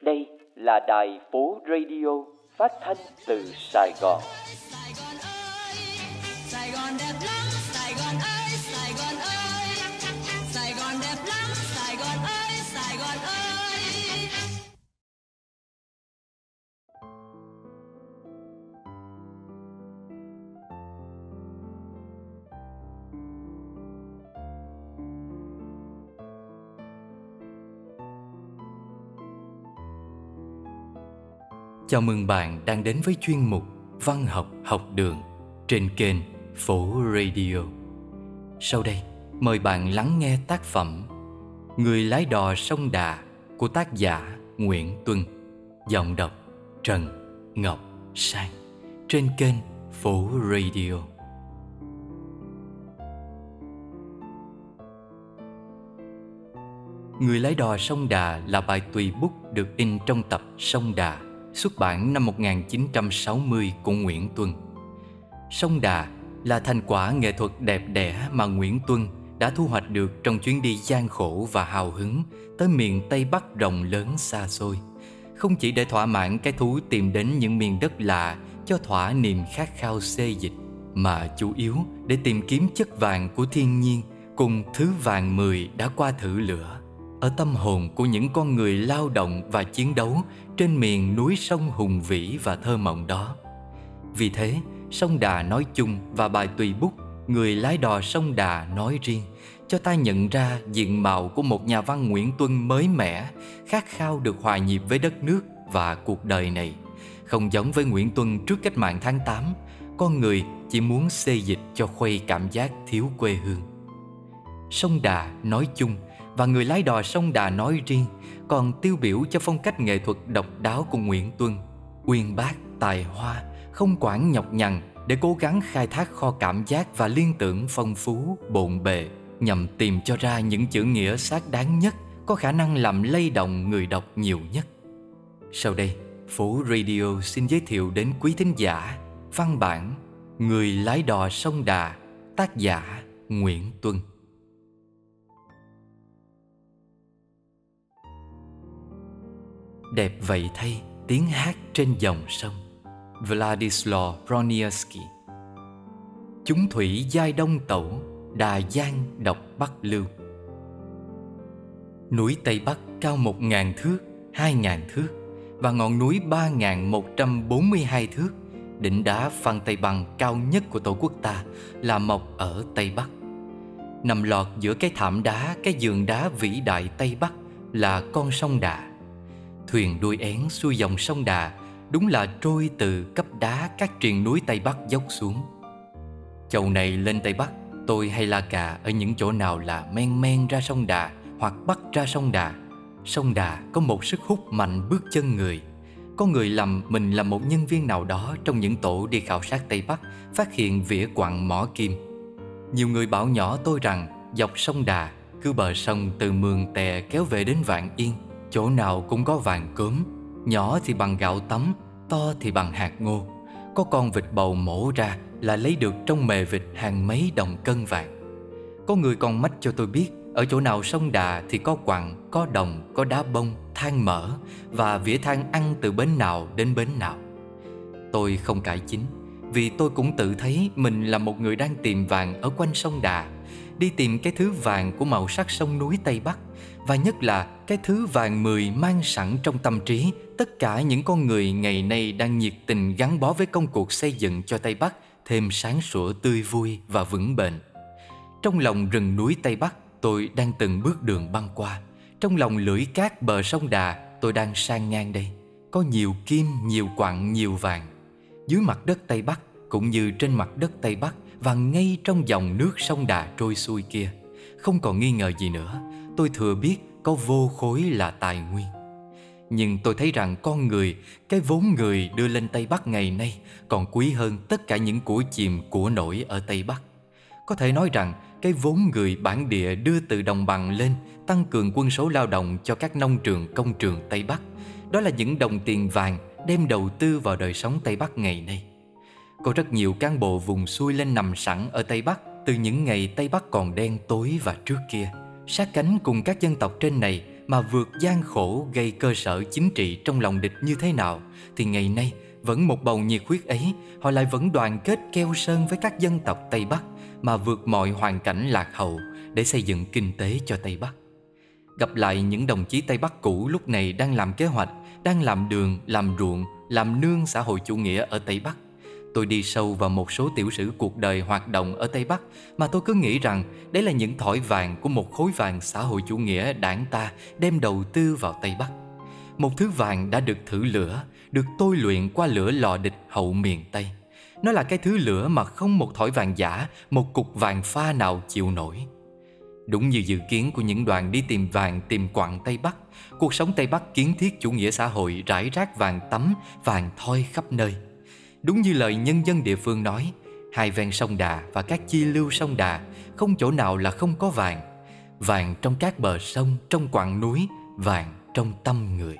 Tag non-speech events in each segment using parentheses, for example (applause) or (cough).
Đây là đài phố radio phát thanh từ Sài Gòn. Chào mừng bạn đang đến với chuyên mục Văn học học đường trên kênh Phố Radio. Sau đây, mời bạn lắng nghe tác phẩm Người lái đò sông Đà của tác giả Nguyễn Tuân, giọng đọc Trần Ngọc Sang trên kênh Phố Radio. Người lái đò sông Đà là bài tùy bút được in trong tập Sông Đà xuất bản năm 1960 của Nguyễn Tuân. Sông Đà là thành quả nghệ thuật đẹp đẽ mà Nguyễn Tuân đã thu hoạch được trong chuyến đi gian khổ và hào hứng tới miền Tây Bắc rộng lớn xa xôi. Không chỉ để thỏa mãn cái thú tìm đến những miền đất lạ cho thỏa niềm khát khao xê dịch, mà chủ yếu để tìm kiếm chất vàng của thiên nhiên cùng thứ vàng mười đã qua thử lửa ở tâm hồn của những con người lao động và chiến đấu trên miền núi sông hùng vĩ và thơ mộng đó. Vì thế, sông Đà nói chung và bài tùy bút Người lái đò sông Đà nói riêng cho ta nhận ra diện mạo của một nhà văn Nguyễn Tuân mới mẻ, khát khao được hòa nhịp với đất nước và cuộc đời này. Không giống với Nguyễn Tuân trước cách mạng tháng 8, con người chỉ muốn xây dịch cho khuây cảm giác thiếu quê hương. Sông Đà nói chung và người lái đò sông Đà nói riêng còn tiêu biểu cho phong cách nghệ thuật độc đáo của Nguyễn Tuân. Uyên bác, tài hoa, không quản nhọc nhằn để cố gắng khai thác kho cảm giác và liên tưởng phong phú, bộn bề nhằm tìm cho ra những chữ nghĩa xác đáng nhất có khả năng làm lay động người đọc nhiều nhất. Sau đây, Phố Radio xin giới thiệu đến quý thính giả văn bản Người lái đò sông Đà, tác giả Nguyễn Tuân. Đẹp vậy thay tiếng hát trên dòng sông. Vladislav Broniewski Chúng thủy giai đông tẩu Đà Giang độc Bắc lưu. Núi Tây Bắc cao một ngàn thước, hai ngàn thước Và ngọn núi ba ngàn một trăm bốn mươi hai thước. Đỉnh đá Phan Tây Bằng cao nhất của Tổ quốc ta là mọc ở Tây Bắc. Nằm lọt giữa cái thảm đá, cái giường đá vĩ đại Tây Bắc là con sông Đà. Thuyền đuôi én xuôi dòng sông Đà, Đúng là trôi từ cấp đá các triền núi Tây Bắc dốc xuống. Chầu này lên Tây Bắc, Tôi hay la cà ở những chỗ nào là men men ra sông Đà Hoặc bắt ra sông Đà. Sông Đà có một sức hút mạnh bước chân người. Có người lầm mình là một nhân viên nào đó Trong những tổ đi khảo sát Tây Bắc, Phát hiện vỉa quặng mỏ kim. Nhiều người bảo nhỏ tôi rằng, Dọc sông Đà, Cứ bờ sông từ mường tè kéo về đến Vạn Yên. Chỗ nào cũng có vàng cớm Nhỏ thì bằng gạo tấm To thì bằng hạt ngô. Có con vịt bầu mổ ra Là lấy được trong mề vịt hàng mấy đồng cân vàng. Có người còn mách cho tôi biết Ở chỗ nào sông Đà thì có quặng Có đồng, có đá bông, than mỡ Và vỉa than ăn từ bến nào đến bến nào. Tôi không cải chính Vì tôi cũng tự thấy Mình là một người đang tìm vàng ở quanh sông Đà Đi tìm cái thứ vàng của màu sắc sông núi Tây Bắc và nhất là cái thứ vàng mười mang sẵn trong tâm trí tất cả những con người ngày nay đang nhiệt tình gắn bó với công cuộc xây dựng cho Tây Bắc thêm sáng sủa tươi vui và vững bền. Trong lòng rừng núi Tây Bắc, tôi đang từng bước đường băng qua. Trong lòng lưỡi cát bờ sông Đà, tôi đang sang ngang đây. Có nhiều kim, nhiều quặng, nhiều vàng. Dưới mặt đất Tây Bắc cũng như trên mặt đất Tây Bắc và ngay trong dòng nước sông Đà trôi xuôi kia. Không còn nghi ngờ gì nữa, tôi thừa biết có vô khối là tài nguyên. Nhưng tôi thấy rằng con người, cái vốn người đưa lên tây bắc ngày nay còn quý hơn tất cả những của chìm của nổi ở tây bắc. Có thể nói rằng cái vốn người bản địa đưa từ đồng bằng lên, tăng cường quân số lao động cho các nông trường, công trường tây bắc. Đó là những đồng tiền vàng đem đầu tư vào đời sống tây bắc ngày nay. Có rất nhiều cán bộ vùng xuôi lên nằm sẵn ở tây bắc từ những ngày tây bắc còn đen tối và trước kia sát cánh cùng các dân tộc trên này mà vượt gian khổ gây cơ sở chính trị trong lòng địch như thế nào thì ngày nay vẫn một bầu nhiệt huyết ấy họ lại vẫn đoàn kết keo sơn với các dân tộc Tây Bắc mà vượt mọi hoàn cảnh lạc hậu để xây dựng kinh tế cho Tây Bắc. Gặp lại những đồng chí Tây Bắc cũ lúc này đang làm kế hoạch, đang làm đường, làm ruộng, làm nương xã hội chủ nghĩa ở Tây Bắc. Tôi đi sâu vào một số tiểu sử cuộc đời hoạt động ở Tây Bắc mà tôi cứ nghĩ rằng đấy là những thỏi vàng của một khối vàng xã hội chủ nghĩa đảng ta đem đầu tư vào Tây Bắc. Một thứ vàng đã được thử lửa, được tôi luyện qua lửa lò địch hậu miền Tây. Nó là cái thứ lửa mà không một thỏi vàng giả, một cục vàng pha nào chịu nổi. Đúng như dự kiến của những đoàn đi tìm vàng tìm quặng Tây Bắc, cuộc sống Tây Bắc kiến thiết chủ nghĩa xã hội rải rác vàng tắm, vàng thoi khắp nơi. Đúng như lời nhân dân địa phương nói, hai ven sông Đà và các chi lưu sông Đà không chỗ nào là không có vàng. Vàng trong các bờ sông, trong quặng núi, vàng trong tâm người.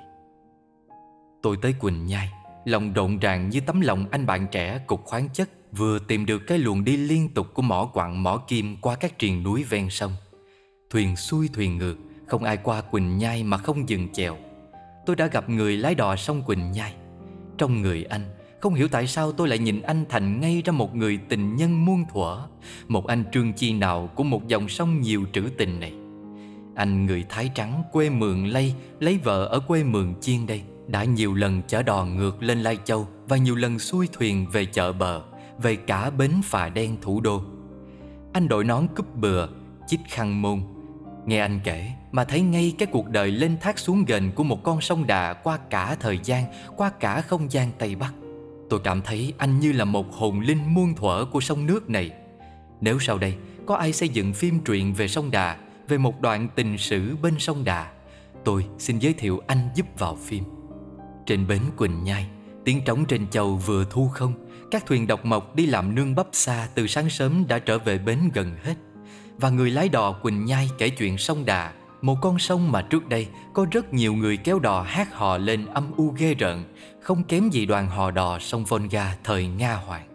Tôi tới Quỳnh Nhai, lòng rộn ràng như tấm lòng anh bạn trẻ cục khoáng chất vừa tìm được cái luồng đi liên tục của mỏ quặng mỏ kim qua các triền núi ven sông. Thuyền xuôi thuyền ngược, không ai qua Quỳnh Nhai mà không dừng chèo. Tôi đã gặp người lái đò sông Quỳnh Nhai. Trong người anh, không hiểu tại sao tôi lại nhìn anh thành ngay ra một người tình nhân muôn thuở, một anh trương chi nào của một dòng sông nhiều trữ tình này. Anh người Thái Trắng quê Mường Lây lấy vợ ở quê Mường Chiên đây đã nhiều lần chở đò ngược lên Lai Châu và nhiều lần xuôi thuyền về chợ bờ, về cả bến phà đen thủ đô. Anh đội nón cúp bừa, chích khăn môn. Nghe anh kể mà thấy ngay cái cuộc đời lên thác xuống gần của một con sông đà qua cả thời gian, qua cả không gian Tây Bắc. Tôi cảm thấy anh như là một hồn linh muôn thuở của sông nước này. Nếu sau đây có ai xây dựng phim truyện về sông Đà, về một đoạn tình sử bên sông Đà, tôi xin giới thiệu anh giúp vào phim. Trên bến Quỳnh Nhai, tiếng trống trên chầu vừa thu không, các thuyền độc mộc đi làm nương bắp xa từ sáng sớm đã trở về bến gần hết. Và người lái đò Quỳnh Nhai kể chuyện sông Đà, một con sông mà trước đây có rất nhiều người kéo đò hát hò lên âm u ghê rợn, không kém gì đoàn hò đò sông Volga thời Nga Hoàng.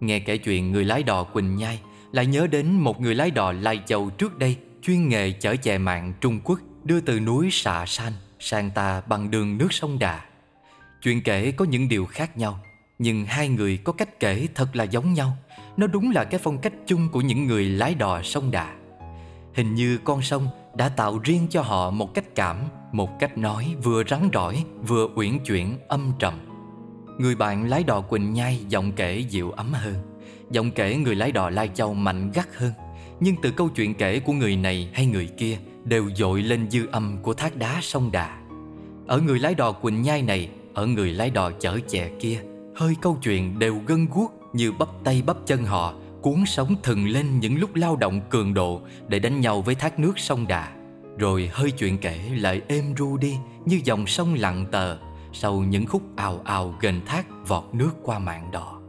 Nghe kể chuyện người lái đò Quỳnh Nhai lại nhớ đến một người lái đò Lai Châu trước đây chuyên nghề chở chè mạng Trung Quốc đưa từ núi Xạ San sang ta bằng đường nước sông Đà. Chuyện kể có những điều khác nhau, nhưng hai người có cách kể thật là giống nhau. Nó đúng là cái phong cách chung của những người lái đò sông Đà. Hình như con sông đã tạo riêng cho họ một cách cảm, một cách nói vừa rắn rỏi, vừa uyển chuyển, âm trầm. Người bạn lái đò Quỳnh Nhai giọng kể dịu ấm hơn, giọng kể người lái đò Lai Châu mạnh gắt hơn. Nhưng từ câu chuyện kể của người này hay người kia đều dội lên dư âm của thác đá sông Đà. Ở người lái đò Quỳnh Nhai này, ở người lái đò chở chè kia, hơi câu chuyện đều gân guốc như bắp tay bắp chân họ cuốn sóng thừng lên những lúc lao động cường độ để đánh nhau với thác nước sông Đà. Rồi hơi chuyện kể lại êm ru đi như dòng sông lặng tờ sau những khúc ào ào gần thác vọt nước qua mạng đò.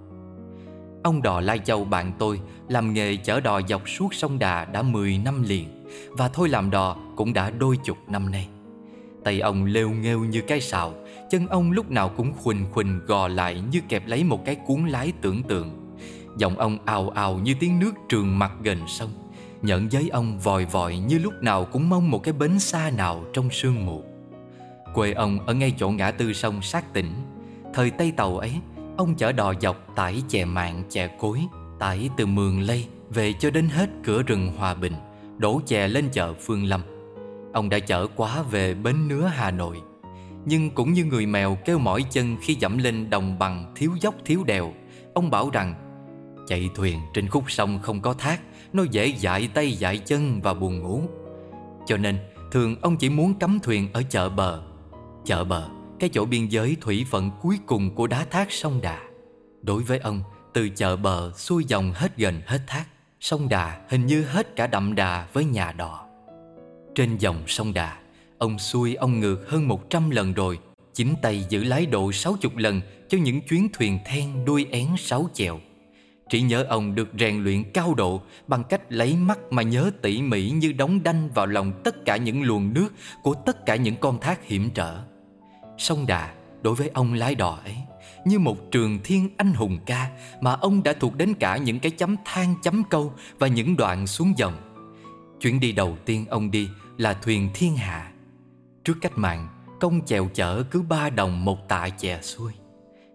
Ông đò Lai Châu bạn tôi làm nghề chở đò dọc suốt sông Đà đã 10 năm liền và thôi làm đò cũng đã đôi chục năm nay. Tay ông lêu nghêu như cái sào, chân ông lúc nào cũng khuỳnh khuỳnh gò lại như kẹp lấy một cái cuốn lái tưởng tượng Giọng ông ào ào như tiếng nước trường mặt gần sông. Nhận giấy ông vòi vòi như lúc nào cũng mong một cái bến xa nào trong sương mù. Quê ông ở ngay chỗ ngã tư sông sát tỉnh Thời Tây Tàu ấy, Ông chở đò dọc tải chè mạng chè cối, Tải từ Mường Lây về cho đến hết cửa rừng Hòa Bình, Đổ chè lên chợ Phương Lâm. Ông đã chở quá về bến nứa Hà Nội. Nhưng cũng như người mèo kêu mỏi chân khi dẫm lên đồng bằng thiếu dốc thiếu đèo, Ông bảo rằng Chạy thuyền trên khúc sông không có thác Nó dễ dại tay dại chân và buồn ngủ. Cho nên thường ông chỉ muốn cắm thuyền ở chợ bờ. Chợ bờ, cái chỗ biên giới thủy phận cuối cùng của đá thác sông Đà. Đối với ông, từ chợ bờ xuôi dòng hết gần hết thác Sông Đà hình như hết cả đậm đà với nhà đò. Trên dòng sông Đà Ông xuôi ông ngược hơn một trăm lần rồi Chính tay giữ lái độ sáu chục lần Cho những chuyến thuyền then đuôi én sáu chèo. Trí nhớ ông được rèn luyện cao độ bằng cách lấy mắt mà nhớ tỉ mỉ như đóng đanh vào lòng tất cả những luồng nước của tất cả những con thác hiểm trở. Sông Đà, đối với ông lái đò ấy, như một trường thiên anh hùng ca mà ông đã thuộc đến cả những cái chấm than chấm câu và những đoạn xuống dòng. Chuyến đi đầu tiên ông đi là thuyền thiên hạ Trước cách mạng, Công chèo chở cứ ba đồng một tạ chè xuôi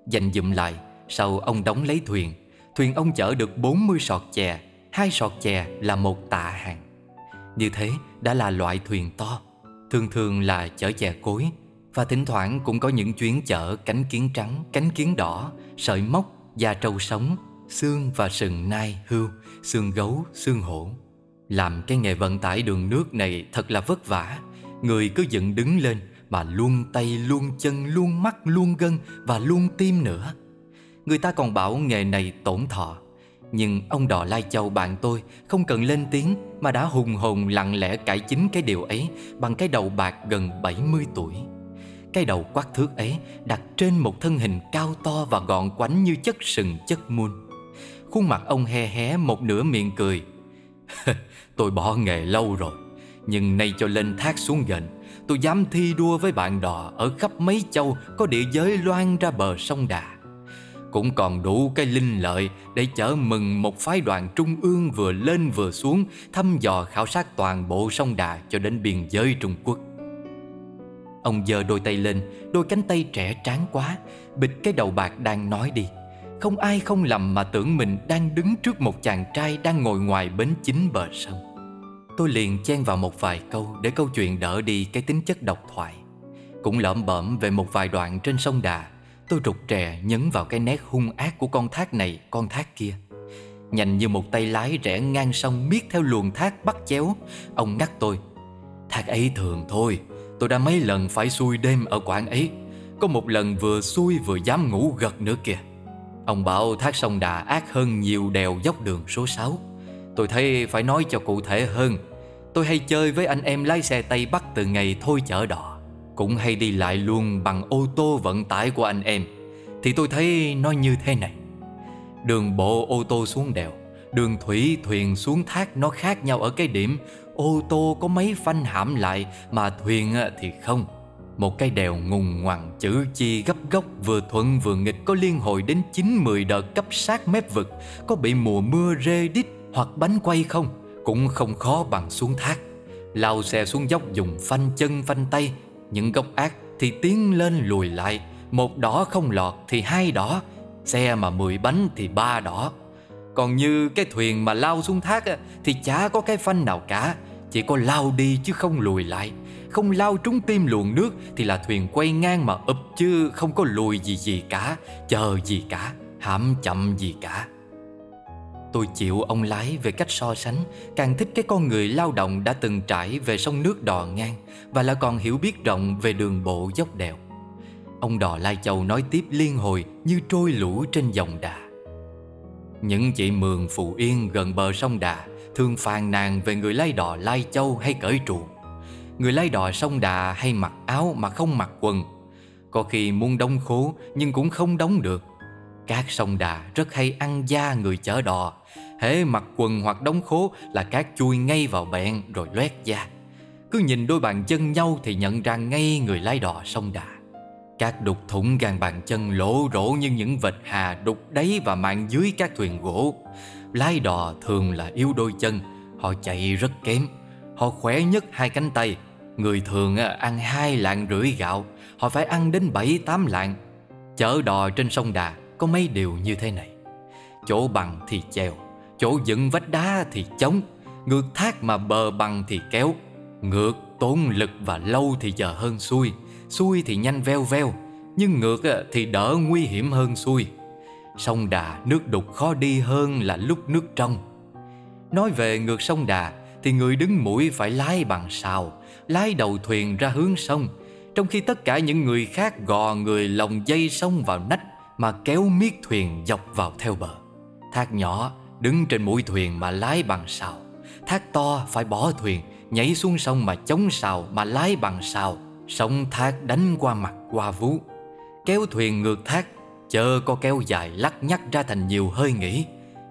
Dành dụm lại, Sau ông đóng lấy thuyền Thuyền ông chở được 40 sọt chè Hai sọt chè là một tạ hàng. Như thế đã là loại thuyền to Thường thường là chở chè cối Và thỉnh thoảng cũng có những chuyến chở cánh kiến trắng, cánh kiến đỏ Sợi móc, da trâu sống, xương và sừng nai, hươu, xương gấu, xương hổ. Làm cái nghề vận tải đường nước này thật là vất vả. Người cứ dựng đứng lên mà luôn tay, luôn chân, luôn mắt, luôn gân và luôn tim nữa. Người ta còn bảo nghề này tổn thọ. Nhưng ông đò Lai Châu bạn tôi không cần lên tiếng Mà đã hùng hồn lặng lẽ cải chính cái điều ấy Bằng cái đầu bạc gần 70 tuổi. Cái đầu quắc thước ấy đặt trên một thân hình cao to và gọn quánh như chất sừng chất muôn, Khuôn mặt ông he hé một nửa miệng cười. (laughs) Tôi bỏ nghề lâu rồi Nhưng nay cho lên thác xuống gần Tôi dám thi đua với bạn đò Ở khắp mấy châu Có địa giới loan ra bờ sông Đà cũng còn đủ cái linh lợi để chở mừng một phái đoàn trung ương vừa lên vừa xuống thăm dò khảo sát toàn bộ sông Đà cho đến biên giới Trung Quốc. Ông giơ đôi tay lên, đôi cánh tay trẻ tráng quá, bịt cái đầu bạc đang nói đi. Không ai không lầm mà tưởng mình đang đứng trước một chàng trai đang ngồi ngoài bến chính bờ sông. Tôi liền chen vào một vài câu để câu chuyện đỡ đi cái tính chất độc thoại. Cũng lẩm bẩm về một vài đoạn trên sông Đà Tôi rụt rè nhấn vào cái nét hung ác của con thác này, con thác kia. Nhanh như một tay lái rẽ ngang sông miết theo luồng thác bắt chéo. Ông ngắt tôi. Thác ấy thường thôi, tôi đã mấy lần phải xuôi đêm ở quảng ấy. Có một lần vừa xuôi vừa dám ngủ gật nữa kìa. Ông bảo thác sông Đà ác hơn nhiều đèo dốc đường số 6. Tôi thấy phải nói cho cụ thể hơn. Tôi hay chơi với anh em lái xe Tây Bắc từ ngày thôi chở đò cũng hay đi lại luôn bằng ô tô vận tải của anh em. Thì tôi thấy nó như thế này. Đường bộ ô tô xuống đèo, Đường thủy thuyền xuống thác nó khác nhau ở cái điểm Ô tô có mấy phanh hãm lại Mà thuyền ờ, thì không. Một cái đèo ngùng ngoằng chữ chi gấp gốc, Vừa thuận vừa nghịch, Có liên hồi đến 9-10 đợt cấp sát mép vực. Có bị mùa mưa rê đít Hoặc bánh quay không? Cũng không khó bằng xuống thác. Lao xe xuống dốc dùng phanh chân phanh tay những gốc ác thì tiến lên lùi lại. Một đỏ không lọt thì hai đỏ. Xe mà mười bánh thì ba đỏ. Còn như cái thuyền mà lao xuống thác Thì chả có cái phanh nào cả. Chỉ có lao đi chứ không lùi lại. Không lao trúng tim luồng nước Thì là thuyền quay ngang mà ụp chứ Không có lùi gì gì cả, Chờ gì cả, Hãm chậm gì cả. Tôi chịu ông lái về cách so sánh, Càng thích cái con người lao động đã từng trải về sông nước đò ngang Và là còn hiểu biết rộng về đường bộ dốc đèo. Ông đò Lai Châu nói tiếp liên hồi như trôi lũ trên dòng đà. Những chị mường phụ yên gần bờ sông Đà Thường phàn nàn về người lái đò Lai Châu hay cởi trụ. Người lái đò sông Đà hay mặc áo mà không mặc quần. Có khi muốn đóng khố nhưng cũng không đóng được. Các sông đà rất hay ăn da người chở đò. Hễ mặc quần hoặc đóng khố là cát chui ngay vào bẹn rồi loét da. Cứ nhìn đôi bàn chân nhau thì nhận ra ngay người lái đò sông đà. Cát đục thủng gan bàn chân lỗ rỗ như những vệt hà đục đáy và mạng dưới các thuyền gỗ. Lái đò thường là yếu đôi chân, Họ chạy rất kém. Họ khỏe nhất hai cánh tay, Người thường à, ăn hai lạng rưỡi gạo, Họ phải ăn đến bảy, tám lạng. Chở đò trên sông Đà có mấy điều như thế này. Chỗ bằng thì chèo Chỗ dựng vách đá thì chống Ngược thác mà bờ bằng thì kéo. Ngược tốn lực và lâu thì giờ hơn xuôi Xuôi thì nhanh veo veo, Nhưng ngược ờ, thì đỡ nguy hiểm hơn xuôi Sông Đà nước đục khó đi hơn là lúc nước trong. Nói về ngược sông Đà Thì người đứng mũi phải lái bằng sào, Lái đầu thuyền ra hướng sông, Trong khi tất cả những người khác gò người lồng dây sông vào nách mà kéo miết thuyền dọc vào theo bờ. Thác nhỏ đứng trên mũi thuyền mà lái bằng sào. Thác to phải bỏ thuyền, nhảy xuống sông mà chống sào mà lái bằng sào. Sông thác đánh qua mặt qua vú. Kéo thuyền ngược thác, chờ có kéo dài lắc nhắc ra thành nhiều hơi nghỉ.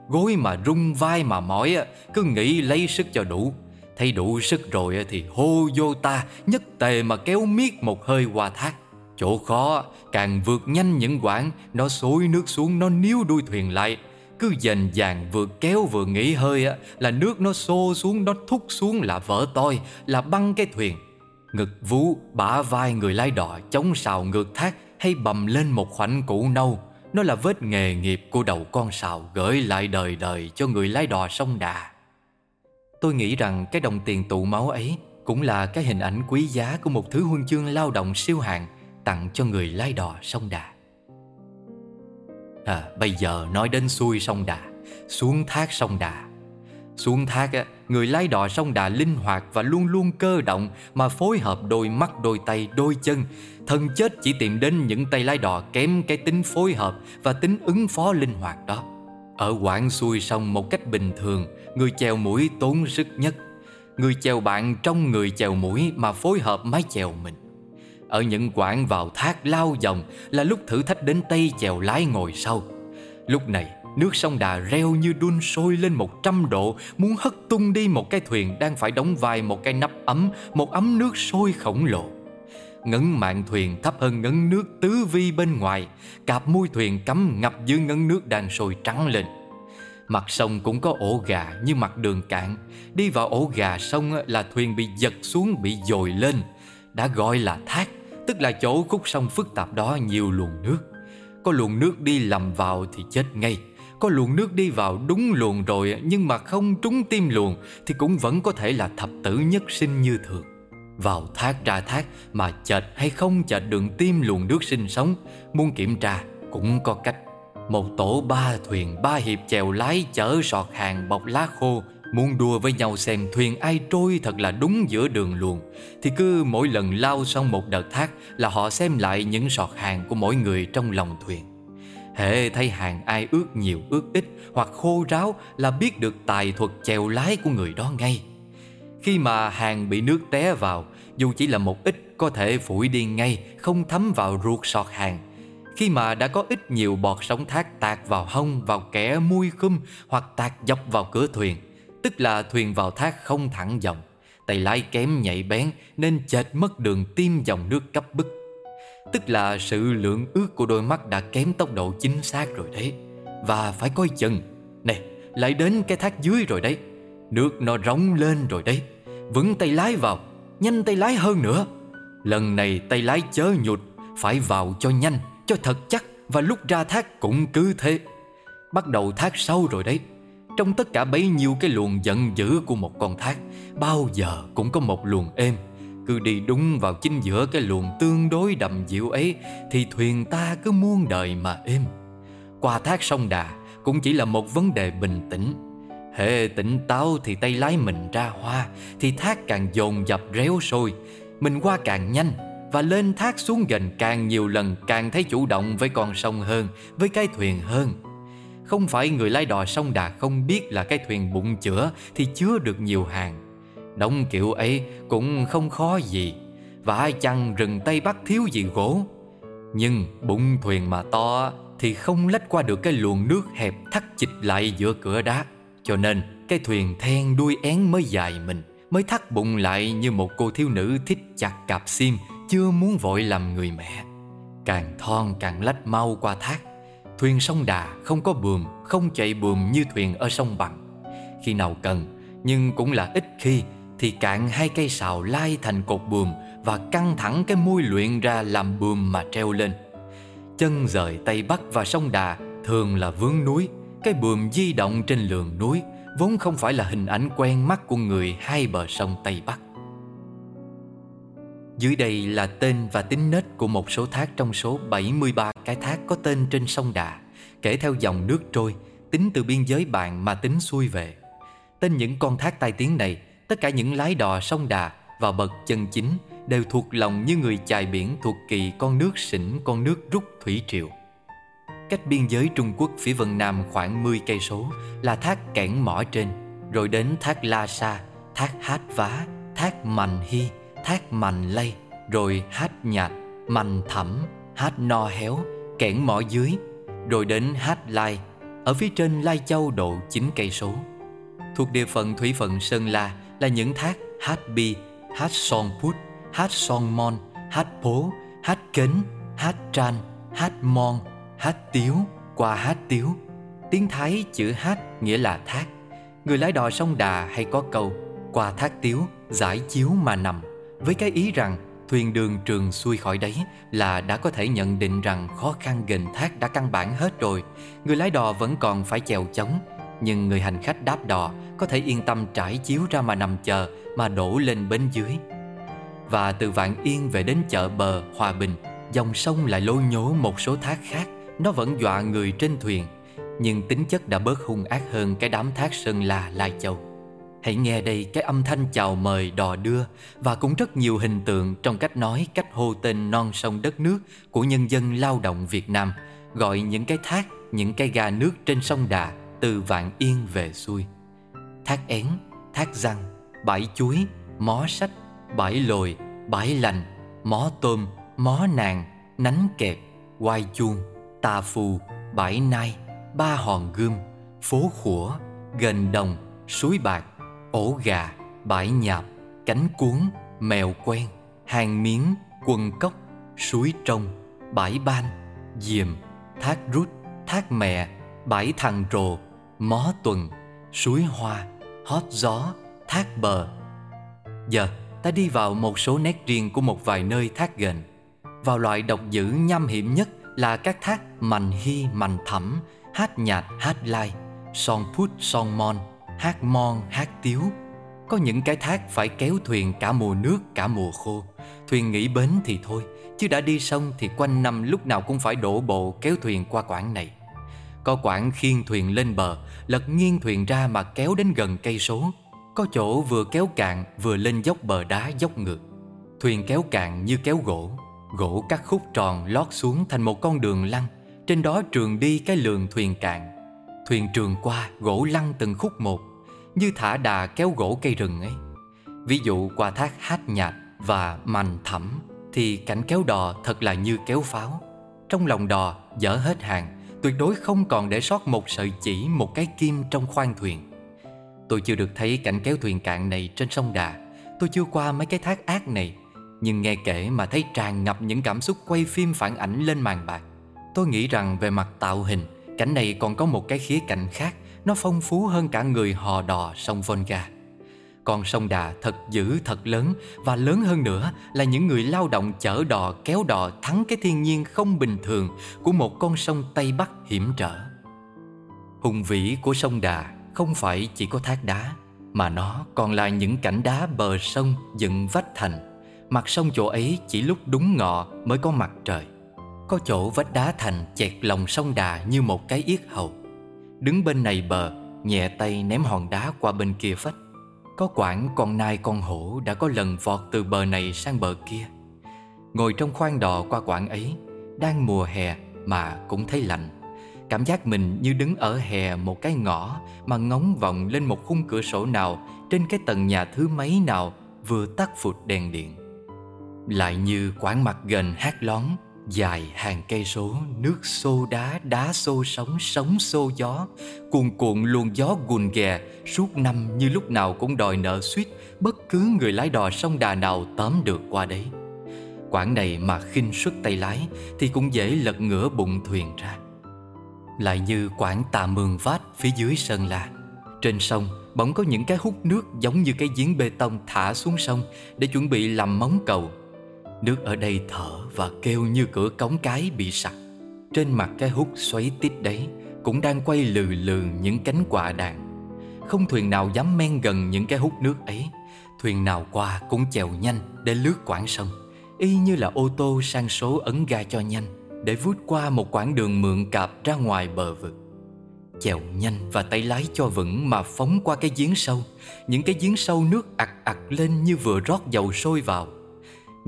Gối mà rung vai mà mỏi, cứ nghĩ lấy sức cho đủ. Thấy đủ sức rồi thì hô vô ta nhất tề mà kéo miết một hơi qua thác. Chỗ khó càng vượt nhanh những quãng Nó xối nước xuống nó níu đuôi thuyền lại cứ dành dàng vừa kéo vừa nghỉ hơi á Là nước nó xô xuống Nó thúc xuống là vỡ toi Là băng cái thuyền. Ngực vú, bả vai người lái đò chống sào ngược thác hay bầm lên một khoảnh cũ nâu. Nó là vết nghề nghiệp của đầu con sào gửi lại đời đời cho người lái đò sông Đà. Tôi nghĩ rằng cái đồng tiền tụ máu ấy cũng là cái hình ảnh quý giá của một thứ huân chương lao động siêu hạng tặng cho người lái đò sông Đà. À, bây giờ nói đến xuôi sông Đà, xuống thác sông Đà. Xuống thác, á, người lái đò sông Đà linh hoạt và luôn luôn cơ động mà phối hợp đôi mắt, đôi tay, đôi chân. Thần chết chỉ tìm đến những tay lái đò kém cái tính phối hợp và tính ứng phó linh hoạt đó. Ở quãng xuôi sông một cách bình thường, người chèo mũi tốn sức nhất. Người chèo bạn trong người chèo mũi mà phối hợp mái chèo mình. Ở những quãng vào thác lao dòng là lúc thử thách đến tay chèo lái ngồi sau. Lúc này, nước sông Đà reo như đun sôi lên 100 độ, muốn hất tung đi một cái thuyền đang phải đóng vai một cái nắp ấm, một ấm nước sôi khổng lồ. Ngấn mạng thuyền thấp hơn ngấn nước tứ vi bên ngoài, cạp mui thuyền cắm ngập dưới ngấn nước đang sôi trắng lên. Mặt sông cũng có ổ gà như mặt đường cạn Đi vào ổ gà sông là thuyền bị giật xuống bị dồi lên Đã gọi là thác Tức là chỗ khúc sông phức tạp đó nhiều luồng nước. Có luồng nước đi lầm vào thì chết ngay. Có luồng nước đi vào đúng luồng rồi, Nhưng mà không trúng tim luồng Thì cũng vẫn có thể là thập tử nhất sinh như thường. Vào thác ra thác Mà chệch hay không chệch đường tim luồng nước sinh sống, Muốn kiểm tra cũng có cách. Một tổ ba thuyền, ba hiệp chèo lái chở sọt hàng bọc lá khô Muốn đua với nhau xem thuyền ai trôi thật là đúng giữa đường luồng. Thì cứ mỗi lần lao xong một đợt thác Là họ xem lại những sọt hàng của mỗi người trong lòng thuyền. Hệ thấy hàng ai ướt nhiều ướt ít Hoặc khô ráo là biết được tài thuật chèo lái của người đó ngay. Khi mà hàng bị nước té vào Dù chỉ là một ít có thể phủi đi ngay Không thấm vào ruột sọt hàng. Khi mà đã có ít nhiều bọt sóng thác tạt vào hông, vào kẻ mui khum hoặc tạt dọc vào cửa thuyền, tức là thuyền vào thác không thẳng dòng, tay lái kém nhạy bén nên chệch mất đường tim dòng nước cấp bức. Tức là sự lượng ước của đôi mắt đã kém tốc độ chính xác rồi đấy. Và phải coi chừng, nè, lại đến cái thác dưới rồi đấy. Nước nó rống lên rồi đấy. Vững tay lái vào, nhanh tay lái hơn nữa. Lần này tay lái chớ nhụt, phải vào cho nhanh cho thật chắc và lúc ra thác cũng cứ thế. Bắt đầu thác sâu rồi đấy. Trong tất cả bấy nhiêu cái luồng giận dữ của một con thác, bao giờ cũng có một luồng êm. Cứ đi đúng vào chính giữa cái luồng tương đối đầm dịu ấy thì thuyền ta cứ muôn đời mà êm. Qua thác sông Đà cũng chỉ là một vấn đề bình tĩnh. Hệ tỉnh táo thì tay lái mình ra hoa thì thác càng dồn dập réo sôi. Mình qua càng nhanh và lên thác xuống gần càng nhiều lần càng thấy chủ động với con sông hơn, với cái thuyền hơn. Không phải người lái đò sông Đà không biết là cái thuyền bụng chữa thì chứa được nhiều hàng. Đóng kiểu ấy cũng không khó gì, và ai chăng rừng Tây Bắc thiếu gì gỗ. Nhưng bụng thuyền mà to thì không lách qua được cái luồng nước hẹp thắt chịch lại giữa cửa đá. Cho nên cái thuyền then đuôi én mới dài mình, mới thắt bụng lại như một cô thiếu nữ thích chặt cạp sim, chưa muốn vội làm người mẹ Càng thon càng lách mau qua thác Thuyền sông Đà không có buồm, Không chạy buồm như thuyền ở sông Bằng. Khi nào cần, Nhưng cũng là ít khi, Thì cạn hai cây sào lai thành cột buồm Và căng thẳng cái môi luyện ra làm buồm mà treo lên. Chân rời Tây Bắc và sông Đà Thường là vướng núi, Cái buồm di động trên lường núi, Vốn không phải là hình ảnh quen mắt của người hai bờ sông Tây Bắc dưới đây là tên và tính nết của một số thác trong số 73 cái thác có tên trên sông Đà, kể theo dòng nước trôi, tính từ biên giới bạn mà tính xuôi về. Tên những con thác tai tiếng này, tất cả những lái đò sông Đà và bậc chân chính đều thuộc lòng như người chài biển thuộc kỳ con nước sỉnh con nước rút thủy triều. Cách biên giới Trung Quốc phía vân Nam khoảng 10 cây số là thác Kẻn Mỏ trên, rồi đến thác La Sa, thác Hát Vá, thác Mành Hy, thác mành lây, rồi hát nhạt mành thẳm, hát no héo kẽn mỏ dưới, rồi đến hát lai. Ở phía trên lai châu độ 9 cây số. Thuộc địa phận thủy phận sơn la là những thác hát bi, hát son put hát son mon, hát pố, hát kến, hát tran, hát mon, hát tiếu, qua hát tiếu. Tiếng thái chữ hát nghĩa là thác. Người lái đò sông đà hay có câu, qua thác tiếu, giải chiếu mà nằm với cái ý rằng thuyền đường trường xuôi khỏi đấy là đã có thể nhận định rằng khó khăn gềnh thác đã căn bản hết rồi. Người lái đò vẫn còn phải chèo chống, nhưng người hành khách đáp đò có thể yên tâm trải chiếu ra mà nằm chờ mà đổ lên bến dưới. Và từ Vạn Yên về đến chợ bờ Hòa Bình, dòng sông lại lôi nhố một số thác khác, nó vẫn dọa người trên thuyền, nhưng tính chất đã bớt hung ác hơn cái đám thác Sơn La Lai Châu. Hãy nghe đây cái âm thanh chào mời đò đưa và cũng rất nhiều hình tượng trong cách nói, cách hô tên non sông đất nước của nhân dân lao động Việt Nam, gọi những cái thác, những cái ga nước trên sông Đà từ Vạn Yên về xuôi. Thác én, thác răng, bãi chuối, mó sách, bãi lồi, bãi lành, mó tôm, mó nàng, nánh kẹp quai chuông, tà phù, bãi nai, ba hòn gươm, phố khủa, gần đồng, suối bạc, ổ gà, bãi nhạp, cánh cuốn, mèo quen, hàng miếng, quần cốc, suối trong, bãi ban, diềm, thác rút, thác mẹ, bãi thằng rồ, mó tuần, suối hoa, hót gió, thác bờ. Giờ ta đi vào một số nét riêng của một vài nơi thác gần. Vào loại độc dữ nham hiểm nhất là các thác Mành Hy, Mành Thẩm, Hát Nhạt, Hát Lai, Son Put, Son Mon, Hát Mon, Hát Tiếu. Có những cái thác phải kéo thuyền cả mùa nước, cả mùa khô. Thuyền nghỉ bến thì thôi, chứ đã đi sông thì quanh năm lúc nào cũng phải đổ bộ kéo thuyền qua quãng này. Có quãng khiêng thuyền lên bờ, lật nghiêng thuyền ra mà kéo đến gần cây số. Có chỗ vừa kéo cạn vừa lên dốc bờ đá dốc ngược. Thuyền kéo cạn như kéo gỗ, gỗ cắt khúc tròn lót xuống thành một con đường lăn. Trên đó trường đi cái lường thuyền cạn. Thuyền trường qua gỗ lăn từng khúc một, như thả đà kéo gỗ cây rừng ấy. Ví dụ qua thác hát nhạt và mành thẳm thì cảnh kéo đò thật là như kéo pháo. Trong lòng đò dở hết hàng, tuyệt đối không còn để sót một sợi chỉ, một cái kim trong khoang thuyền tôi chưa được thấy cảnh kéo thuyền cạn này trên sông đà tôi chưa qua mấy cái thác ác này nhưng nghe kể mà thấy tràn ngập những cảm xúc quay phim phản ảnh lên màn bạc tôi nghĩ rằng về mặt tạo hình, cảnh này còn có một cái khía cạnh khác nó phong phú hơn cả người hò đò sông volga. Còn sông Đà thật dữ, thật lớn, Và lớn hơn nữa là những người lao động chở đò, kéo đò Thắng cái thiên nhiên không bình thường Của một con sông Tây Bắc hiểm trở. Hùng vĩ của sông Đà không phải chỉ có thác đá, Mà nó còn là những cảnh đá bờ sông dựng vách thành. Mặt sông chỗ ấy chỉ lúc đúng ngọ mới có mặt trời. Có chỗ vách đá thành chẹt lòng sông Đà như một cái yết hầu. Đứng bên này bờ, Nhẹ tay ném hòn đá qua bên kia vách có quãng con nai con hổ đã có lần vọt từ bờ này sang bờ kia. Ngồi trong khoang đò qua quãng ấy, Đang mùa hè mà cũng thấy lạnh. Cảm giác mình như đứng ở hè một cái ngõ Mà ngóng vọng lên một khung cửa sổ nào Trên cái tầng nhà thứ mấy nào Vừa tắt phụt đèn điện. Lại như quãng mặt gần hát lón Dài hàng cây số Nước xô đá, đá xô sóng Sóng xô gió. Cuồn cuộn luồng gió gùn ghè Suốt năm như lúc nào cũng đòi nợ suýt Bất cứ người lái đò sông đà nào tóm được qua đấy. Quảng này mà khinh suất tay lái Thì cũng dễ lật ngửa bụng thuyền ra. Lại như quảng tà mường vát phía dưới Sơn La. Trên sông bỗng có những cái hút nước giống như cái giếng bê tông thả xuống sông Để chuẩn bị làm móng cầu. Nước ở đây thở và kêu như cửa cống cái bị sặc. Trên mặt cái hút xoáy tít đấy Cũng đang quay lừ lừ những cánh quạ đàn Không thuyền nào dám men gần những cái hút nước ấy. Thuyền nào qua cũng chèo nhanh để lướt quãng sông. Y như là ô tô sang số ấn ga cho nhanh Để vút qua một quãng đường mượn cạp ra ngoài bờ vực. Chèo nhanh và tay lái cho vững mà phóng qua cái giếng sâu. Những cái giếng sâu nước ặc ặc lên như vừa rót dầu sôi vào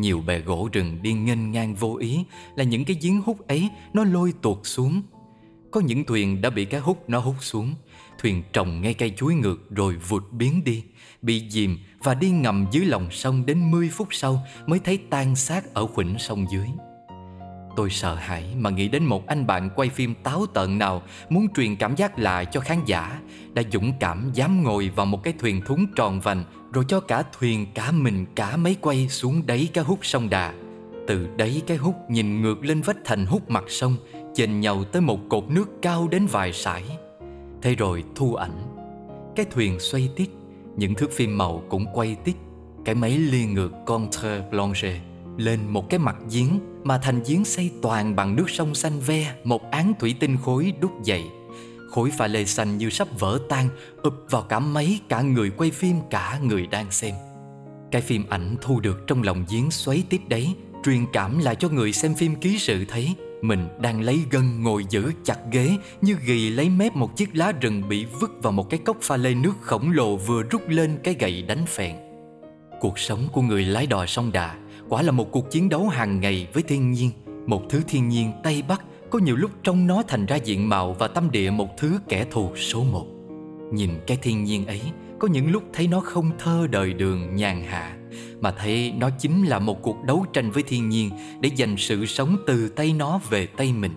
nhiều bè gỗ rừng đi nghênh ngang vô ý Là những cái giếng hút ấy nó lôi tuột xuống. Có những thuyền đã bị cái hút, nó hút xuống. Thuyền trồng ngay cây chuối ngược rồi vụt biến đi, Bị dìm và đi ngầm dưới lòng sông đến 10 phút sau Mới thấy tan xác ở khuỷnh sông dưới. Tôi sợ hãi mà nghĩ đến một anh bạn quay phim táo tợn nào Muốn truyền cảm giác lạ cho khán giả, Đã dũng cảm dám ngồi vào một cái thuyền thúng tròn vành rồi cho cả thuyền, cả mình, cả máy quay xuống đáy cái hút sông Đà. Từ đáy cái hút nhìn ngược lên vách thành hút mặt sông, chênh nhau tới một cột nước cao đến vài sải. Thế rồi thu ảnh. Cái thuyền xoay tít, Những thước phim màu cũng quay tít. Cái máy liên ngược Contre Blanche lên một cái mặt giếng, mà thành giếng xây toàn bằng nước sông xanh ve, một án thủy tinh khối đúc dậy khối pha lê xanh như sắp vỡ tan ụp vào cả máy cả người quay phim cả người đang xem cái phim ảnh thu được trong lòng giếng xoáy tiếp đấy truyền cảm lại cho người xem phim ký sự thấy mình đang lấy gân ngồi giữ chặt ghế như ghì lấy mép một chiếc lá rừng bị vứt vào một cái cốc pha lê nước khổng lồ vừa rút lên cái gậy đánh phèn. Cuộc sống của người lái đò sông Đà quả là một cuộc chiến đấu hàng ngày với thiên nhiên, một thứ thiên nhiên Tây Bắc có nhiều lúc trong nó thành ra diện mạo và tâm địa một thứ kẻ thù số một. Nhìn cái thiên nhiên ấy, có những lúc thấy nó không thơ đời đường nhàn hạ, mà thấy nó chính là một cuộc đấu tranh với thiên nhiên để giành sự sống từ tay nó về tay mình.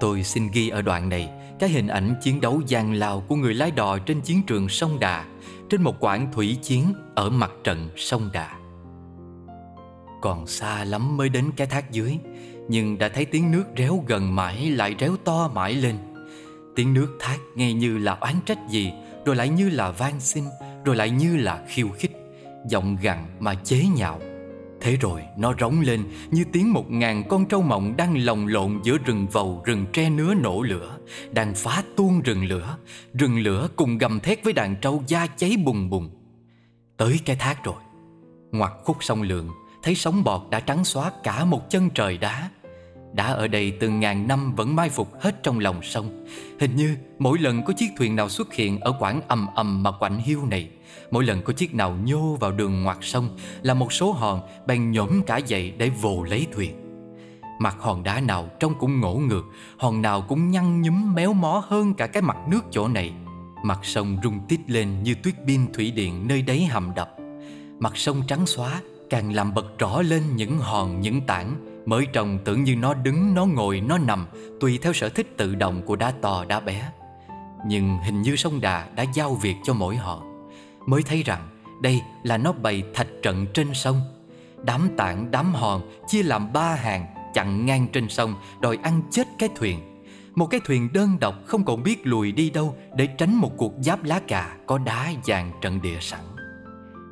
Tôi xin ghi ở đoạn này cái hình ảnh chiến đấu gian lao của người lái đò trên chiến trường sông Đà, trên một quãng thủy chiến ở mặt trận sông Đà. Còn xa lắm mới đến cái thác dưới, nhưng đã thấy tiếng nước réo gần mãi lại réo to mãi lên. Tiếng nước thác nghe như là oán trách gì, rồi lại như là van xin, rồi lại như là khiêu khích, giọng gằn mà chế nhạo. Thế rồi nó rống lên như tiếng một ngàn con trâu mộng đang lồng lộn giữa rừng vầu, rừng tre nứa nổ lửa, đang phá tuôn rừng lửa, rừng lửa cùng gầm thét với đàn trâu da cháy bùng bùng. Tới cái thác rồi, ngoặt khúc sông lượng, thấy sóng bọt đã trắng xóa cả một chân trời đá. đã ở đây từ ngàn năm vẫn mai phục hết trong lòng sông. Hình như mỗi lần có chiếc thuyền nào xuất hiện ở quãng ầm ầm mà quạnh hiu này, mỗi lần có chiếc nào nhô vào đường ngoặt sông là một số hòn bèn nhổm cả dậy để vồ lấy thuyền. Mặt hòn đá nào trông cũng ngổ ngược, hòn nào cũng nhăn nhúm méo mó hơn cả cái mặt nước chỗ này. Mặt sông rung tít lên như tuyết pin thủy điện nơi đáy hầm đập. Mặt sông trắng xóa càng làm bật rõ lên những hòn, những tảng. Mới trồng tưởng như nó đứng, nó ngồi, nó nằm, tùy theo sở thích tự động của đá to, đá bé. Nhưng hình như sông đà đã giao việc cho mỗi họ. Mới thấy rằng đây là nó bày thạch trận trên sông. Đám tảng, đám hòn chia làm ba hàng, chặn ngang trên sông, đòi ăn chết cái thuyền. Một cái thuyền đơn độc, không còn biết lùi đi đâu để tránh một cuộc giáp lá cà có đá dàn trận địa sẵn.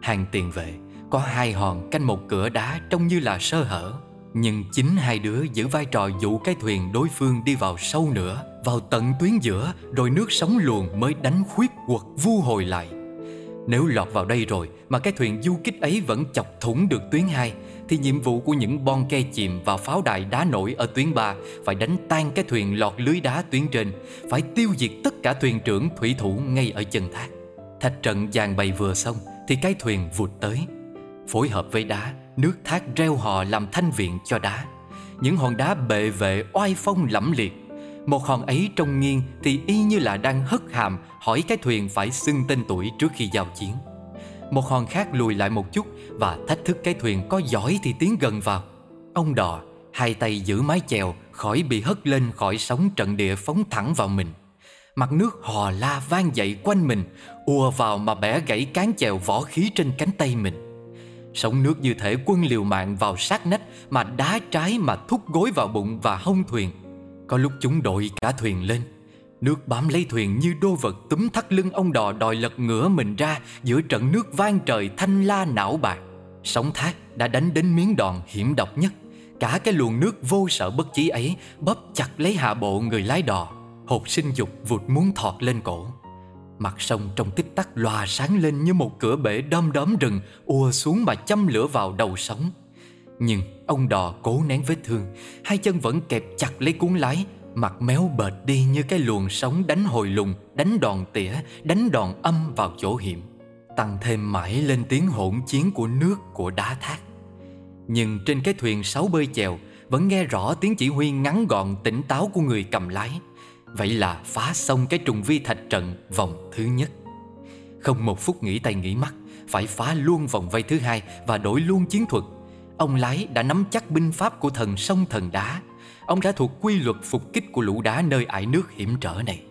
Hàng tiền vệ có hai hòn canh một cửa đá trông như là sơ hở, Nhưng chính hai đứa giữ vai trò dụ cái thuyền đối phương đi vào sâu nữa Vào tận tuyến giữa, Rồi nước sóng luồn mới đánh khuyết quật vu hồi lại. Nếu lọt vào đây rồi Mà cái thuyền du kích ấy vẫn chọc thủng được tuyến 2 Thì nhiệm vụ của những bon ke chìm và pháo đài đá nổi ở tuyến 3 Phải đánh tan cái thuyền lọt lưới đá tuyến trên, Phải tiêu diệt tất cả thuyền trưởng thủy thủ ngay ở chân thác. Thạch trận dàn bày vừa xong Thì cái thuyền vụt tới. Phối hợp với đá, nước thác reo hò làm thanh viện cho đá. Những hòn đá bệ vệ oai phong lẫm liệt. Một hòn ấy trông nghiêng thì y như là đang hất hàm hỏi cái thuyền phải xưng tên tuổi trước khi giao chiến. Một hòn khác lùi lại một chút và thách thức cái thuyền có giỏi thì tiến gần vào. Ông đò, hai tay giữ mái chèo khỏi bị hất lên khỏi sóng trận địa phóng thẳng vào mình. Mặt nước hò la vang dậy quanh mình, ùa vào mà bẻ gãy cán chèo võ khí trên cánh tay mình. Sóng nước như thể quân liều mạng vào sát nách Mà đá trái mà thúc gối vào bụng và hông thuyền. Có lúc chúng đội cả thuyền lên. Nước bám lấy thuyền như đô vật túm thắt lưng ông đò đòi lật ngửa mình ra Giữa trận nước vang trời thanh la não bạc. Sóng thác đã đánh đến miếng đòn hiểm độc nhất. Cả cái luồng nước vô sợ bất chí ấy Bóp chặt lấy hạ bộ người lái đò. Hột sinh dục vụt muốn thọt lên cổ. Mặt sông trong tích tắc lòa sáng lên như một cửa bể đom đóm rừng ùa xuống mà châm lửa vào đầu sóng. Nhưng ông đò cố nén vết thương, hai chân vẫn kẹp chặt lấy cuốn lái, mặt méo bệt đi như cái luồng sóng đánh hồi lùng, đánh đòn tỉa, đánh đòn âm vào chỗ hiểm. Tăng thêm mãi lên tiếng hỗn chiến của nước của đá thác. Nhưng trên cái thuyền sáu bơi chèo vẫn nghe rõ tiếng chỉ huy ngắn gọn tỉnh táo của người cầm lái. Vậy là phá xong cái trùng vi thạch trận vòng thứ nhất. Không một phút nghỉ tay nghỉ mắt, Phải phá luôn vòng vây thứ hai Và đổi luôn chiến thuật. Ông lái đã nắm chắc binh pháp của thần sông thần đá. Ông đã thuộc quy luật phục kích của lũ đá nơi ải nước hiểm trở này.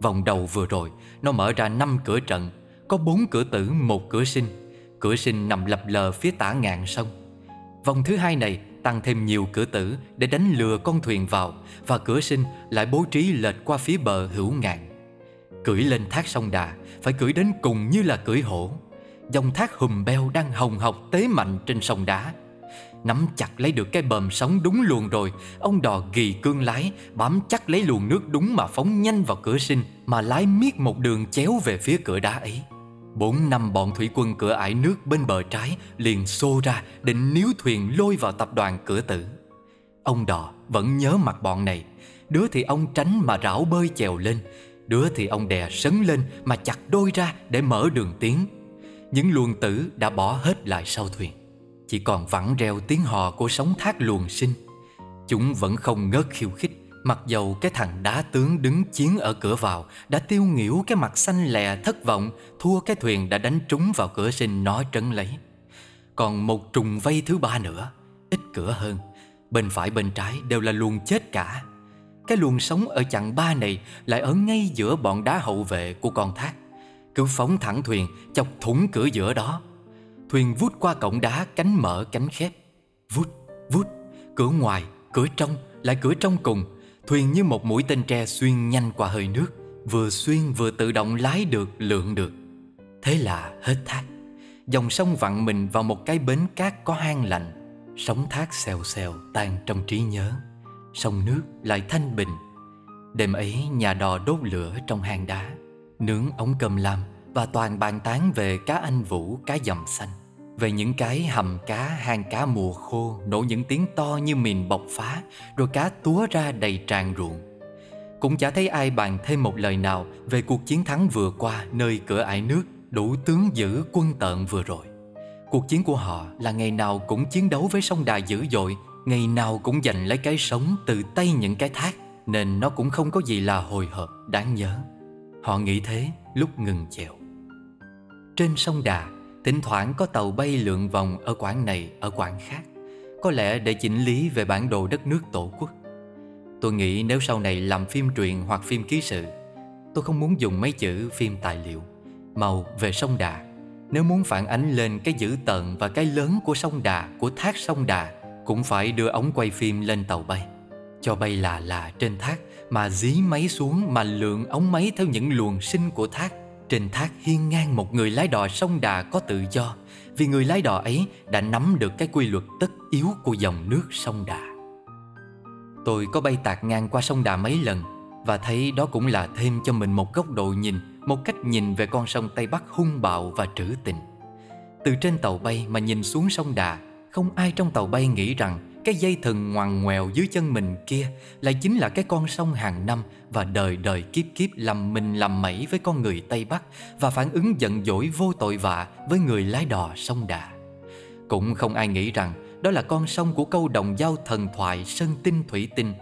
Vòng đầu vừa rồi, Nó mở ra năm cửa trận, Có bốn cửa tử, một cửa sinh. Cửa sinh nằm lập lờ phía tả ngạn sông. Vòng thứ hai này tăng thêm nhiều cửa tử để đánh lừa con thuyền vào, và cửa sinh lại bố trí lệch qua phía bờ hữu ngạn. Cưỡi lên thác sông Đà, phải cưỡi đến cùng như là cưỡi hổ. Dòng thác hùm beo đang hồng học tế mạnh trên sông đá Nắm chặt lấy được cái bờm sóng đúng luồng rồi, Ông đò ghi cương lái Bám chắc lấy luồng nước đúng mà phóng nhanh vào cửa sinh Mà lái miết một đường chéo về phía cửa đá ấy Bốn năm bọn thủy quân cửa ải nước bên bờ trái liền xô ra định níu thuyền lôi vào tập đoàn cửa tử. Ông đò vẫn nhớ mặt bọn này, đứa thì ông tránh mà rảo bơi chèo lên, đứa thì ông đè sấn lên mà chặt đôi ra để mở đường tiến. Những luồng tử đã bỏ hết lại sau thuyền, chỉ còn vẳng reo tiếng hò của sóng thác luồng sinh. Chúng vẫn không ngớt khiêu khích Mặc dầu cái thằng đá tướng đứng chiến ở cửa vào Đã tiêu nghỉu cái mặt xanh lè thất vọng Thua cái thuyền đã đánh trúng vào cửa sinh nó trấn lấy. Còn một trùng vây thứ ba nữa Ít cửa hơn Bên phải bên trái đều là luồng chết cả. Cái luồng sống ở chặng ba này Lại ở ngay giữa bọn đá hậu vệ của con thác. Cứ phóng thẳng thuyền Chọc thủng cửa giữa đó. Thuyền vút qua cổng đá cánh mở cánh khép. Vút, vút Cửa ngoài, cửa trong, lại cửa trong cùng. Thuyền như một mũi tên tre xuyên nhanh qua hơi nước Vừa xuyên vừa tự động lái được lượn được. Thế là hết thác. Dòng sông vặn mình vào một cái bến cát có hang lạnh. Sóng thác xèo xèo tan trong trí nhớ. Sông nước lại thanh bình. Đêm ấy nhà đò đốt lửa trong hang đá. Nướng ống cơm lam Và toàn bàn tán về cá anh vũ, cá dầm xanh về những cái hầm cá, hang cá mùa khô, nổ những tiếng to như mìn bọc phá, rồi cá túa ra đầy tràn ruộng. Cũng chả thấy ai bàn thêm một lời nào về cuộc chiến thắng vừa qua nơi cửa ải nước đủ tướng giữ quân tợn vừa rồi. Cuộc chiến của họ là ngày nào cũng chiến đấu với sông đà dữ dội, ngày nào cũng giành lấy cái sống từ tay những cái thác, nên nó cũng không có gì là hồi hộp, đáng nhớ. Họ nghĩ thế lúc ngừng chèo. Trên sông đà Thỉnh thoảng có tàu bay lượn vòng ở quảng này, ở quảng khác. Có lẽ để chỉnh lý về bản đồ đất nước tổ quốc. Tôi nghĩ nếu sau này làm phim truyện hoặc phim ký sự, Tôi không muốn dùng mấy chữ phim tài liệu. Màu về sông Đà. Nếu muốn phản ánh lên cái dữ tợn và cái lớn của sông Đà, Của thác sông Đà, Cũng phải đưa ống quay phim lên tàu bay. Cho bay là là trên thác, Mà dí máy xuống mà lượn ống máy theo những luồng sinh của thác trên thác hiên ngang một người lái đò sông Đà có tự do, Vì người lái đò ấy đã nắm được cái quy luật tất yếu của dòng nước sông Đà. Tôi có bay tạc ngang qua sông Đà mấy lần, Và thấy đó cũng là thêm cho mình một góc độ nhìn, Một cách nhìn về con sông Tây Bắc hung bạo và trữ tình. Từ trên tàu bay mà nhìn xuống sông Đà, Không ai trong tàu bay nghĩ rằng cái dây thừng ngoằn ngoèo dưới chân mình kia Lại chính là cái con sông hàng năm Và đời đời kiếp kiếp làm mình làm mẩy với con người Tây Bắc Và phản ứng giận dỗi vô tội vạ với người lái đò sông Đà. Cũng không ai nghĩ rằng Đó là con sông của câu đồng giao thần thoại Sơn Tinh Thủy Tinh.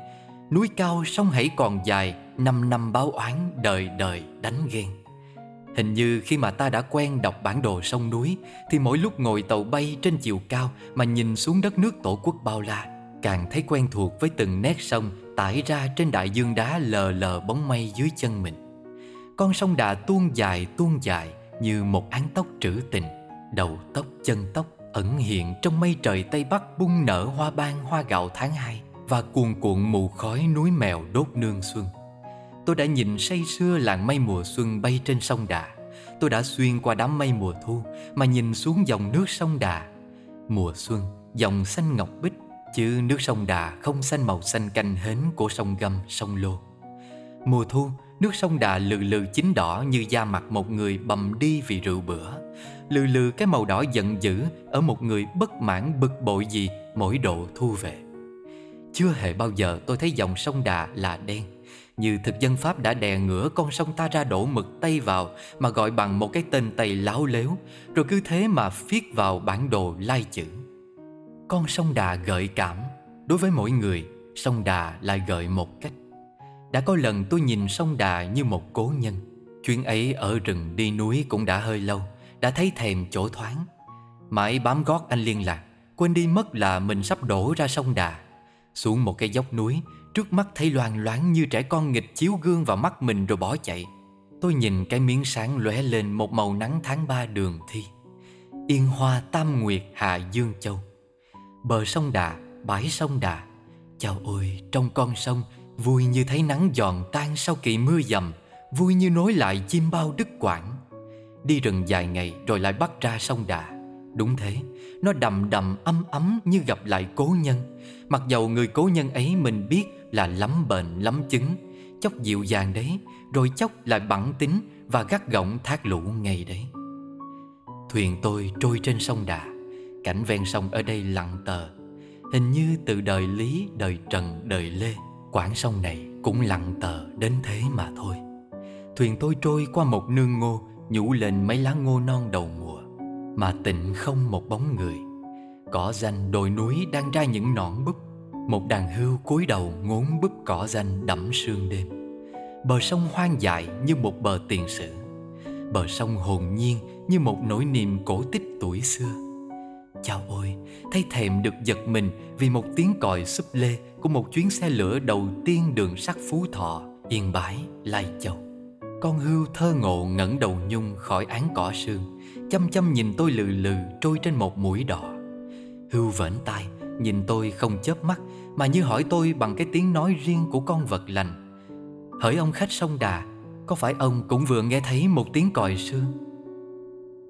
Núi cao sông hãy còn dài, Năm năm báo oán, đời đời đánh ghen. Hình như khi mà ta đã quen đọc bản đồ sông núi, Thì mỗi lúc ngồi tàu bay trên chiều cao Mà nhìn xuống đất nước tổ quốc bao la, Càng thấy quen thuộc với từng nét sông Tải ra trên đại dương đá lờ lờ bóng mây dưới chân mình. Con sông đà tuôn dài tuôn dài Như một án tóc trữ tình, Đầu tóc chân tóc ẩn hiện trong mây trời Tây Bắc bung nở hoa ban hoa gạo tháng 2 Và cuồn cuộn mù khói núi mèo đốt nương xuân. Tôi đã nhìn say sưa làng mây mùa xuân bay trên sông Đà. Tôi đã xuyên qua đám mây mùa thu Mà nhìn xuống dòng nước sông Đà. Mùa xuân, dòng xanh ngọc bích Chứ nước sông Đà không xanh màu xanh canh hến của sông Gâm, sông Lô. Mùa thu, nước sông Đà lừ lừ chín đỏ như da mặt một người bầm đi vì rượu bữa. Lừ lừ cái màu đỏ giận dữ ở một người bất mãn bực bội gì mỗi độ thu về. Chưa hề bao giờ tôi thấy dòng sông Đà là đen như thực dân Pháp đã đè ngửa con sông ta ra đổ mực Tây vào Mà gọi bằng một cái tên Tây láo lếu Rồi cứ thế mà viết vào bản đồ lai chữ. Con sông Đà gợi cảm. Đối với mỗi người, Sông Đà lại gợi một cách. Đã có lần tôi nhìn sông Đà như một cố nhân. Chuyến ấy ở rừng đi núi cũng đã hơi lâu, Đã thấy thèm chỗ thoáng. Mãi bám gót anh liên lạc, Quên đi mất là mình sắp đổ ra sông Đà. Xuống một cái dốc núi Trước mắt thấy loàn loáng như trẻ con nghịch chiếu gương vào mắt mình rồi bỏ chạy. Tôi nhìn cái miếng sáng lóe lên một màu nắng tháng ba đường thi. Yên hoa tam nguyệt hạ dương châu. Bờ sông Đà, bãi sông Đà. Chào ôi, trong con sông Vui như thấy nắng giòn tan sau kỳ mưa dầm Vui như nối lại chim bao đứt quảng. Đi rừng dài ngày rồi lại bắt ra sông Đà. Đúng thế Nó đầm đầm ấm ấm như gặp lại cố nhân. Mặc dầu người cố nhân ấy mình biết là lắm bệnh lắm chứng Chốc dịu dàng đấy Rồi chốc lại bẳng tính Và gắt gỏng thác lũ ngay đấy. Thuyền tôi trôi trên sông Đà Cảnh ven sông ở đây lặng tờ. Hình như từ đời Lý, đời Trần, đời Lê Quảng sông này cũng lặng tờ đến thế mà thôi. Thuyền tôi trôi qua một nương ngô Nhủ lên mấy lá ngô non đầu mùa Mà tịnh không một bóng người. Cỏ danh đồi núi đang ra những nõn búp Một đàn hưu cúi đầu ngốn búp cỏ danh đẫm sương đêm Bờ sông hoang dại như một bờ tiền sử Bờ sông hồn nhiên như một nỗi niềm cổ tích tuổi xưa Chao ôi, thấy thèm được giật mình vì một tiếng còi súp lê của một chuyến xe lửa đầu tiên đường sắt Phú Thọ, Yên Bái, Lai Châu. Con hươu thơ ngộ ngẩng đầu nhung khỏi án cỏ sương, chăm chăm nhìn tôi lừ lừ trôi trên một mũi đỏ. Hưu vẫn tai, nhìn tôi không chớp mắt mà như hỏi tôi bằng cái tiếng nói riêng của con vật lành. Hỡi ông khách sông Đà, có phải ông cũng vừa nghe thấy một tiếng còi sương?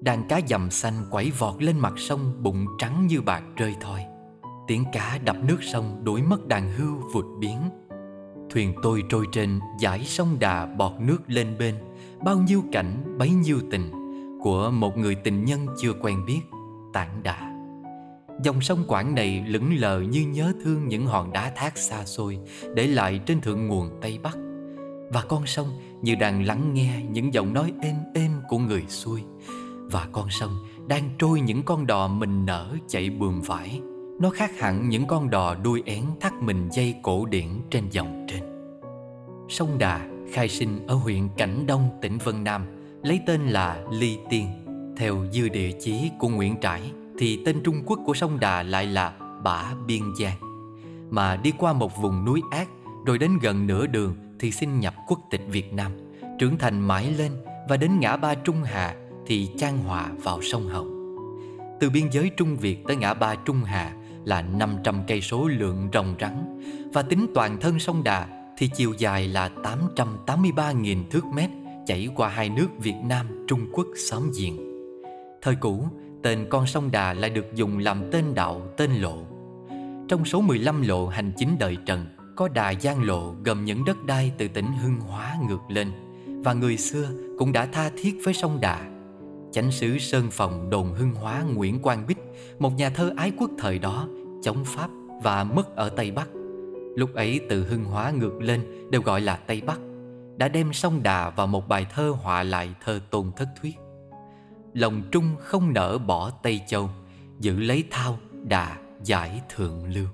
Đàn cá dầm xanh quẩy vọt lên mặt sông bụng trắng như bạc rơi thôi. Tiếng cá đập nước sông đuổi mất đàn hươu vụt biến. Thuyền tôi trôi trên dải sông đà bọt nước lên bên, bao nhiêu cảnh bấy nhiêu tình của một người tình nhân chưa quen biết, tản đà. Dòng sông Quảng này lững lờ như nhớ thương những hòn đá thác xa xôi để lại trên thượng nguồn Tây Bắc. Và con sông như đang lắng nghe những giọng nói êm êm của người xuôi. Và con sông đang trôi những con đò mình nở chạy bườm vải Nó khác hẳn những con đò đuôi én thắt mình dây cổ điển trên dòng trên. Sông Đà khai sinh ở huyện Cảnh Đông, tỉnh Vân Nam Lấy tên là Ly Tiên Theo dư địa chí của Nguyễn Trãi. Thì tên Trung Quốc của sông Đà lại là Bả Biên Giang Mà đi qua một vùng núi ác Rồi đến gần nửa đường thì xin nhập quốc tịch Việt Nam Trưởng thành mãi lên và đến ngã ba Trung Hà thì trang hòa vào sông Hồng. Từ biên giới Trung Việt tới ngã ba Trung Hà là 500 cây số lượng rồng rắn và tính toàn thân sông Đà thì chiều dài là 883.000 thước mét chảy qua hai nước Việt Nam, Trung Quốc xóm giềng. Thời cũ, tên con sông Đà lại được dùng làm tên đạo, tên lộ. Trong số 15 lộ hành chính đời Trần, có đà Giang Lộ gồm những đất đai từ tỉnh Hưng Hóa ngược lên và người xưa cũng đã tha thiết với sông Đà. Chánh sứ Sơn Phòng đồn hưng hóa Nguyễn Quang Bích Một nhà thơ ái quốc thời đó Chống Pháp và mất ở Tây Bắc. Lúc ấy từ hưng hóa ngược lên Đều gọi là Tây Bắc Đã đem sông Đà vào một bài thơ họa lại thơ tôn thất thuyết. Lòng trung không nỡ bỏ Tây Châu, Giữ lấy thao đà giải thượng lưu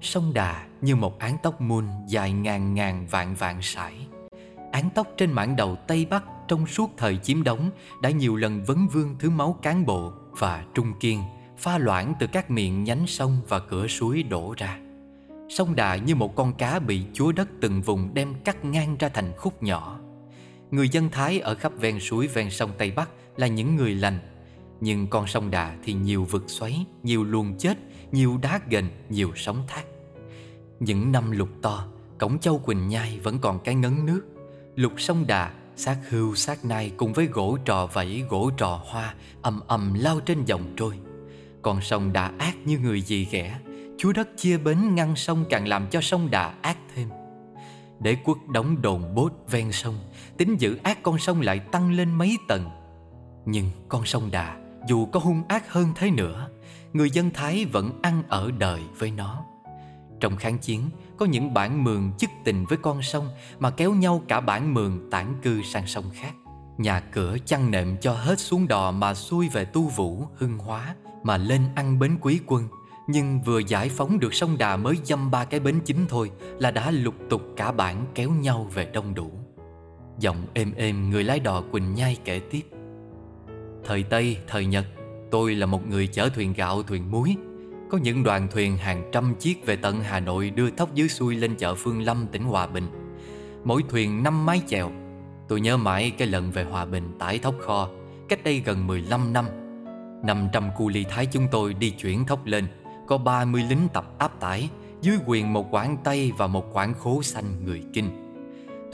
Sông Đà như một án tóc muôn dài ngàn ngàn vạn vạn sải Án tóc trên mảng đầu Tây Bắc trong suốt thời chiếm đóng đã nhiều lần vấn vương thứ máu cán bộ và trung kiên, pha loãng từ các miệng nhánh sông và cửa suối đổ ra. Sông Đà như một con cá bị chúa đất từng vùng đem cắt ngang ra thành khúc nhỏ. Người dân Thái ở khắp ven suối ven sông Tây Bắc là những người lành. Nhưng con sông Đà thì nhiều vực xoáy, nhiều luồng chết, nhiều đá gần, nhiều sóng thác. Những năm lục to, cổng châu Quỳnh Nhai vẫn còn cái ngấn nước. Lục sông Đà xác hưu xác nai cùng với gỗ trò vẫy gỗ trò hoa ầm ầm lao trên dòng trôi con sông Đà ác như người gì ghẻ chúa đất chia bến ngăn sông càng làm cho sông đà ác thêm đế quốc đóng đồn bốt ven sông tính giữ ác con sông lại tăng lên mấy tầng nhưng con sông đà dù có hung ác hơn thế nữa người dân thái vẫn ăn ở đời với nó trong kháng chiến có những bản mường chức tình với con sông mà kéo nhau cả bản mường tản cư sang sông khác. Nhà cửa chăn nệm cho hết xuống đò mà xuôi về tu vũ, hưng hóa mà lên ăn bến quý quân. Nhưng vừa giải phóng được sông Đà mới dăm ba cái bến chính thôi là đã lục tục cả bản kéo nhau về đông đủ. Giọng êm êm người lái đò Quỳnh Nhai kể tiếp. Thời Tây, thời Nhật, tôi là một người chở thuyền gạo, thuyền muối có những đoàn thuyền hàng trăm chiếc về tận Hà Nội đưa thóc dưới xuôi lên chợ Phương Lâm, tỉnh Hòa Bình. Mỗi thuyền năm mái chèo. Tôi nhớ mãi cái lần về Hòa Bình tải thóc kho, cách đây gần 15 năm. 500 cu ly thái chúng tôi đi chuyển thóc lên, có 30 lính tập áp tải, dưới quyền một quảng Tây và một quảng khố xanh người Kinh.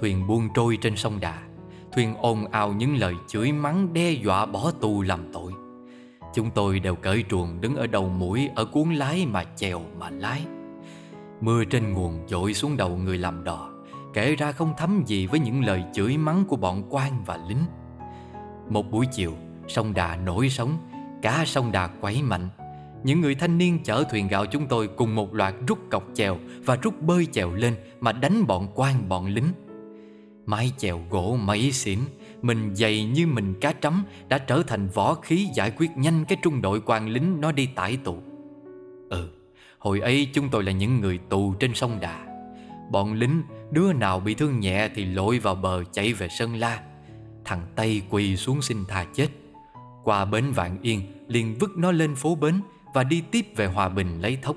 Thuyền buông trôi trên sông Đà. Thuyền ồn ào những lời chửi mắng đe dọa bỏ tù làm tội. Chúng tôi đều cởi truồng đứng ở đầu mũi, Ở cuốn lái mà chèo mà lái. Mưa trên nguồn dội xuống đầu người làm đò, Kể ra không thấm gì với những lời chửi mắng của bọn quan và lính. Một buổi chiều, Sông Đà nổi sóng, Cả sông Đà quấy mạnh. Những người thanh niên chở thuyền gạo chúng tôi Cùng một loạt rút cọc chèo Và rút bơi chèo lên Mà đánh bọn quan, bọn lính. Mái chèo gỗ mấy xỉn, Mình dày như mình cá trắm, Đã trở thành võ khí giải quyết nhanh Cái trung đội quan lính nó đi tải tù. Ừ Hồi ấy chúng tôi là những người tù trên sông Đà. Bọn lính, Đứa nào bị thương nhẹ thì lội vào bờ chạy về Sơn La. Thằng Tây quỳ xuống xin tha chết. Qua bến Vạn Yên, liền vứt nó lên phố bến Và đi tiếp về Hòa Bình lấy thóc.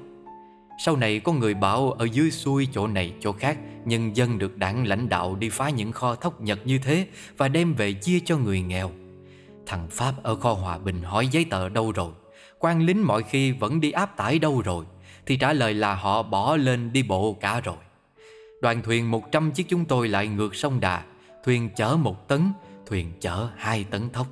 Sau này có người bảo ở dưới xuôi chỗ này chỗ khác Nhân dân được đảng lãnh đạo đi phá những kho thóc nhật như thế Và đem về chia cho người nghèo. Thằng Pháp ở kho Hòa Bình hỏi giấy tờ đâu rồi? Quan lính mọi khi vẫn đi áp tải đâu rồi? Thì trả lời là họ bỏ lên đi bộ cả rồi. Đoàn thuyền 100 chiếc chúng tôi lại ngược sông Đà. Thuyền chở một tấn, thuyền chở hai tấn thóc.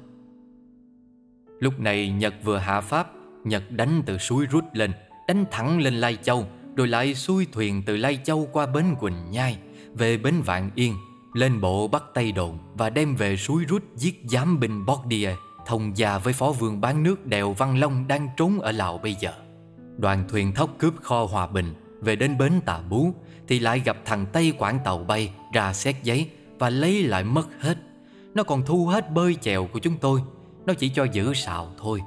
Lúc này Nhật vừa hạ Pháp Nhật đánh từ suối rút lên. Đánh thẳng lên Lai Châu Rồi lại xuôi thuyền từ Lai Châu qua bến Quỳnh Nhai Về bến Vạn Yên Lên bộ bắt Tây Đồn Và đem về suối rút giết giám binh Bordia, Thông gia với phó vương bán nước đèo Văn Long Đang trốn ở Lào bây giờ. Đoàn thuyền thóc cướp kho Hòa Bình Về đến bến Tà Bú Thì lại gặp thằng Tây quản tàu bay Ra xét giấy Và lấy lại mất hết. Nó còn thu hết bơi chèo của chúng tôi Nó chỉ cho giữ sào thôi.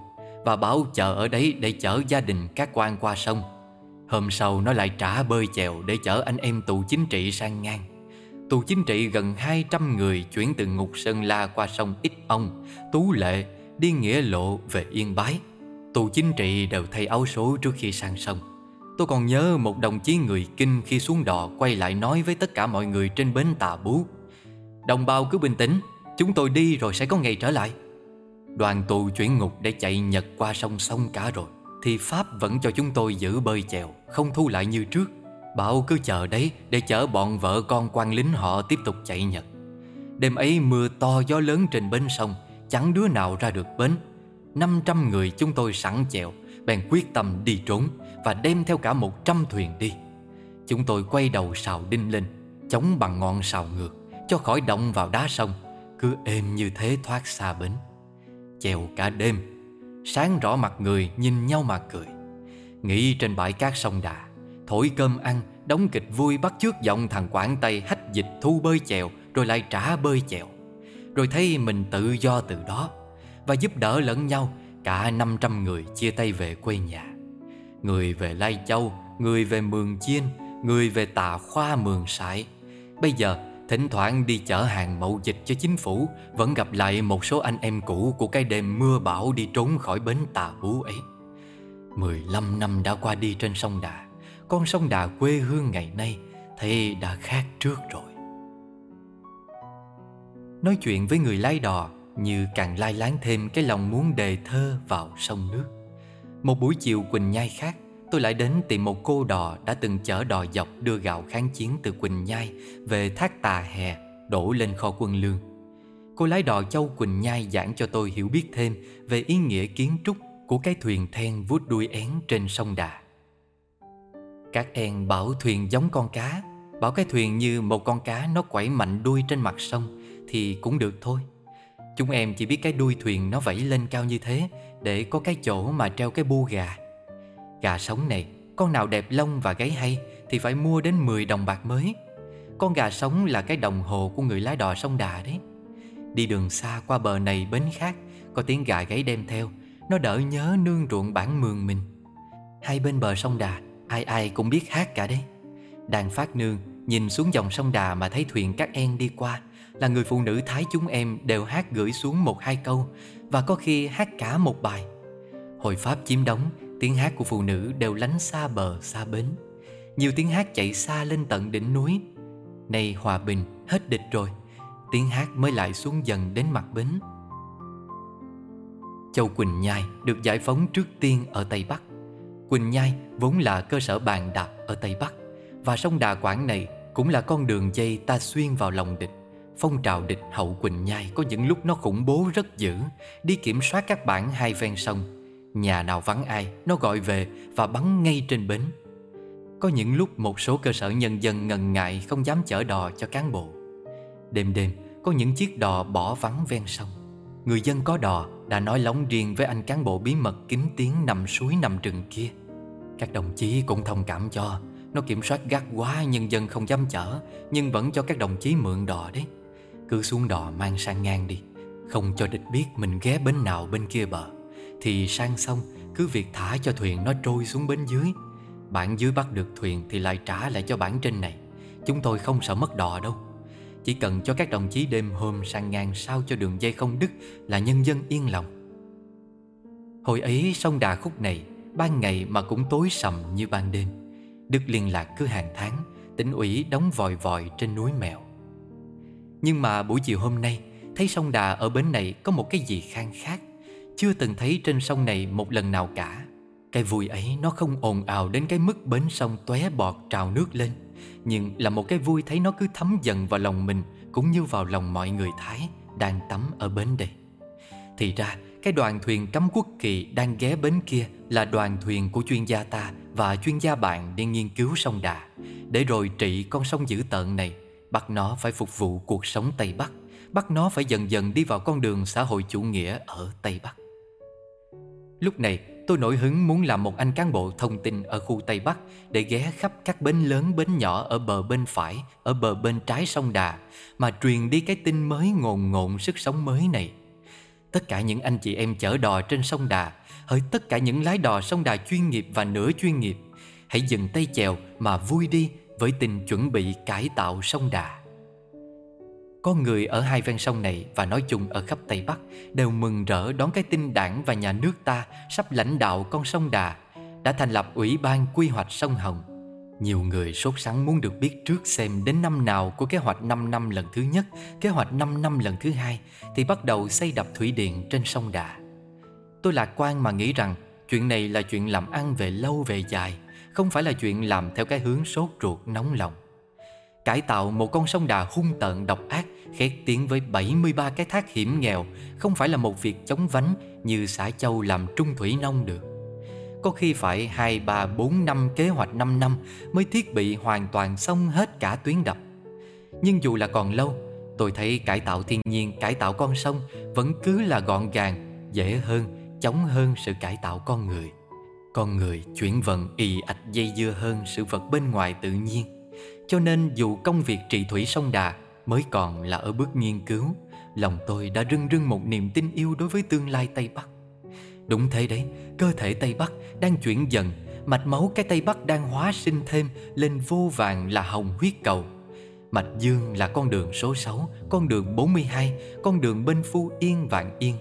Và bảo chờ ở đấy để chở gia đình các quan qua sông Hôm sau nó lại trả bơi chèo Để chở anh em tù chính trị sang ngang Tù chính trị gần 200 người chuyển từ ngục Sơn La qua sông Ít Ông, Tú Lệ, đi Nghĩa Lộ về Yên Bái. Tù chính trị đều thay áo số trước khi sang sông. Tôi còn nhớ một đồng chí người Kinh khi xuống đò quay lại nói với tất cả mọi người trên bến tà bú. Đồng bào cứ bình tĩnh, chúng tôi đi rồi sẽ có ngày trở lại. Đoàn tù chuyển ngục để chạy Nhật qua sông sông cả rồi, thì Pháp vẫn cho chúng tôi giữ bơi chèo, không thu lại như trước. Bảo cứ chờ đấy để chở bọn vợ con quan lính họ tiếp tục chạy Nhật. Đêm ấy mưa to gió lớn trên bến sông Chẳng đứa nào ra được bến. 500 người chúng tôi sẵn chèo Bèn quyết tâm đi trốn Và đem theo cả 100 thuyền đi. Chúng tôi quay đầu sào đinh lên Chống bằng ngọn sào ngược Cho khỏi động vào đá sông Cứ êm như thế thoát xa bến. Chèo cả đêm. Sáng rõ mặt người, nhìn nhau mà cười. Nghĩ trên bãi cát sông Đà, Thổi cơm ăn, Đóng kịch vui bắt chước giọng thằng Quảng Tây hách dịch thu bơi chèo, Rồi lại trả bơi chèo. Rồi thấy mình tự do từ đó, Và giúp đỡ lẫn nhau, Cả 500 người chia tay về quê nhà. Người về Lai Châu, Người về Mường Chiên, Người về Tà Khoa Mường Sải. Bây giờ thỉnh thoảng đi chở hàng mậu dịch cho chính phủ Vẫn gặp lại một số anh em cũ Của cái đêm mưa bão đi trốn khỏi bến Tà Bú ấy 15 năm đã qua đi trên sông Đà con sông Đà quê hương ngày nay thì đã khác trước rồi. Nói chuyện với người lái đò như càng lai láng thêm cái lòng muốn đề thơ vào sông nước. Một buổi chiều Quỳnh Nhai khác, tôi lại đến tìm một cô đò đã từng chở đò dọc đưa gạo kháng chiến từ Quỳnh Nhai về thác tà hè, đổ lên kho quân lương. Cô lái đò Châu Quỳnh Nhai giảng cho tôi hiểu biết thêm về ý nghĩa kiến trúc của cái thuyền then vuốt đuôi én trên sông Đà. Các em bảo thuyền giống con cá, Bảo cái thuyền như một con cá nó quẩy mạnh đuôi trên mặt sông Thì cũng được thôi Chúng em chỉ biết cái đuôi thuyền nó vẫy lên cao như thế Để có cái chỗ mà treo cái bu gà Gà sống này, Con nào đẹp lông và gáy hay Thì phải mua đến 10 đồng bạc mới. Con gà sống là cái đồng hồ của người lái đò sông Đà đấy. Đi đường xa qua bờ này bến khác, Có tiếng gà gáy đem theo. Nó đỡ nhớ nương ruộng bản mường mình. Hai bên bờ sông Đà, Ai ai cũng biết hát cả đấy. Đàn phát nương Nhìn xuống dòng sông Đà mà thấy thuyền các em đi qua, Là người phụ nữ Thái chúng em đều hát gửi xuống một hai câu Và có khi hát cả một bài. Hồi Pháp chiếm đóng Tiếng hát của phụ nữ đều lánh xa bờ, xa bến. Nhiều tiếng hát chạy xa lên tận đỉnh núi. Nay hòa bình, hết địch rồi. Tiếng hát mới lại xuống dần đến mặt bến. Châu Quỳnh Nhai được giải phóng trước tiên ở Tây Bắc. Quỳnh Nhai vốn là cơ sở bàn đạp ở Tây Bắc. Và sông Đà Quảng này cũng là con đường dây ta xuyên vào lòng địch. Phong trào địch hậu Quỳnh Nhai có những lúc nó khủng bố rất dữ. Đi kiểm soát các bản hai ven sông Nhà nào vắng ai, Nó gọi về và bắn ngay trên bến. Có những lúc một số cơ sở nhân dân ngần ngại Không dám chở đò cho cán bộ. Đêm đêm, có những chiếc đò bỏ vắng ven sông. Người dân có đò đã nói lóng riêng với anh cán bộ bí mật kín tiếng nằm suối nằm rừng kia. Các đồng chí cũng thông cảm cho. Nó kiểm soát gắt quá, nhân dân không dám chở, Nhưng vẫn cho các đồng chí mượn đò đấy. Cứ xuống đò mang sang ngang đi, Không cho địch biết mình ghé bên nào bên kia bờ. Thì sang xong cứ việc thả cho thuyền nó trôi xuống bên dưới Bản dưới bắt được thuyền thì lại trả lại cho bản trên này Chúng tôi không sợ mất đò đâu chỉ cần cho các đồng chí đêm hôm sang ngang sao cho đường dây không đứt là nhân dân yên lòng. Hồi ấy sông Đà khúc này ban ngày mà cũng tối sầm như ban đêm. Đức liên lạc cứ hàng tháng, tỉnh ủy đóng vòi vòi trên núi mèo. Nhưng mà buổi chiều hôm nay, thấy sông Đà ở bến này có một cái gì khang khác. Chưa từng thấy trên sông này một lần nào cả. Cái vui ấy nó không ồn ào đến cái mức bến sông tóe bọt trào nước lên, nhưng là một cái vui thấy nó cứ thấm dần vào lòng mình Cũng như vào lòng mọi người Thái Đang tắm ở bến đây. Thì ra, cái đoàn thuyền cắm quốc kỳ Đang ghé bến kia Là đoàn thuyền của chuyên gia ta Và chuyên gia bạn đi nghiên cứu sông Đà. Để rồi trị con sông dữ tợn này, Bắt nó phải phục vụ cuộc sống Tây Bắc, Bắt nó phải dần dần đi vào con đường xã hội chủ nghĩa ở Tây Bắc. Lúc này tôi nổi hứng muốn làm một anh cán bộ thông tin ở khu Tây Bắc để ghé khắp các bến lớn bến nhỏ ở bờ bên phải, ở bờ bên trái sông Đà mà truyền đi cái tin mới ngồn ngộn sức sống mới này. Tất cả những anh chị em chở đò trên sông Đà, hỡi tất cả những lái đò sông Đà chuyên nghiệp và nửa chuyên nghiệp, hãy dừng tay chèo mà vui đi với tình chuẩn bị cải tạo sông Đà. Có người ở hai ven sông này và nói chung ở khắp Tây Bắc đều mừng rỡ đón cái tin đảng và nhà nước ta sắp lãnh đạo con sông Đà đã thành lập Ủy ban Quy hoạch sông Hồng. Nhiều người sốt sắng muốn được biết trước xem đến năm nào của kế hoạch 5 năm lần thứ nhất, kế hoạch 5 năm lần thứ hai thì bắt đầu xây đập thủy điện trên sông Đà. Tôi lạc quan mà nghĩ rằng chuyện này là chuyện làm ăn về lâu về dài, không phải là chuyện làm theo cái hướng sốt ruột nóng lòng cải tạo một con sông Đà hung tợn độc ác khét tiếng với 73 cái thác hiểm nghèo không phải là một việc chống vánh như xã Châu làm trung thủy nông được. Có khi phải 2, 3, 4 năm kế hoạch 5 năm mới thiết bị hoàn toàn xong hết cả tuyến đập. Nhưng dù là còn lâu, tôi thấy cải tạo thiên nhiên, cải tạo con sông vẫn cứ là gọn gàng, dễ hơn, chống hơn sự cải tạo con người. Con người chuyển vận ì ạch dây dưa hơn sự vật bên ngoài tự nhiên cho nên dù công việc trị thủy sông Đà mới còn là ở bước nghiên cứu, lòng tôi đã rưng rưng một niềm tin yêu đối với tương lai Tây Bắc. Đúng thế đấy, cơ thể Tây Bắc đang chuyển dần, mạch máu cái Tây Bắc đang hóa sinh thêm lên vô vàng là hồng huyết cầu. Mạch Dương là con đường số 6, con đường 42, con đường bên Phu Yên Vạn Yên.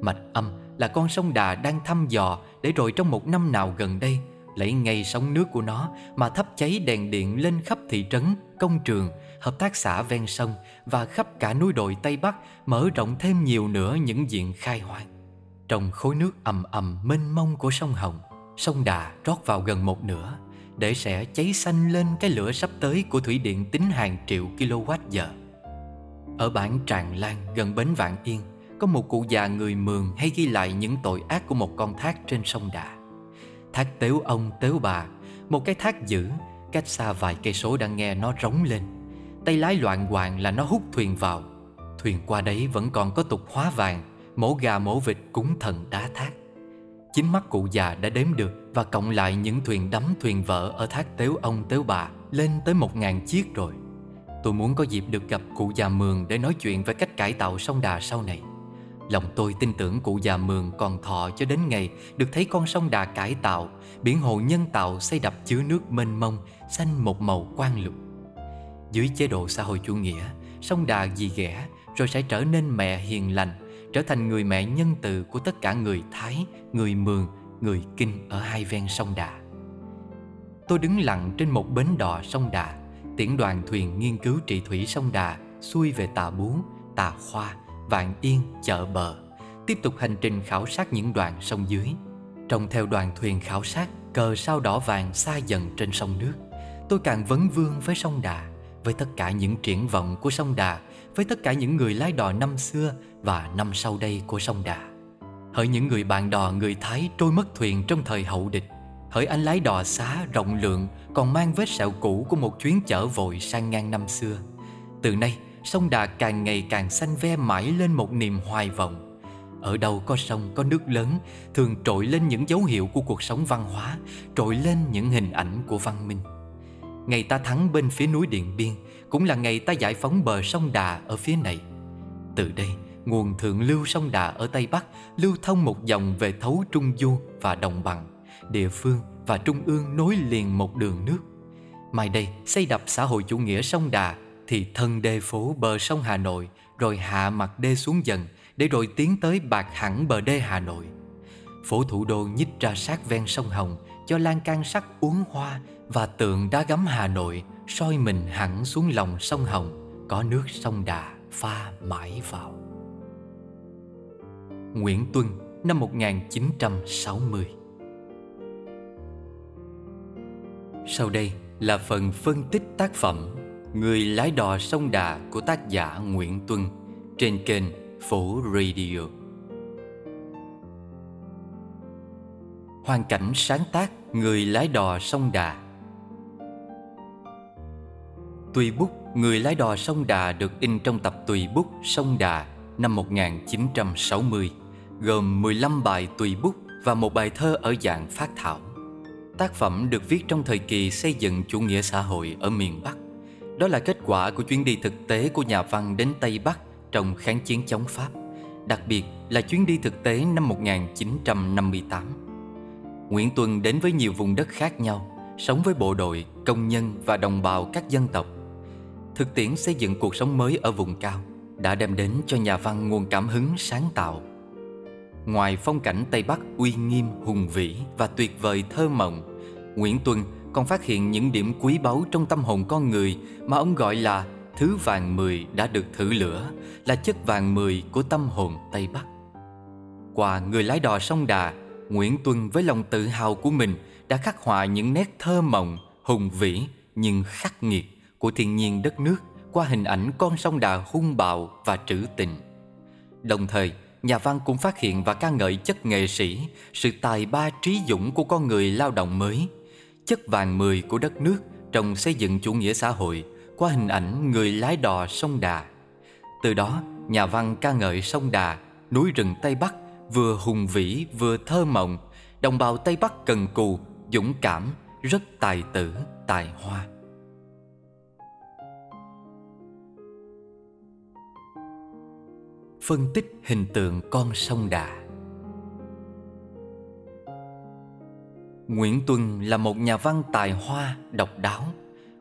Mạch Âm là con sông Đà đang thăm dò để rồi trong một năm nào gần đây lấy ngay sóng nước của nó mà thắp cháy đèn điện lên khắp thị trấn, công trường, hợp tác xã ven sông và khắp cả núi đồi Tây Bắc mở rộng thêm nhiều nữa những diện khai hoang. Trong khối nước ầm ầm mênh mông của sông Hồng, sông Đà rót vào gần một nửa để sẽ cháy xanh lên cái lửa sắp tới của thủy điện tính hàng triệu kWh. giờ. Ở bản Tràng Lan gần bến Vạn Yên, có một cụ già người Mường hay ghi lại những tội ác của một con thác trên sông Đà. Thác tếu ông tếu bà Một cái thác dữ Cách xa vài cây số đang nghe nó rống lên Tay lái loạn hoàng là nó hút thuyền vào. Thuyền qua đấy vẫn còn có tục hóa vàng Mổ gà mổ vịt cúng thần đá thác. Chính mắt cụ già đã đếm được Và cộng lại những thuyền đắm thuyền vợ Ở thác tếu ông tếu bà Lên tới một ngàn chiếc rồi. Tôi muốn có dịp được gặp cụ già Mường Để nói chuyện về cách cải tạo sông Đà sau này. Lòng tôi tin tưởng cụ già Mường còn thọ cho đến ngày được thấy con sông Đà cải tạo, biển hồ nhân tạo xây đập chứa nước mênh mông, xanh một màu quang lục. Dưới chế độ xã hội chủ nghĩa, sông Đà dì ghẻ rồi sẽ trở nên mẹ hiền lành, trở thành người mẹ nhân từ của tất cả người Thái, người Mường, người Kinh ở hai ven sông Đà. Tôi đứng lặng trên một bến đò sông Đà, tiễn đoàn thuyền nghiên cứu trị thủy sông Đà xuôi về Tà Bú, Tà Khoa, Vạn Yên, chợ bờ Tiếp tục hành trình khảo sát những đoạn sông dưới trông theo đoàn thuyền khảo sát Cờ sao đỏ vàng xa dần trên sông nước Tôi càng vấn vương với sông Đà với tất cả những triển vọng của sông Đà, với tất cả những người lái đò năm xưa và năm sau đây của sông Đà. Hỡi những người bạn đò người Thái trôi mất thuyền trong thời hậu địch, hỡi anh lái đò xá rộng lượng còn mang vết sẹo cũ của một chuyến chở vội sang ngang năm xưa. Từ nay, sông Đà càng ngày càng xanh ve mãi lên một niềm hoài vọng. Ở đâu có sông, có nước lớn, thường trội lên những dấu hiệu của cuộc sống văn hóa, trội lên những hình ảnh của văn minh. Ngày ta thắng bên phía núi Điện Biên, Cũng là ngày ta giải phóng bờ sông Đà ở phía này. Từ đây, nguồn thượng lưu sông Đà ở Tây Bắc Lưu thông một dòng về thấu Trung Du và Đồng Bằng, Địa phương và Trung ương nối liền một đường nước. Mai đây, xây đập xã hội chủ nghĩa sông Đà Thì thân đê phố bờ sông Hà Nội, Rồi hạ mặt đê xuống dần Để rồi tiến tới bạc hẳn bờ đê Hà Nội. Phố thủ đô nhích ra sát ven sông Hồng cho lan can sắt uống hoa và tượng đá gấm Hà Nội soi mình hẳn xuống lòng sông Hồng, có nước sông Đà pha mãi vào. Nguyễn Tuân, năm 1960 Sau đây là phần phân tích tác phẩm Người lái đò sông Đà của tác giả Nguyễn Tuân trên kênh Phố Radio. Hoàn cảnh sáng tác Người lái đò sông Đà Tùy bút Người lái đò sông Đà được in trong tập Tùy bút sông Đà năm 1960 gồm 15 bài tùy bút và một bài thơ ở dạng phát thảo. Tác phẩm được viết trong thời kỳ xây dựng chủ nghĩa xã hội ở miền Bắc. Đó là kết quả của chuyến đi thực tế của nhà văn đến Tây Bắc trong kháng chiến chống Pháp, đặc biệt là chuyến đi thực tế năm 1958. Nguyễn Tuân đến với nhiều vùng đất khác nhau, sống với bộ đội, công nhân và đồng bào các dân tộc thực tiễn xây dựng cuộc sống mới ở vùng cao đã đem đến cho nhà văn nguồn cảm hứng sáng tạo. Ngoài phong cảnh Tây Bắc uy nghiêm, hùng vĩ và tuyệt vời thơ mộng, Nguyễn Tuân còn phát hiện những điểm quý báu trong tâm hồn con người mà ông gọi là thứ vàng mười đã được thử lửa, là chất vàng mười của tâm hồn Tây Bắc. Qua người lái đò sông Đà, Nguyễn Tuân với lòng tự hào của mình đã khắc họa những nét thơ mộng, hùng vĩ nhưng khắc nghiệt của thiên nhiên đất nước qua hình ảnh con sông Đà hung bạo và trữ tình. Đồng thời, nhà văn cũng phát hiện và ca ngợi chất nghệ sĩ, sự tài ba trí dũng của con người lao động mới, chất vàng mười của đất nước trong xây dựng chủ nghĩa xã hội qua hình ảnh người lái đò sông Đà. Từ đó, nhà văn ca ngợi sông Đà, núi rừng Tây Bắc vừa hùng vĩ vừa thơ mộng, đồng bào Tây Bắc cần cù, dũng cảm, rất tài tử, tài hoa. phân tích hình tượng con sông Đà. Nguyễn Tuân là một nhà văn tài hoa, độc đáo.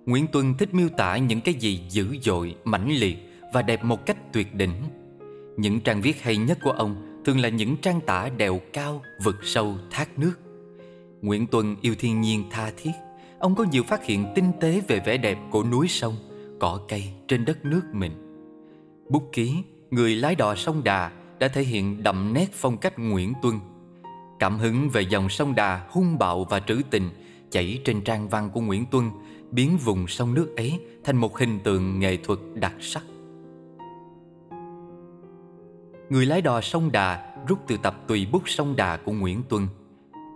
Nguyễn Tuân thích miêu tả những cái gì dữ dội, mãnh liệt và đẹp một cách tuyệt đỉnh. Những trang viết hay nhất của ông thường là những trang tả đèo cao, vực sâu, thác nước. Nguyễn Tuân yêu thiên nhiên tha thiết. Ông có nhiều phát hiện tinh tế về vẻ đẹp của núi sông, cỏ cây trên đất nước mình. Bút ký người lái đò sông Đà đã thể hiện đậm nét phong cách Nguyễn Tuân. Cảm hứng về dòng sông Đà hung bạo và trữ tình chảy trên trang văn của Nguyễn Tuân biến vùng sông nước ấy thành một hình tượng nghệ thuật đặc sắc. Người lái đò sông Đà rút từ tập tùy bút sông Đà của Nguyễn Tuân.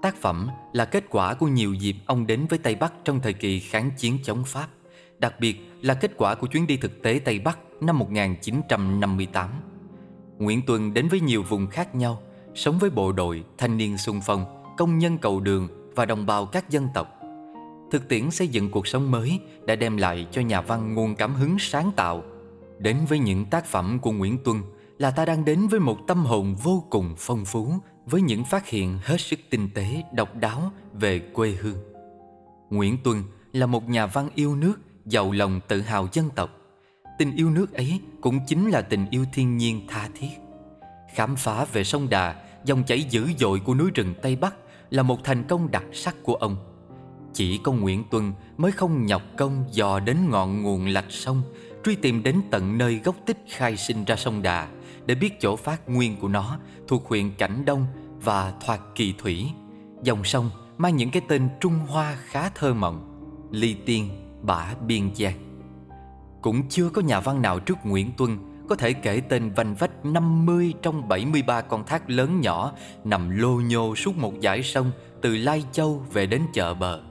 Tác phẩm là kết quả của nhiều dịp ông đến với Tây Bắc trong thời kỳ kháng chiến chống Pháp, đặc biệt là kết quả của chuyến đi thực tế Tây Bắc năm 1958. Nguyễn Tuân đến với nhiều vùng khác nhau, sống với bộ đội, thanh niên xung phong, công nhân cầu đường và đồng bào các dân tộc. Thực tiễn xây dựng cuộc sống mới đã đem lại cho nhà văn nguồn cảm hứng sáng tạo. Đến với những tác phẩm của Nguyễn Tuân là ta đang đến với một tâm hồn vô cùng phong phú với những phát hiện hết sức tinh tế, độc đáo về quê hương. Nguyễn Tuân là một nhà văn yêu nước, giàu lòng tự hào dân tộc. Tình yêu nước ấy cũng chính là tình yêu thiên nhiên tha thiết. Khám phá về sông Đà, dòng chảy dữ dội của núi rừng Tây Bắc là một thành công đặc sắc của ông. Chỉ có Nguyễn Tuân mới không nhọc công dò đến ngọn nguồn lạch sông, truy tìm đến tận nơi gốc tích khai sinh ra sông Đà để biết chỗ phát nguyên của nó thuộc huyện Cảnh Đông và Thoạt Kỳ Thủy. Dòng sông mang những cái tên Trung Hoa khá thơ mộng, Ly Tiên, Bả Biên Giang. Cũng chưa có nhà văn nào trước Nguyễn Tuân có thể kể tên vành vách 50 trong 73 con thác lớn nhỏ nằm lô nhô suốt một dải sông từ Lai Châu về đến chợ bờ.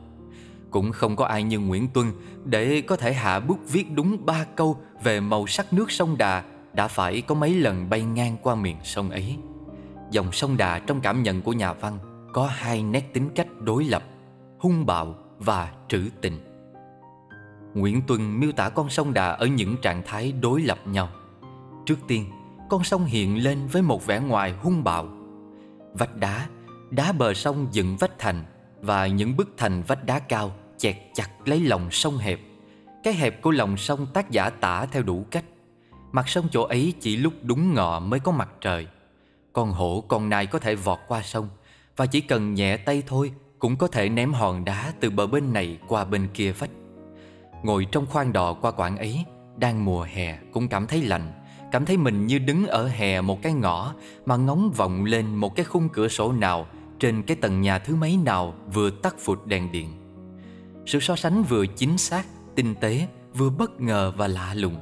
Cũng không có ai như Nguyễn Tuân để có thể hạ bút viết đúng ba câu về màu sắc nước sông Đà đã phải có mấy lần bay ngang qua miền sông ấy. Dòng sông Đà trong cảm nhận của nhà văn có hai nét tính cách đối lập, hung bạo và trữ tình. Nguyễn Tuân miêu tả con sông Đà ở những trạng thái đối lập nhau. Trước tiên, con sông hiện lên với một vẻ ngoài hung bạo. Vách đá, đá bờ sông dựng vách thành và những bức thành vách đá cao chẹt chặt lấy lòng sông hẹp. Cái hẹp của lòng sông tác giả tả theo đủ cách. Mặt sông chỗ ấy chỉ lúc đúng ngọ mới có mặt trời. Con hổ con nai có thể vọt qua sông và chỉ cần nhẹ tay thôi cũng có thể ném hòn đá từ bờ bên này qua bên kia vách. Ngồi trong khoang đò qua quãng ấy, đang mùa hè cũng cảm thấy lạnh, cảm thấy mình như đứng ở hè một cái ngõ mà ngóng vọng lên một cái khung cửa sổ nào trên cái tầng nhà thứ mấy nào vừa tắt phụt đèn điện. Sự so sánh vừa chính xác, tinh tế, vừa bất ngờ và lạ lùng.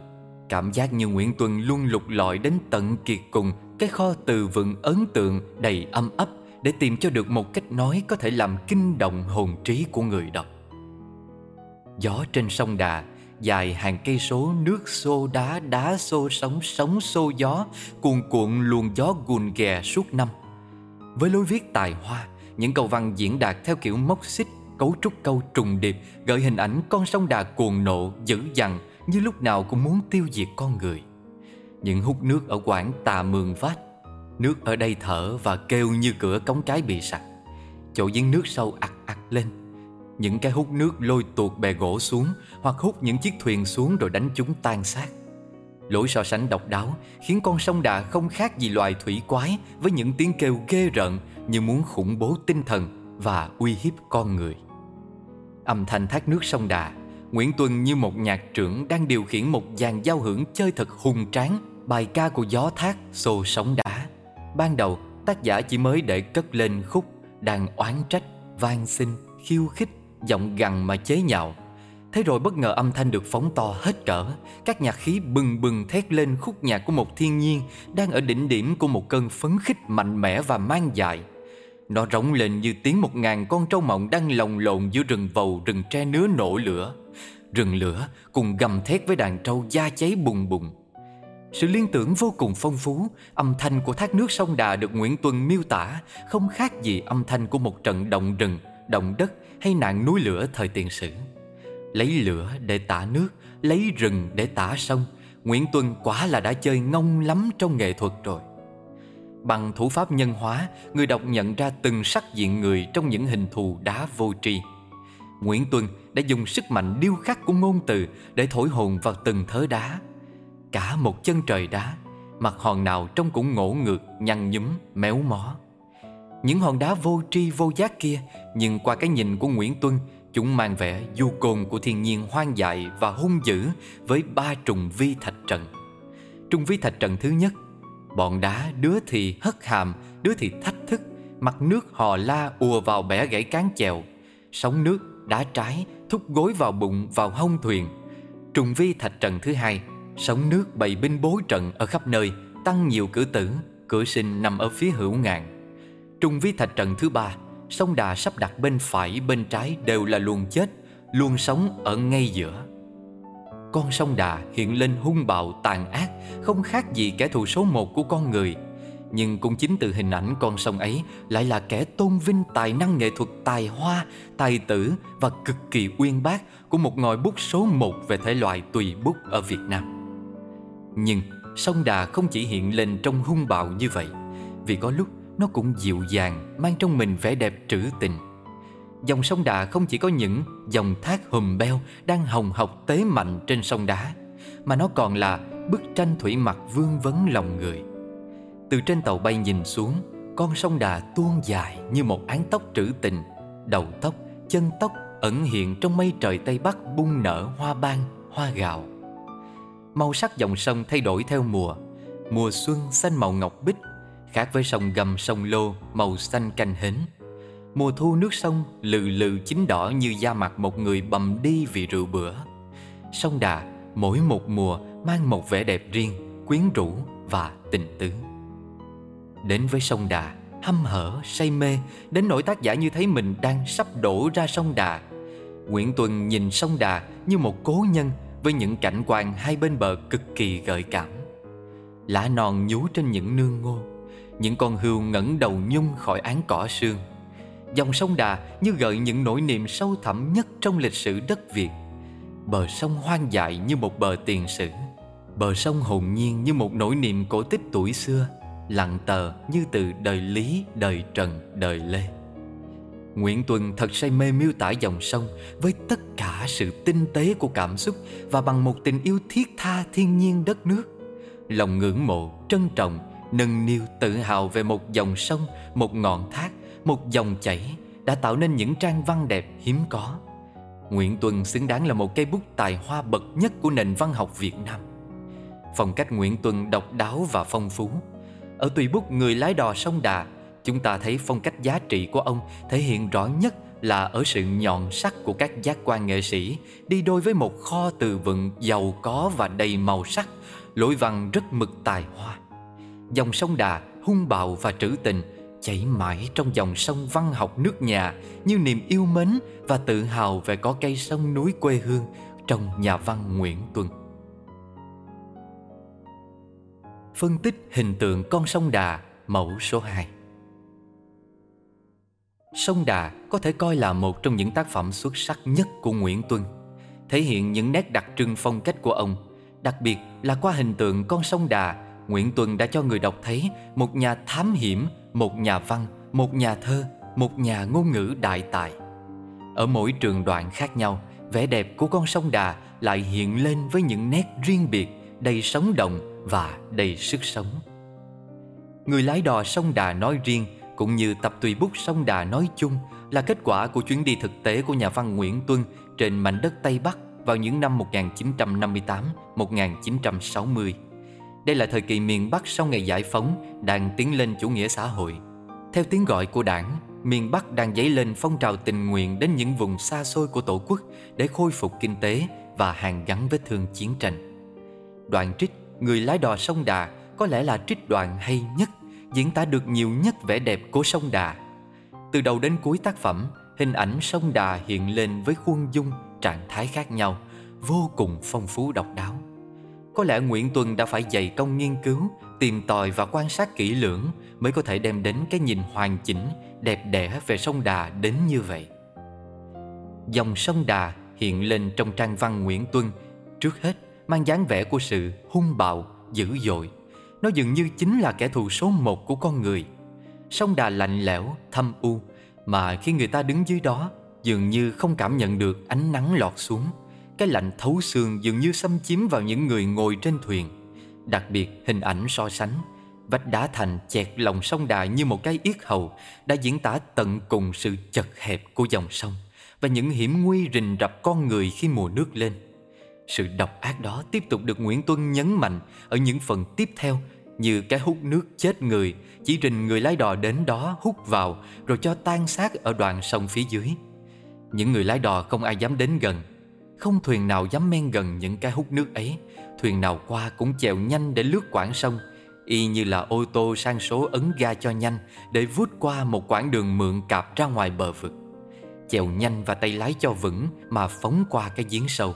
Cảm giác như Nguyễn Tuân luôn lục lọi đến tận kiệt cùng, cái kho từ vựng ấn tượng đầy âm ấp để tìm cho được một cách nói có thể làm kinh động hồn trí của người đọc. Gió trên sông Đà, dài hàng cây số, nước xô đá đá xô sóng sóng xô gió, cuồn cuộn luồng gió gùn ghè suốt năm với lối viết tài hoa, những câu văn diễn đạt theo kiểu móc xích, cấu trúc câu trùng điệp, gợi hình ảnh con sông đà cuồng nộ dữ dằn như lúc nào cũng muốn tiêu diệt con người. Những hút nước ở quảng tà mường vát, nước ở đây thở và kêu như cửa cống cái bị sặc. Chỗ giếng nước sâu ặc ặc lên. Những cái hút nước lôi tuột bè gỗ xuống Hoặc hút những chiếc thuyền xuống rồi đánh chúng tan xác. Lối so sánh độc đáo Khiến con sông Đà không khác gì loài thủy quái Với những tiếng kêu ghê rợn Như muốn khủng bố tinh thần Và uy hiếp con người. Âm thanh thác nước sông Đà Nguyễn Tuân như một nhạc trưởng Đang điều khiển một dàn giao hưởng chơi thật hùng tráng Bài ca của gió thác xô sóng đá. Ban đầu tác giả chỉ mới để cất lên khúc Đang oán trách, van xin, khiêu khích giọng gằn mà chế nhạo. Thế rồi bất ngờ âm thanh được phóng to hết cỡ Các nhạc khí bừng bừng thét lên khúc nhạc của một thiên nhiên Đang ở đỉnh điểm của một cơn phấn khích mạnh mẽ và mang dại. Nó rống lên như tiếng một ngàn con trâu mộng đang lồng lộn giữa rừng vầu rừng tre nứa nổ lửa Rừng lửa cùng gầm thét với đàn trâu da cháy bùng bùng sự liên tưởng vô cùng phong phú, âm thanh của thác nước sông Đà được Nguyễn Tuân miêu tả không khác gì âm thanh của một trận động rừng động đất hay nạn núi lửa thời tiền sử. Lấy lửa để tả nước, lấy rừng để tả sông, Nguyễn Tuân quả là đã chơi ngông lắm trong nghệ thuật rồi. Bằng thủ pháp nhân hóa, người đọc nhận ra từng sắc diện người trong những hình thù đá vô tri. Nguyễn Tuân đã dùng sức mạnh điêu khắc của ngôn từ để thổi hồn vào từng thớ đá. Cả một chân trời đá, mặt hòn nào trông cũng ngổ ngược, nhăn nhúm, méo mó. Những hòn đá vô tri vô giác kia Nhưng qua cái nhìn của Nguyễn Tuân Chúng mang vẻ du côn của thiên nhiên hoang dại và hung dữ Với ba trùng vi thạch trận Trùng vi thạch trận thứ nhất Bọn đá đứa thì hất hàm Đứa thì thách thức. Mặt nước hò la ùa vào bẻ gãy cán chèo. Sóng nước, đá trái Thúc gối vào bụng, vào hông thuyền. Trùng vi thạch trận thứ hai Sóng nước bày binh bối trận ở khắp nơi Tăng nhiều cử tử Cửa sinh nằm ở phía hữu ngạn. Trùng vi thạch trận thứ ba Sông Đà sắp đặt bên phải bên trái đều là luồng chết Luồng sống ở ngay giữa. Con sông Đà hiện lên hung bạo tàn ác Không khác gì kẻ thù số một của con người. Nhưng cũng chính từ hình ảnh con sông ấy Lại là kẻ tôn vinh tài năng nghệ thuật tài hoa, tài tử Và cực kỳ uyên bác Của một ngòi bút số một về thể loại tùy bút ở Việt Nam. Nhưng sông Đà không chỉ hiện lên trong hung bạo như vậy Vì có lúc nó cũng dịu dàng Mang trong mình vẻ đẹp trữ tình. Dòng sông Đà không chỉ có những dòng thác hùm beo Đang hồng học tế mạnh trên sông đá Mà nó còn là bức tranh thủy mặc vương vấn lòng người. Từ trên tàu bay nhìn xuống Con sông Đà tuôn dài như một án tóc trữ tình Đầu tóc, chân tóc ẩn hiện trong mây trời Tây Bắc bung nở hoa ban, hoa gạo. Màu sắc dòng sông thay đổi theo mùa Mùa xuân xanh màu ngọc bích Khác với sông gầm sông lô màu xanh canh hến. Mùa thu nước sông lừ lừ chín đỏ như da mặt một người bầm đi vì rượu bữa Sông Đà mỗi một mùa mang một vẻ đẹp riêng, quyến rũ và tình tứ. Đến với sông Đà, hâm hở, say mê, đến nỗi tác giả như thấy mình đang sắp đổ ra sông Đà. Nguyễn Tuân nhìn sông Đà như một cố nhân với những cảnh quan hai bên bờ cực kỳ gợi cảm. Lá non nhú trên những nương ngô, những con hươu ngẩng đầu nhung khỏi án cỏ sương. Dòng sông Đà như gợi những nỗi niềm sâu thẳm nhất trong lịch sử đất Việt. Bờ sông hoang dại như một bờ tiền sử, bờ sông hồn nhiên như một nỗi niềm cổ tích tuổi xưa, lặng tờ như từ đời Lý, đời Trần, đời Lê. Nguyễn Tuân thật say mê miêu tả dòng sông với tất cả sự tinh tế của cảm xúc và bằng một tình yêu thiết tha thiên nhiên đất nước. Lòng ngưỡng mộ, trân trọng, nâng niu tự hào về một dòng sông, một ngọn thác, một dòng chảy đã tạo nên những trang văn đẹp hiếm có. Nguyễn Tuân xứng đáng là một cây bút tài hoa bậc nhất của nền văn học Việt Nam. Phong cách Nguyễn Tuân độc đáo và phong phú. Ở tùy bút người lái đò sông Đà chúng ta thấy phong cách giá trị của ông thể hiện rõ nhất là ở sự nhọn sắc của các giác quan nghệ sĩ đi đôi với một kho từ vựng giàu có và đầy màu sắc, lối văn rất mực tài hoa. Dòng sông Đà hung bạo và trữ tình chảy mãi trong dòng sông văn học nước nhà như niềm yêu mến và tự hào về có cây sông núi quê hương trong nhà văn Nguyễn Tuân. Phân tích hình tượng con sông Đà mẫu số 2 Sông Đà có thể coi là một trong những tác phẩm xuất sắc nhất của Nguyễn Tuân, thể hiện những nét đặc trưng phong cách của ông. Đặc biệt là qua hình tượng con sông Đà, Nguyễn Tuân đã cho người đọc thấy một nhà thám hiểm, một nhà văn, một nhà thơ, một nhà ngôn ngữ đại tài. Ở mỗi trường đoạn khác nhau, vẻ đẹp của con sông Đà lại hiện lên với những nét riêng biệt, đầy sống động và đầy sức sống. Người lái đò sông Đà nói riêng cũng như tập tùy bút sông Đà nói chung là kết quả của chuyến đi thực tế của nhà văn Nguyễn Tuân trên mảnh đất Tây Bắc vào những năm 1958-1960. Đây là thời kỳ miền Bắc sau ngày giải phóng đang tiến lên chủ nghĩa xã hội. Theo tiếng gọi của đảng, miền Bắc đang dấy lên phong trào tình nguyện đến những vùng xa xôi của Tổ quốc để khôi phục kinh tế và hàn gắn vết thương chiến tranh. Đoạn trích Người lái đò sông Đà có lẽ là trích đoạn hay nhất diễn tả được nhiều nhất vẻ đẹp của sông Đà. Từ đầu đến cuối tác phẩm, hình ảnh sông Đà hiện lên với khuôn dung, trạng thái khác nhau, vô cùng phong phú độc đáo. Có lẽ Nguyễn Tuân đã phải dày công nghiên cứu, tìm tòi và quan sát kỹ lưỡng mới có thể đem đến cái nhìn hoàn chỉnh, đẹp đẽ về sông Đà đến như vậy. Dòng sông Đà hiện lên trong trang văn Nguyễn Tuân, trước hết mang dáng vẻ của sự hung bạo, dữ dội, nó dường như chính là kẻ thù số một của con người. Sông Đà lạnh lẽo, thâm u Mà khi người ta đứng dưới đó Dường như không cảm nhận được ánh nắng lọt xuống. Cái lạnh thấu xương dường như xâm chiếm vào những người ngồi trên thuyền. Đặc biệt hình ảnh so sánh Vách đá thành chẹt lòng sông Đà như một cái yết hầu Đã diễn tả tận cùng sự chật hẹp của dòng sông Và những hiểm nguy rình rập con người khi mùa nước lên. Sự độc ác đó tiếp tục được Nguyễn Tuân nhấn mạnh ở những phần tiếp theo như cái hút nước chết người, chỉ trình người lái đò đến đó hút vào rồi cho tan xác ở đoạn sông phía dưới. Những người lái đò không ai dám đến gần, không thuyền nào dám men gần những cái hút nước ấy, thuyền nào qua cũng chèo nhanh để lướt quãng sông, y như là ô tô sang số ấn ga cho nhanh để vút qua một quãng đường mượn cạp ra ngoài bờ vực. Chèo nhanh và tay lái cho vững mà phóng qua cái giếng sâu.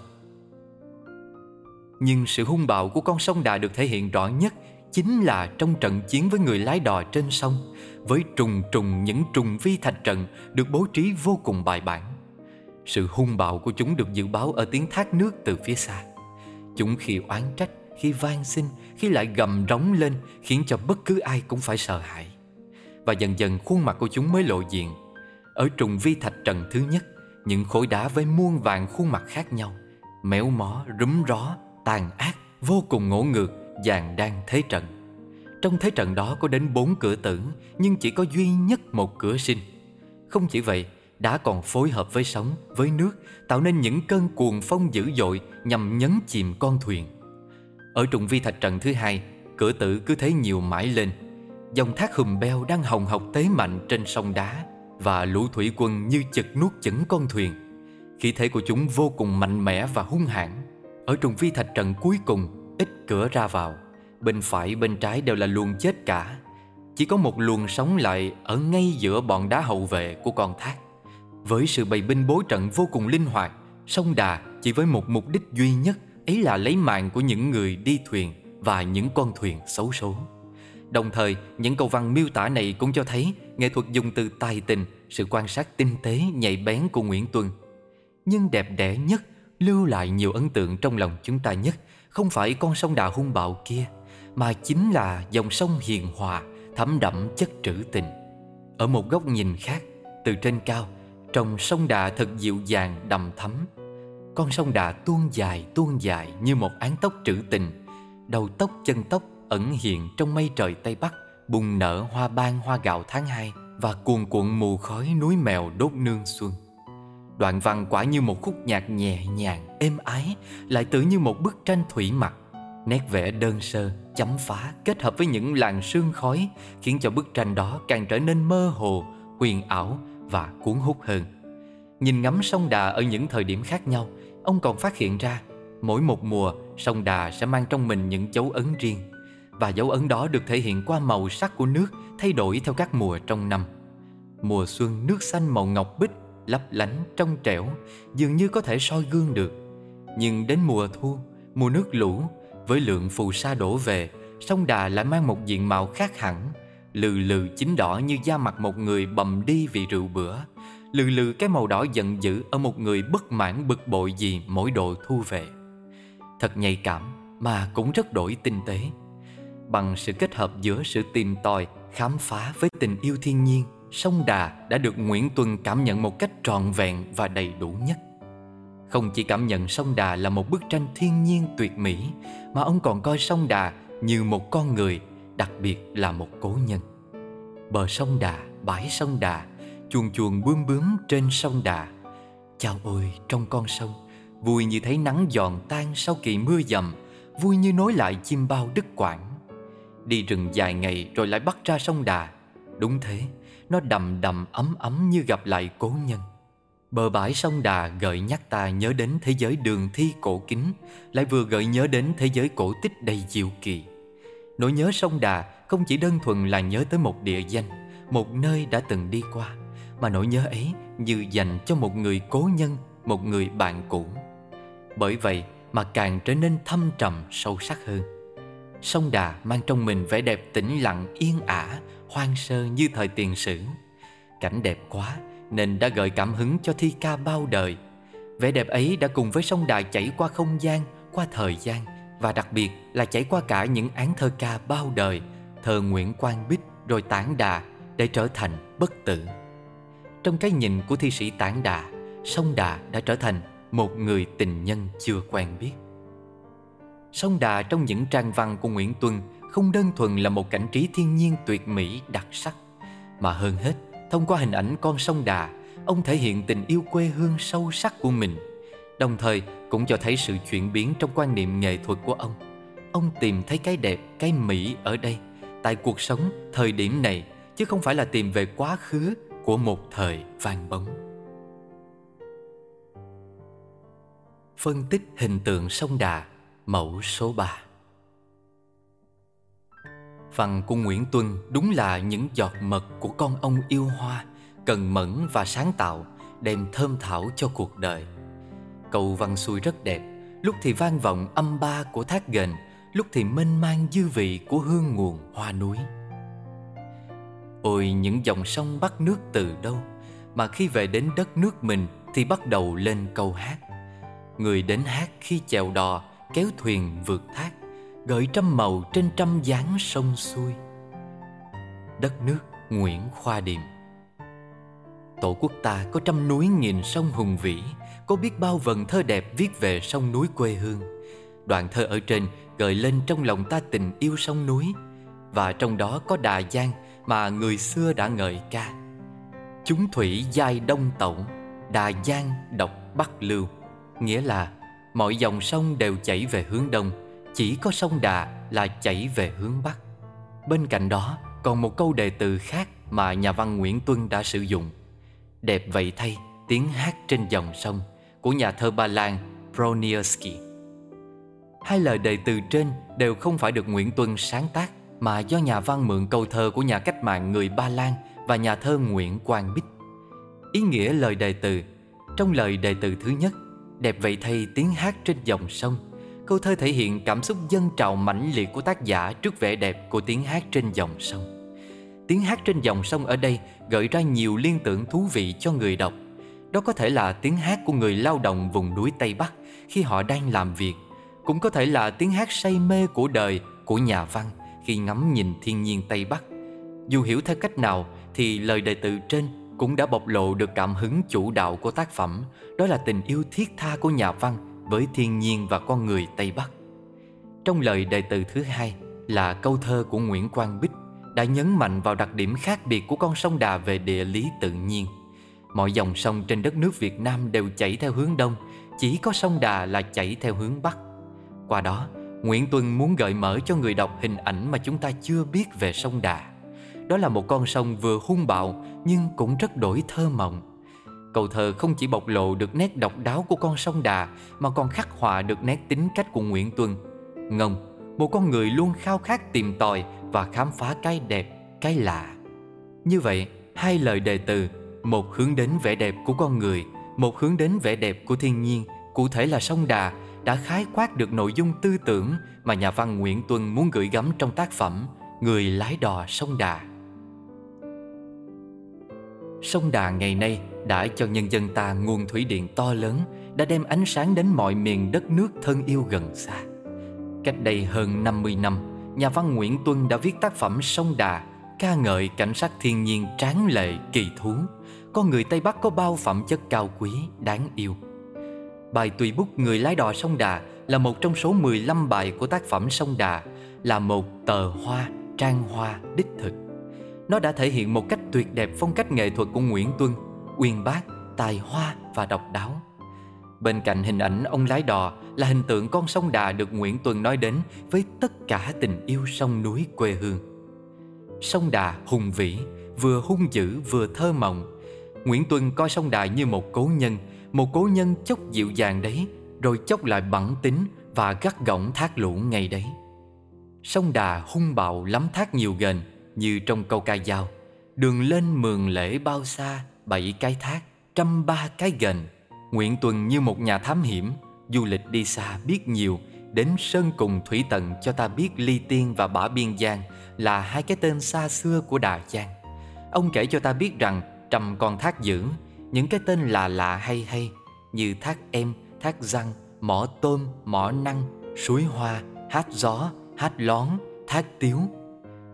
Nhưng sự hung bạo của con sông Đà được thể hiện rõ nhất chính là trong trận chiến với người lái đò trên sông với trùng trùng những trùng vi thạch trận được bố trí vô cùng bài bản. Sự hung bạo của chúng được dự báo ở tiếng thác nước từ phía xa. Chúng khi oán trách, khi van xin, khi lại gầm rống lên khiến cho bất cứ ai cũng phải sợ hãi. Và dần dần khuôn mặt của chúng mới lộ diện. Ở trùng vi thạch trận thứ nhất, những khối đá với muôn vàng khuôn mặt khác nhau, méo mó, rúm ró, tàn ác, vô cùng ngỗ ngược, dàn đang thế trận. Trong thế trận đó có đến bốn cửa tử, nhưng chỉ có duy nhất một cửa sinh. Không chỉ vậy, đã còn phối hợp với sóng, với nước, tạo nên những cơn cuồng phong dữ dội nhằm nhấn chìm con thuyền. Ở trùng vi thạch trận thứ hai, cửa tử cứ thế nhiều mãi lên. Dòng thác hùm beo đang hồng học tế mạnh trên sông đá và lũ thủy quân như chật nuốt chửng con thuyền. Khí thế của chúng vô cùng mạnh mẽ và hung hãn Ở trùng vi thạch trận cuối cùng Ít cửa ra vào Bên phải bên trái đều là luồng chết cả Chỉ có một luồng sóng lại Ở ngay giữa bọn đá hậu vệ của con thác với sự bày binh bố trận vô cùng linh hoạt Sông Đà chỉ với một mục đích duy nhất Ấy là lấy mạng của những người đi thuyền Và những con thuyền xấu số Đồng thời, những câu văn miêu tả này cũng cho thấy nghệ thuật dùng từ tài tình, sự quan sát tinh tế, nhạy bén của Nguyễn Tuân. Nhưng đẹp đẽ nhất, lưu lại nhiều ấn tượng trong lòng chúng ta nhất, không phải con sông Đà hung bạo kia, mà chính là dòng sông hiền hòa, thấm đậm chất trữ tình. Ở một góc nhìn khác, từ trên cao, trong sông Đà thật dịu dàng, đầm thấm. Con sông Đà tuôn dài, tuôn dài như một án tóc trữ tình, đầu tóc chân tóc ẩn hiện trong mây trời Tây Bắc, bùng nở hoa ban hoa gạo tháng 2 và cuồn cuộn mù khói núi mèo đốt nương xuân. Đoạn văn quả như một khúc nhạc nhẹ nhàng, êm ái, lại tự như một bức tranh thủy mặc. Nét vẽ đơn sơ, chấm phá kết hợp với những làn sương khói khiến cho bức tranh đó càng trở nên mơ hồ, huyền ảo và cuốn hút hơn. Nhìn ngắm sông Đà ở những thời điểm khác nhau, ông còn phát hiện ra mỗi một mùa sông Đà sẽ mang trong mình những dấu ấn riêng và dấu ấn đó được thể hiện qua màu sắc của nước thay đổi theo các mùa trong năm. Mùa xuân nước xanh màu ngọc bích, lấp lánh, trong trẻo, dường như có thể soi gương được. Nhưng đến mùa thu, mùa nước lũ, với lượng phù sa đổ về, sông Đà lại mang một diện màu khác hẳn, lừ lừ chính đỏ như da mặt một người bầm đi vì rượu bữa, lừ lừ cái màu đỏ giận dữ ở một người bất mãn bực bội gì mỗi độ thu về. Thật nhạy cảm mà cũng rất đổi tinh tế bằng sự kết hợp giữa sự tìm tòi, khám phá với tình yêu thiên nhiên, sông Đà đã được Nguyễn Tuân cảm nhận một cách trọn vẹn và đầy đủ nhất. Không chỉ cảm nhận sông Đà là một bức tranh thiên nhiên tuyệt mỹ, mà ông còn coi sông Đà như một con người, đặc biệt là một cố nhân. Bờ sông Đà, bãi sông Đà, chuồn chuồn bướm bướm trên sông Đà. Chào ôi trong con sông, vui như thấy nắng giòn tan sau kỳ mưa dầm, vui như nối lại chim bao đứt quãng Đi rừng dài ngày rồi lại bắt ra sông Đà Đúng thế Nó đầm đầm ấm ấm như gặp lại cố nhân Bờ bãi sông Đà gợi nhắc ta nhớ đến thế giới đường thi cổ kính Lại vừa gợi nhớ đến thế giới cổ tích đầy diệu kỳ Nỗi nhớ sông Đà không chỉ đơn thuần là nhớ tới một địa danh Một nơi đã từng đi qua Mà nỗi nhớ ấy như dành cho một người cố nhân Một người bạn cũ Bởi vậy mà càng trở nên thâm trầm sâu sắc hơn Sông Đà mang trong mình vẻ đẹp tĩnh lặng yên ả, hoang sơ như thời tiền sử. Cảnh đẹp quá nên đã gợi cảm hứng cho thi ca bao đời. Vẻ đẹp ấy đã cùng với sông Đà chảy qua không gian, qua thời gian và đặc biệt là chảy qua cả những án thơ ca bao đời, thơ Nguyễn Quang Bích rồi Tản Đà để trở thành bất tử. Trong cái nhìn của thi sĩ Tản Đà, sông Đà đã trở thành một người tình nhân chưa quen biết. Sông Đà trong những trang văn của Nguyễn Tuân không đơn thuần là một cảnh trí thiên nhiên tuyệt mỹ đặc sắc, mà hơn hết, thông qua hình ảnh con sông Đà, ông thể hiện tình yêu quê hương sâu sắc của mình, đồng thời cũng cho thấy sự chuyển biến trong quan niệm nghệ thuật của ông. Ông tìm thấy cái đẹp, cái mỹ ở đây, tại cuộc sống thời điểm này, chứ không phải là tìm về quá khứ của một thời vang bóng. Phân tích hình tượng sông Đà Mẫu số 3 Văn của Nguyễn Tuân đúng là những giọt mật của con ông yêu hoa, cần mẫn và sáng tạo, đem thơm thảo cho cuộc đời. Câu văn xuôi rất đẹp, lúc thì vang vọng âm ba của thác ghềnh, lúc thì mênh mang dư vị của hương nguồn hoa núi. Ôi những dòng sông bắt nước từ đâu, mà khi về đến đất nước mình thì bắt đầu lên câu hát. Người đến hát khi chèo đò kéo thuyền vượt thác gợi trăm màu trên trăm dáng sông xuôi đất nước nguyễn khoa điềm tổ quốc ta có trăm núi nghìn sông hùng vĩ có biết bao vần thơ đẹp viết về sông núi quê hương. Đoạn thơ ở trên gợi lên trong lòng ta tình yêu sông núi. Và trong đó có đà giang mà người xưa đã ngợi ca. Chúng thủy giai đông tổng đà giang độc bắc lưu. Nghĩa là Mọi dòng sông đều chảy về hướng đông, Chỉ có sông Đà là chảy về hướng bắc. Bên cạnh đó, còn một câu đề từ khác mà nhà văn Nguyễn Tuân đã sử dụng. Đẹp vậy thay, tiếng hát trên dòng sông của nhà thơ Ba Lan Bronierski. Hai lời đề từ trên đều không phải được Nguyễn Tuân sáng tác, mà do nhà văn mượn câu thơ của nhà cách mạng người Ba Lan và nhà thơ Nguyễn Quang Bích. Ý nghĩa lời đề từ, Trong lời đề từ thứ nhất, Đẹp vậy thay tiếng hát trên dòng sông Câu thơ thể hiện cảm xúc dân trào mãnh liệt của tác giả trước vẻ đẹp của tiếng hát trên dòng sông. Tiếng hát trên dòng sông ở đây gợi ra nhiều liên tưởng thú vị cho người đọc. Đó có thể là tiếng hát của người lao động vùng núi Tây Bắc khi họ đang làm việc, cũng có thể là tiếng hát say mê của đời của nhà văn khi ngắm nhìn thiên nhiên Tây Bắc. Dù hiểu theo cách nào thì lời đề từ trên cũng đã bộc lộ được cảm hứng chủ đạo của tác phẩm, đó là tình yêu thiết tha của nhà văn với thiên nhiên và con người Tây Bắc. Trong lời đề từ thứ hai là câu thơ của Nguyễn Quang Bích đã nhấn mạnh vào đặc điểm khác biệt của con sông Đà về địa lý tự nhiên. Mọi dòng sông trên đất nước Việt Nam đều chảy theo hướng đông, chỉ có sông Đà là chảy theo hướng bắc. Qua đó, Nguyễn Tuân muốn gợi mở cho người đọc hình ảnh mà chúng ta chưa biết về sông Đà. Đó là một con sông vừa hung bạo nhưng cũng rất đổi thơ mộng. Câu thơ không chỉ bộc lộ được nét độc đáo của con sông Đà mà còn khắc họa được nét tính cách của Nguyễn Tuân. Ngông, một con người luôn khao khát tìm tòi và khám phá cái đẹp, cái lạ. Như vậy, hai lời đề từ, một hướng đến vẻ đẹp của con người, một hướng đến vẻ đẹp của thiên nhiên, cụ thể là sông Đà, đã khái quát được nội dung tư tưởng mà nhà văn Nguyễn Tuân muốn gửi gắm trong tác phẩm Người lái đò sông Đà. Sông Đà ngày nay đã cho nhân dân ta nguồn thủy điện to lớn, đã đem ánh sáng đến mọi miền đất nước thân yêu gần xa. Cách đây hơn 50 năm, nhà văn Nguyễn Tuân đã viết tác phẩm Sông Đà, ca ngợi cảnh sắc thiên nhiên tráng lệ, kỳ thú. Con người Tây Bắc có bao phẩm chất cao quý, đáng yêu. Bài tùy bút Người lái đò sông Đà là một trong số 15 bài của tác phẩm Sông Đà, là một tờ hoa, trang hoa đích thực. Nó đã thể hiện một cách tuyệt đẹp phong cách nghệ thuật của Nguyễn Tuân, uyên bác, tài hoa và độc đáo. Bên cạnh hình ảnh ông lái đò là hình tượng con sông Đà được Nguyễn Tuân nói đến với tất cả tình yêu sông núi quê hương. Sông Đà hùng vĩ, vừa hung dữ vừa thơ mộng. Nguyễn Tuân coi sông Đà như một cố nhân, một cố nhân chốc dịu dàng đấy, rồi chốc lại bẩn tính và gắt gỏng thác lũ ngay đấy. Sông Đà hung bạo lắm thác nhiều gần, như trong câu ca dao. Đường lên mường lễ bao xa Bảy cái thác Trăm ba cái gần. Nguyễn Tuần như một nhà thám hiểm Du lịch đi xa biết nhiều Đến sơn cùng thủy tận cho ta biết Ly Tiên và Bả Biên Giang Là hai cái tên xa xưa của Đà Giang. Ông kể cho ta biết rằng Trăm con thác dữ Những cái tên là lạ hay hay Như thác em, thác răng, mỏ tôm, mỏ năng Suối hoa, hát gió, hát lón, thác tiếu.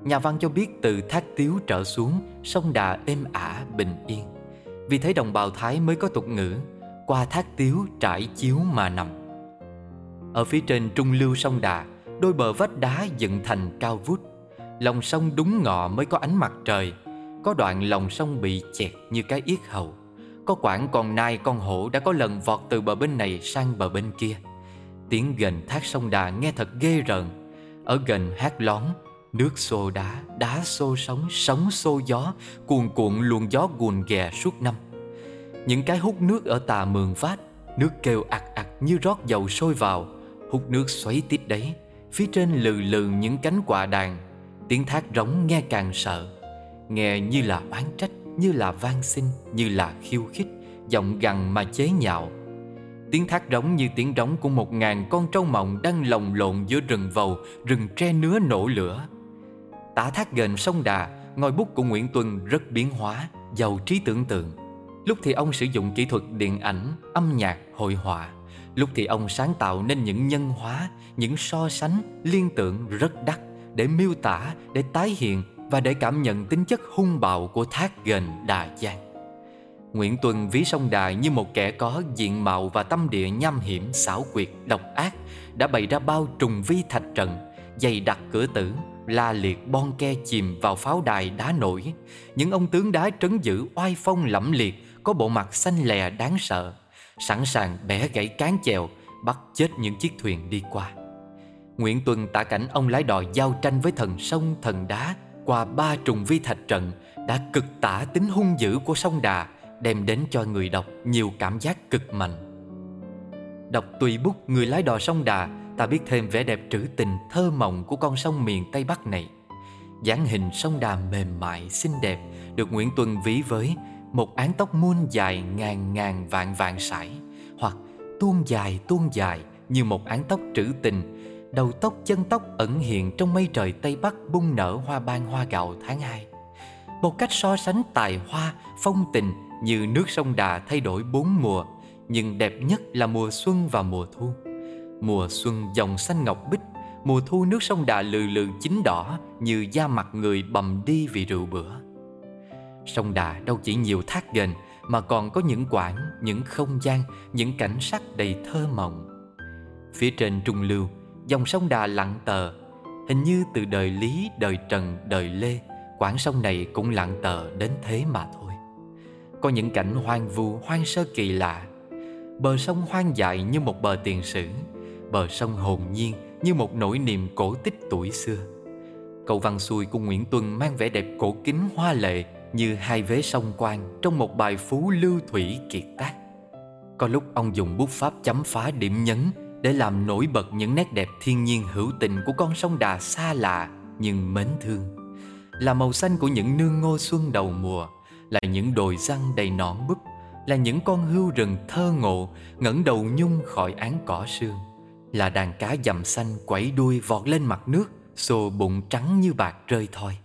Nhà văn cho biết từ thác tiếu trở xuống Sông Đà êm ả bình yên. Vì thế đồng bào Thái mới có tục ngữ Qua thác tiếu trải chiếu mà nằm. Ở phía trên trung lưu sông Đà Đôi bờ vách đá dựng thành cao vút. Lòng sông đúng ngọ mới có ánh mặt trời. Có đoạn lòng sông bị chẹt như cái yết hầu. Có quãng còn nai con hổ đã có lần vọt từ bờ bên này sang bờ bên kia. Tiếng gần thác sông Đà nghe thật ghê rợn. Ở gần hát lón Nước xô đá, đá xô sóng, sóng xô gió, cuồn cuộn luồng gió guồn ghè suốt năm. Những cái hút nước ở tà mường vát nước kêu ạc ạc như rót dầu sôi vào, hút nước xoáy tít đấy, phía trên lừ lừ những cánh quạ đàn, tiếng thác rống nghe càng sợ, nghe như là oán trách, như là van xin, như là khiêu khích, giọng gằn mà chế nhạo. Tiếng thác rống như tiếng rống của một ngàn con trâu mộng đang lồng lộn giữa rừng vầu, rừng tre nứa nổ lửa. Tả thác gần sông Đà, ngòi bút của Nguyễn Tuân rất biến hóa, giàu trí tưởng tượng. Lúc thì ông sử dụng kỹ thuật điện ảnh, âm nhạc, hội họa. Lúc thì ông sáng tạo nên những nhân hóa, những so sánh, liên tưởng rất đắt để miêu tả, để tái hiện và để cảm nhận tính chất hung bạo của thác gần Đà Giang. Nguyễn Tuân ví sông Đà như một kẻ có diện mạo và tâm địa nham hiểm, xảo quyệt, độc ác đã bày ra bao trùng vi thạch trận, dày đặc cửa tử, la liệt bon ke chìm vào pháo đài đá nổi những ông tướng đá trấn giữ oai phong lẫm liệt có bộ mặt xanh lè đáng sợ sẵn sàng bẻ gãy cán chèo bắt chết những chiếc thuyền đi qua nguyễn tuân tả cảnh ông lái đò giao tranh với thần sông thần đá qua ba trùng vi thạch trận đã cực tả tính hung dữ của sông đà đem đến cho người đọc nhiều cảm giác cực mạnh đọc tùy bút người lái đò sông đà ta biết thêm vẻ đẹp trữ tình thơ mộng của con sông miền Tây Bắc này. dáng hình sông đà mềm mại, xinh đẹp được Nguyễn Tuân ví với một án tóc muôn dài ngàn ngàn vạn vạn sải hoặc tuôn dài tuôn dài như một án tóc trữ tình đầu tóc chân tóc ẩn hiện trong mây trời Tây Bắc bung nở hoa ban hoa gạo tháng 2. Một cách so sánh tài hoa, phong tình như nước sông Đà thay đổi bốn mùa, nhưng đẹp nhất là mùa xuân và mùa thu. Mùa xuân dòng xanh ngọc bích, mùa thu nước sông Đà lừ lừ chín đỏ như da mặt người bầm đi vì rượu bữa. Sông Đà đâu chỉ nhiều thác ghềnh mà còn có những quãng, những không gian, những cảnh sắc đầy thơ mộng. Phía trên trung lưu, dòng sông Đà lặng tờ, hình như từ đời Lý, đời Trần, đời Lê, quãng sông này cũng lặng tờ đến thế mà thôi. Có những cảnh hoang vu, hoang sơ kỳ lạ. Bờ sông hoang dại như một bờ tiền sử, bờ sông hồn nhiên như một nỗi niềm cổ tích tuổi xưa. Câu văn xuôi của Nguyễn Tuân mang vẻ đẹp cổ kính hoa lệ như hai vế sông quan trong một bài phú lưu thủy kiệt tác. Có lúc ông dùng bút pháp chấm phá điểm nhấn để làm nổi bật những nét đẹp thiên nhiên hữu tình của con sông Đà xa lạ nhưng mến thương. Là màu xanh của những nương ngô xuân đầu mùa, là những đồi răng đầy nõn búp, là những con hươu rừng thơ ngộ ngẩng đầu nhung khỏi án cỏ sương, là đàn cá dầm xanh quẩy đuôi vọt lên mặt nước, xô bụng trắng như bạc rơi thoi.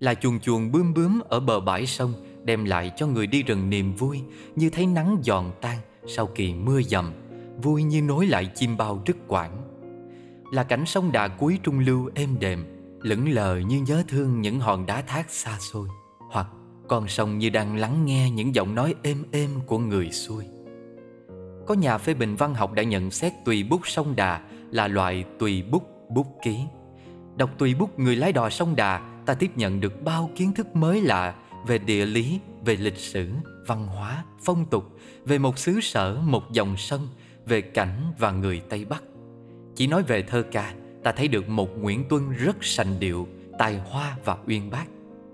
Là chuồn chuồn bướm bướm ở bờ bãi sông đem lại cho người đi rừng niềm vui như thấy nắng giòn tan sau kỳ mưa dầm, vui như nối lại chim bao đứt quãng. Là cảnh sông đà cuối trung lưu êm đềm, lững lờ như nhớ thương những hòn đá thác xa xôi, hoặc con sông như đang lắng nghe những giọng nói êm êm của người xuôi. Có nhà phê bình văn học đã nhận xét tùy bút sông đà là loại tùy bút bút ký. Đọc tùy bút người lái đò sông đà ta tiếp nhận được bao kiến thức mới lạ về địa lý, về lịch sử, văn hóa, phong tục, về một xứ sở, một dòng sông, về cảnh và người Tây Bắc. Chỉ nói về thơ ca, ta thấy được một Nguyễn Tuân rất sành điệu, tài hoa và uyên bác.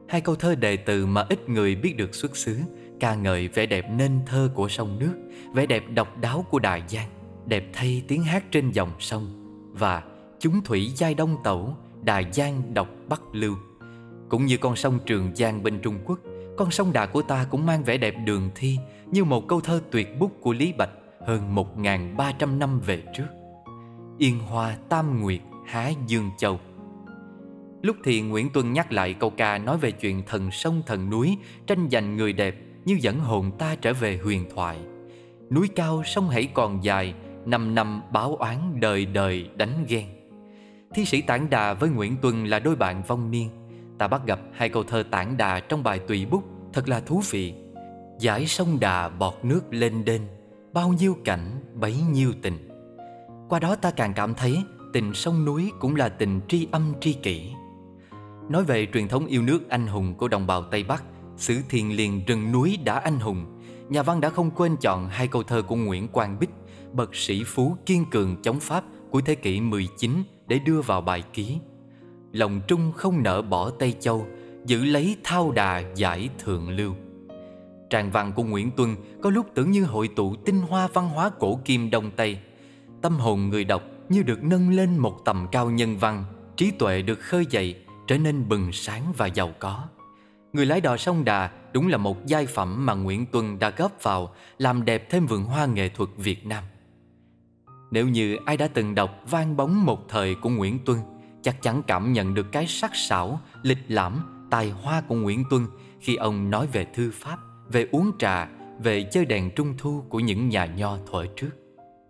Hai câu thơ đề từ mà ít người biết được xuất xứ, ca ngợi vẻ đẹp nên thơ của sông nước, vẻ đẹp độc đáo của Đại Giang, đẹp thay tiếng hát trên dòng sông và chúng thủy giai đông tẩu, Đại Giang độc Bắc lưu. Cũng như con sông Trường Giang bên Trung Quốc Con sông Đà của ta cũng mang vẻ đẹp đường thi Như một câu thơ tuyệt bút của Lý Bạch hơn 1.300 năm về trước. Yên hoa tam nguyệt há dương châu. Lúc thì Nguyễn Tuân nhắc lại câu ca nói về chuyện thần sông thần núi Tranh giành người đẹp như dẫn hồn ta trở về huyền thoại. Núi cao sông hãy còn dài Năm năm báo oán đời đời đánh ghen. Thi sĩ Tản Đà với Nguyễn Tuân là đôi bạn vong niên. Ta bắt gặp hai câu thơ tản đà trong bài tùy bút thật là thú vị. Giải sông đà bọt nước lên đên, bao nhiêu cảnh bấy nhiêu tình. Qua đó ta càng cảm thấy tình sông núi cũng là tình tri âm tri kỷ. Nói về truyền thống yêu nước anh hùng của đồng bào Tây Bắc, xứ thiền liền rừng núi đã anh hùng, nhà văn đã không quên chọn hai câu thơ của Nguyễn Quang Bích, bậc sĩ phú kiên cường chống Pháp của thế kỷ 19 để đưa vào bài ký lòng trung không nỡ bỏ Tây Châu, giữ lấy thao đà giải thượng lưu. Tràng văn của Nguyễn Tuân có lúc tưởng như hội tụ tinh hoa văn hóa cổ kim Đông Tây. Tâm hồn người đọc như được nâng lên một tầm cao nhân văn, trí tuệ được khơi dậy, trở nên bừng sáng và giàu có. Người lái đò sông Đà đúng là một giai phẩm mà Nguyễn Tuân đã góp vào làm đẹp thêm vườn hoa nghệ thuật Việt Nam. Nếu như ai đã từng đọc vang bóng một thời của Nguyễn Tuân chắc chắn cảm nhận được cái sắc sảo, lịch lãm, tài hoa của Nguyễn Tuân khi ông nói về thư pháp, về uống trà, về chơi đèn trung thu của những nhà nho thuở trước.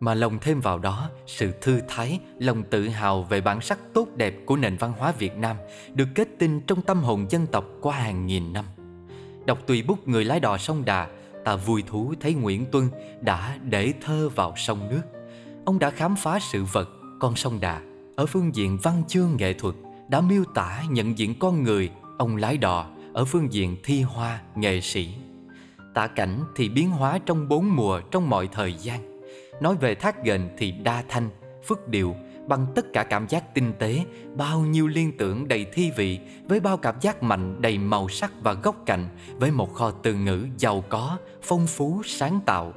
Mà lồng thêm vào đó sự thư thái, lòng tự hào về bản sắc tốt đẹp của nền văn hóa Việt Nam được kết tinh trong tâm hồn dân tộc qua hàng nghìn năm. Đọc tùy bút người lái đò sông Đà, ta vui thú thấy Nguyễn Tuân đã để thơ vào sông nước. Ông đã khám phá sự vật con sông Đà ở phương diện văn chương nghệ thuật đã miêu tả nhận diện con người ông lái đò ở phương diện thi hoa nghệ sĩ tả cảnh thì biến hóa trong bốn mùa trong mọi thời gian. Nói về thác ghềnh thì đa thanh phức điệu, bằng tất cả cảm giác tinh tế, bao nhiêu liên tưởng đầy thi vị, với bao cảm giác mạnh đầy màu sắc và góc cạnh, với một kho từ ngữ giàu có, phong phú, sáng tạo.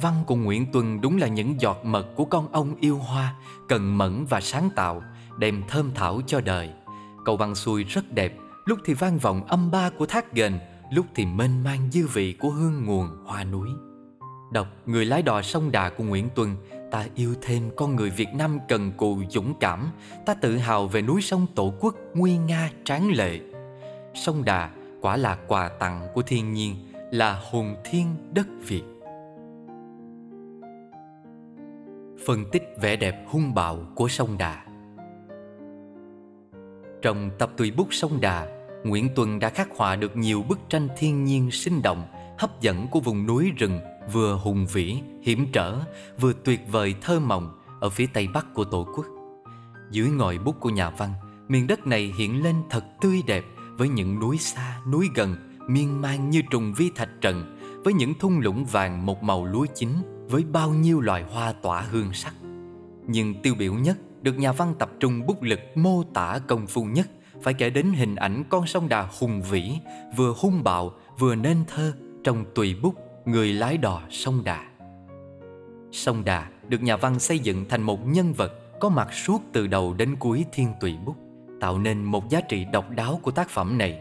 Văn của Nguyễn Tuân đúng là những giọt mật của con ông yêu hoa, Cần mẫn và sáng tạo, Đem thơm thảo cho đời. Câu văn xuôi rất đẹp, Lúc thì vang vọng âm ba của thác ghềnh Lúc thì mênh mang dư vị của hương nguồn hoa núi. Đọc Người lái đò sông Đà của Nguyễn Tuân, Ta yêu thêm con người Việt Nam cần cù dũng cảm. Ta tự hào về núi sông tổ quốc nguy nga tráng lệ. Sông Đà quả là quà tặng của thiên nhiên, Là hồn thiên đất Việt. Phân tích vẻ đẹp hung bạo của sông Đà. Trong tập tùy bút sông Đà Nguyễn Tuân đã khắc họa được nhiều bức tranh thiên nhiên sinh động Hấp dẫn của vùng núi rừng Vừa hùng vĩ, hiểm trở Vừa tuyệt vời thơ mộng Ở phía tây bắc của Tổ quốc. Dưới ngòi bút của nhà văn Miền đất này hiện lên thật tươi đẹp Với những núi xa, núi gần Miên man như trùng vi thạch trần Với những thung lũng vàng một màu lúa chín Với bao nhiêu loài hoa tỏa hương sắc. Nhưng tiêu biểu nhất Được nhà văn tập trung bút lực mô tả công phu nhất phải kể đến hình ảnh con sông Đà hùng vĩ, vừa hung bạo vừa nên thơ trong tùy bút Người lái đò sông Đà. Sông Đà được nhà văn xây dựng thành một nhân vật có mặt suốt từ đầu đến cuối thiên tùy bút, tạo nên một giá trị độc đáo của tác phẩm này.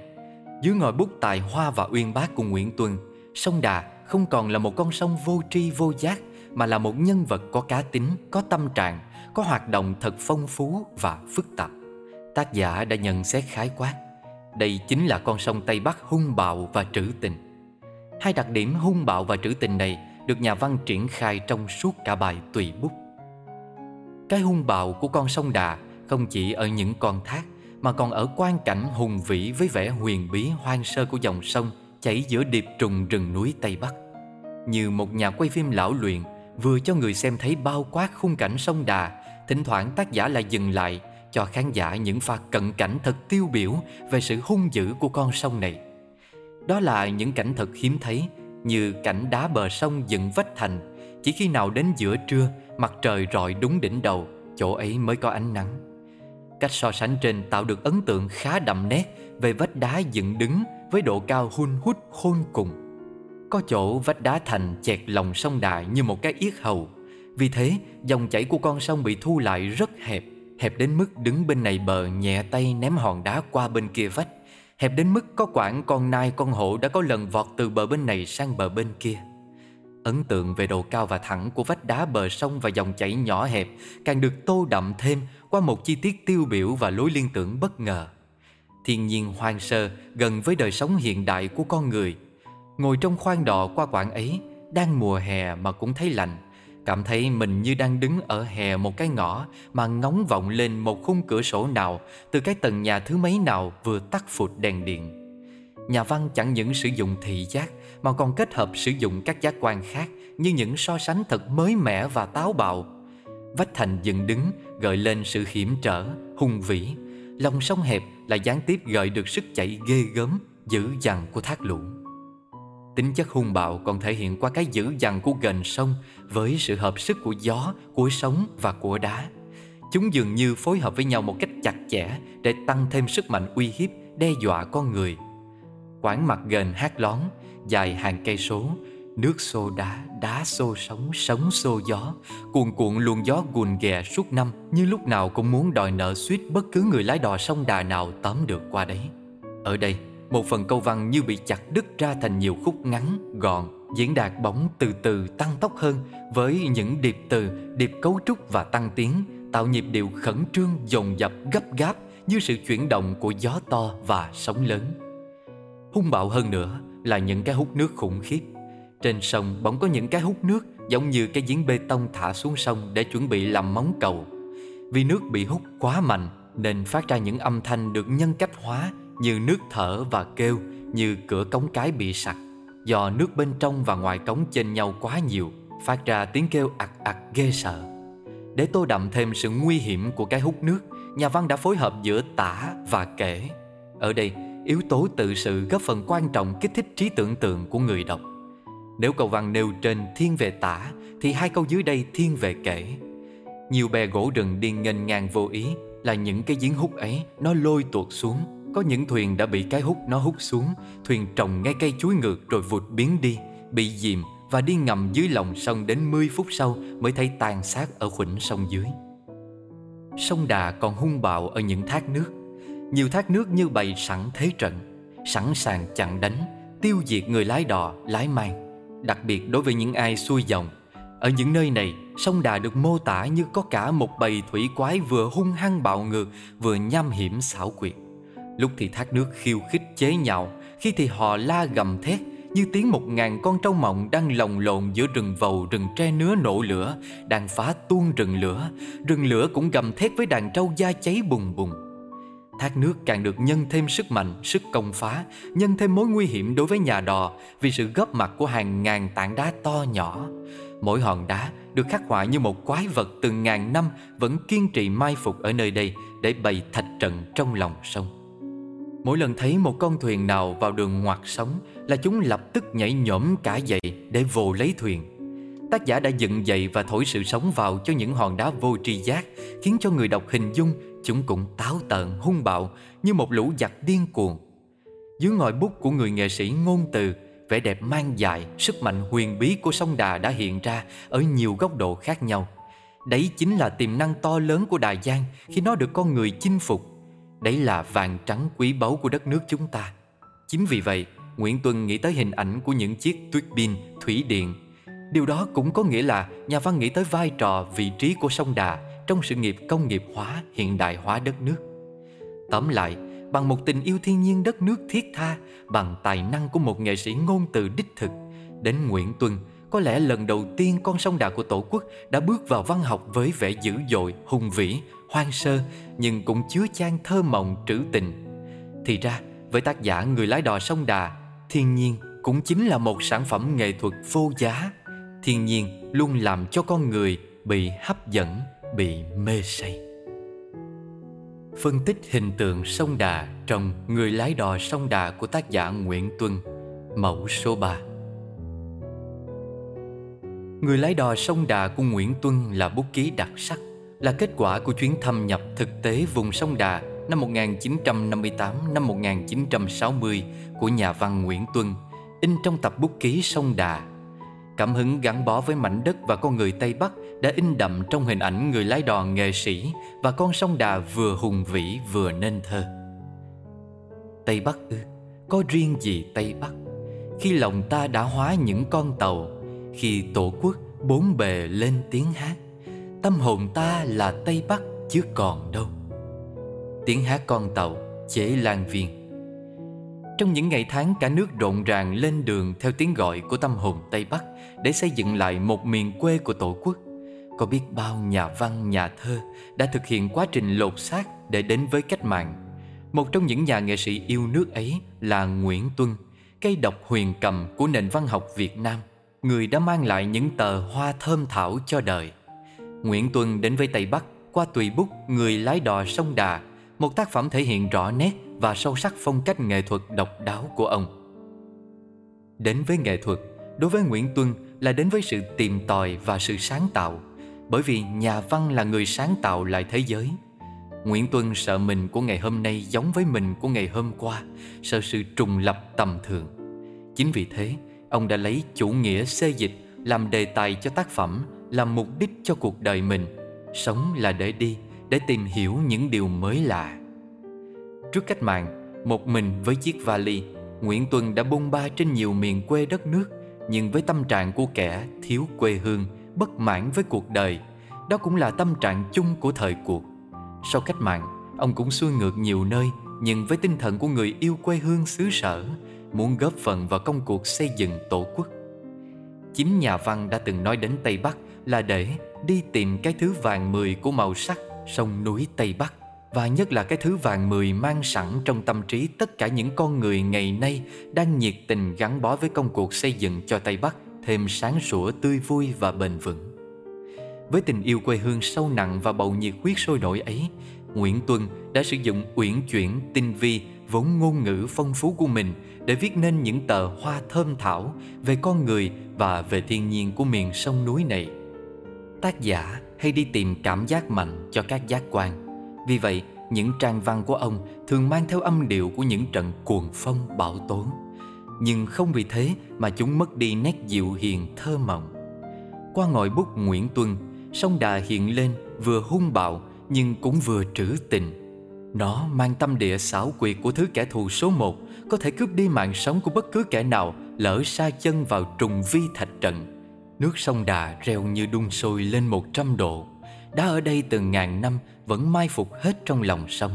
Dưới ngòi bút tài hoa và uyên bác của Nguyễn Tuân, sông Đà không còn là một con sông vô tri vô giác mà là một nhân vật có cá tính, có tâm trạng, có hoạt động thật phong phú và phức tạp. Tác giả đã nhận xét khái quát, Đây chính là con sông Tây Bắc hung bạo và trữ tình. Hai đặc điểm hung bạo và trữ tình này Được nhà văn triển khai trong suốt cả bài tùy bút. Cái hung bạo của con sông Đà Không chỉ ở những con thác, Mà còn ở quan cảnh hùng vĩ Với vẻ huyền bí hoang sơ của dòng sông Chảy giữa điệp trùng rừng núi Tây Bắc. Như một nhà quay phim lão luyện, Vừa cho người xem thấy bao quát khung cảnh sông Đà, Thỉnh thoảng tác giả lại dừng lại cho khán giả những pha cận cảnh thật tiêu biểu về sự hung dữ của con sông này. Đó là những cảnh thật hiếm thấy như cảnh đá bờ sông dựng vách thành. Chỉ khi nào đến giữa trưa, mặt trời rọi đúng đỉnh đầu, chỗ ấy mới có ánh nắng. Cách so sánh trên tạo được ấn tượng khá đậm nét về vách đá dựng đứng với độ cao hun hút khôn cùng. Có chỗ vách đá thành chẹt lòng sông đại như một cái yết hầu. Vì thế, dòng chảy của con sông bị thu lại rất hẹp Hẹp đến mức đứng bên này bờ, nhẹ tay ném hòn đá qua bên kia vách. Hẹp đến mức có quãng con nai, con hổ đã có lần vọt từ bờ bên này sang bờ bên kia. Ấn tượng về độ cao và thẳng của vách đá bờ sông và dòng chảy nhỏ hẹp Càng được tô đậm thêm qua một chi tiết tiêu biểu và lối liên tưởng bất ngờ. Thiên nhiên hoang sơ, gần với đời sống hiện đại của con người. Ngồi trong khoang đò qua quãng ấy, Đang mùa hè mà cũng thấy lạnh. Cảm thấy mình như đang đứng ở hè một cái ngõ Mà ngóng vọng lên một khung cửa sổ nào Từ cái tầng nhà thứ mấy nào vừa tắt phụt đèn điện. Nhà văn chẳng những sử dụng thị giác Mà còn kết hợp sử dụng các giác quan khác Như những so sánh thật mới mẻ và táo bạo. Vách thành dựng đứng gợi lên sự hiểm trở, hung vĩ. Lòng sông hẹp là gián tiếp gợi được sức chảy ghê gớm, dữ dằn của thác lũ. Tính chất hung bạo còn thể hiện qua cái dữ dằn của gần sông với sự hợp sức của gió, của sóng và của đá. Chúng dường như phối hợp với nhau một cách chặt chẽ để tăng thêm sức mạnh uy hiếp, đe dọa con người. Quảng mặt gần hát lón, dài hàng cây số, nước xô đá, đá xô sóng, sóng xô gió, cuồn cuộn luồng gió gùn ghè suốt năm như lúc nào cũng muốn đòi nợ suýt bất cứ người lái đò sông đà nào tóm được qua đấy. Ở đây, một phần câu văn như bị chặt đứt ra thành nhiều khúc ngắn, gọn, diễn đạt bóng từ từ tăng tốc hơn với những điệp từ, điệp cấu trúc và tăng tiếng, tạo nhịp điệu khẩn trương, dồn dập, gấp gáp như sự chuyển động của gió to và sóng lớn. Hung bạo hơn nữa là những cái hút nước khủng khiếp. Trên sông bỗng có những cái hút nước giống như cái giếng bê tông thả xuống sông để chuẩn bị làm móng cầu. Vì nước bị hút quá mạnh nên phát ra những âm thanh được nhân cách hóa như nước thở và kêu, như cửa cống cái bị sặc. Do nước bên trong và ngoài cống chênh nhau quá nhiều, phát ra tiếng kêu ạc ạc ghê sợ. Để tô đậm thêm sự nguy hiểm của cái hút nước, nhà văn đã phối hợp giữa tả và kể. Ở đây, yếu tố tự sự góp phần quan trọng kích thích trí tưởng tượng của người đọc. Nếu câu văn nêu trên thiên về tả, thì hai câu dưới đây thiên về kể. Nhiều bè gỗ rừng đi nghênh ngang vô ý là những cái giếng hút ấy nó lôi tuột xuống có những thuyền đã bị cái hút nó hút xuống Thuyền trồng ngay cây chuối ngược rồi vụt biến đi Bị dìm và đi ngầm dưới lòng sông đến 10 phút sau mới thấy tàn xác ở khuỷnh sông dưới. Sông Đà còn hung bạo ở những thác nước. Nhiều thác nước như bày sẵn thế trận, sẵn sàng chặn đánh, tiêu diệt người lái đò, lái mang. Đặc biệt đối với những ai xuôi dòng. Ở những nơi này, sông Đà được mô tả như có cả một bầy thủy quái vừa hung hăng bạo ngược, vừa nham hiểm xảo quyệt. Lúc thì thác nước khiêu khích chế nhạo, khi thì họ la gầm thét, như tiếng một ngàn con trâu mộng đang lồng lộn giữa rừng vầu rừng tre nứa nổ lửa đang phá tuôn rừng lửa. Rừng lửa cũng gầm thét với đàn trâu da cháy bùng bùng. Thác nước càng được nhân thêm sức mạnh sức công phá nhân thêm mối nguy hiểm đối với nhà đò vì sự góp mặt của hàng ngàn tảng đá to nhỏ. Mỗi hòn đá được khắc họa như một quái vật từng ngàn năm vẫn kiên trì mai phục ở nơi đây để bày thạch trận trong lòng sông. Mỗi lần thấy một con thuyền nào vào đường ngoặt sóng là chúng lập tức nhảy nhổm cả dậy để vồ lấy thuyền. Tác giả đã dựng dậy và thổi sự sống vào cho những hòn đá vô tri giác, khiến cho người đọc hình dung chúng cũng táo tợn, hung bạo như một lũ giặc điên cuồng. Dưới ngòi bút của người nghệ sĩ ngôn từ, vẻ đẹp mang dại, sức mạnh huyền bí của sông Đà đã hiện ra ở nhiều góc độ khác nhau. Đấy chính là tiềm năng to lớn của Đà Giang khi nó được con người chinh phục Đấy là vàng trắng quý báu của đất nước chúng ta Chính vì vậy Nguyễn Tuân nghĩ tới hình ảnh của những chiếc tuyết pin, thủy điện Điều đó cũng có nghĩa là nhà văn nghĩ tới vai trò, vị trí của sông Đà trong sự nghiệp công nghiệp hóa, hiện đại hóa đất nước. Tóm lại, bằng một tình yêu thiên nhiên đất nước thiết tha, bằng tài năng của một nghệ sĩ ngôn từ đích thực, đến Nguyễn Tuân, có lẽ lần đầu tiên con sông Đà của Tổ quốc đã bước vào văn học với vẻ dữ dội, hùng vĩ, hoang sơ nhưng cũng chứa chan thơ mộng trữ tình. Thì ra, với tác giả người lái đò sông Đà, thiên nhiên cũng chính là một sản phẩm nghệ thuật vô giá. Thiên nhiên luôn làm cho con người bị hấp dẫn, bị mê say. Phân tích hình tượng sông Đà trong Người lái đò sông Đà của tác giả Nguyễn Tuân, mẫu số 3. Người lái đò sông Đà của Nguyễn Tuân là bút ký đặc sắc là kết quả của chuyến thâm nhập thực tế vùng sông Đà năm 1958 năm 1960 của nhà văn Nguyễn Tuân in trong tập bút ký Sông Đà. Cảm hứng gắn bó với mảnh đất và con người Tây Bắc đã in đậm trong hình ảnh người lái đò nghệ sĩ và con sông Đà vừa hùng vĩ vừa nên thơ. Tây Bắc ư, có riêng gì Tây Bắc? Khi lòng ta đã hóa những con tàu, khi tổ quốc bốn bề lên tiếng hát, Tâm hồn ta là Tây Bắc chứ còn đâu. Tiếng hát con tàu chế lan viên. Trong những ngày tháng cả nước rộn ràng lên đường Theo tiếng gọi của tâm hồn Tây Bắc Để xây dựng lại một miền quê của Tổ quốc Có biết bao nhà văn, nhà thơ Đã thực hiện quá trình lột xác để đến với cách mạng. Một trong những nhà nghệ sĩ yêu nước ấy là Nguyễn Tuân Cây độc huyền cầm của nền văn học Việt Nam Người đã mang lại những tờ hoa thơm thảo cho đời. Nguyễn Tuân đến với Tây Bắc qua tùy bút Người lái đò sông Đà, một tác phẩm thể hiện rõ nét và sâu sắc phong cách nghệ thuật độc đáo của ông. Đến với nghệ thuật, đối với Nguyễn Tuân là đến với sự tìm tòi và sự sáng tạo, bởi vì nhà văn là người sáng tạo lại thế giới. Nguyễn Tuân sợ mình của ngày hôm nay giống với mình của ngày hôm qua, sợ sự trùng lập tầm thường. Chính vì thế, ông đã lấy chủ nghĩa xê dịch làm đề tài cho tác phẩm làm mục đích cho cuộc đời mình. Sống là để đi, để tìm hiểu những điều mới lạ. Trước cách mạng, một mình với chiếc vali, nguyễn tuân đã bôn ba trên nhiều miền quê đất nước, nhưng với tâm trạng của kẻ thiếu quê hương, bất mãn với cuộc đời, đó cũng là tâm trạng chung của thời cuộc. Sau cách mạng, ông cũng xuôi ngược nhiều nơi, nhưng với tinh thần của người yêu quê hương xứ sở, muốn góp phần vào công cuộc xây dựng tổ quốc. Chính nhà văn đã từng nói đến tây bắc là để đi tìm cái thứ vàng mười của màu sắc sông núi Tây Bắc và nhất là cái thứ vàng mười mang sẵn trong tâm trí tất cả những con người ngày nay đang nhiệt tình gắn bó với công cuộc xây dựng cho Tây Bắc thêm sáng sủa tươi vui và bền vững. Với tình yêu quê hương sâu nặng và bầu nhiệt huyết sôi nổi ấy, Nguyễn Tuân đã sử dụng uyển chuyển, tinh vi, vốn ngôn ngữ phong phú của mình để viết nên những tờ hoa thơm thảo về con người và về thiên nhiên của miền sông núi này – Tác giả hay đi tìm cảm giác mạnh cho các giác quan. Vì vậy, những trang văn của ông thường mang theo âm điệu của những trận cuồng phong bão tố. Nhưng không vì thế mà chúng mất đi nét dịu hiền thơ mộng. Qua ngòi bút Nguyễn Tuân Sông Đà hiện lên vừa hung bạo nhưng cũng vừa trữ tình. Nó mang tâm địa xảo quyệt của thứ kẻ thù số một Có thể cướp đi mạng sống của bất cứ kẻ nào Lỡ sa chân vào trùng vi thạch trận. Nước sông Đà reo như đun sôi lên một trăm độ. Đá ở đây từ ngàn năm vẫn mai phục hết trong lòng sông.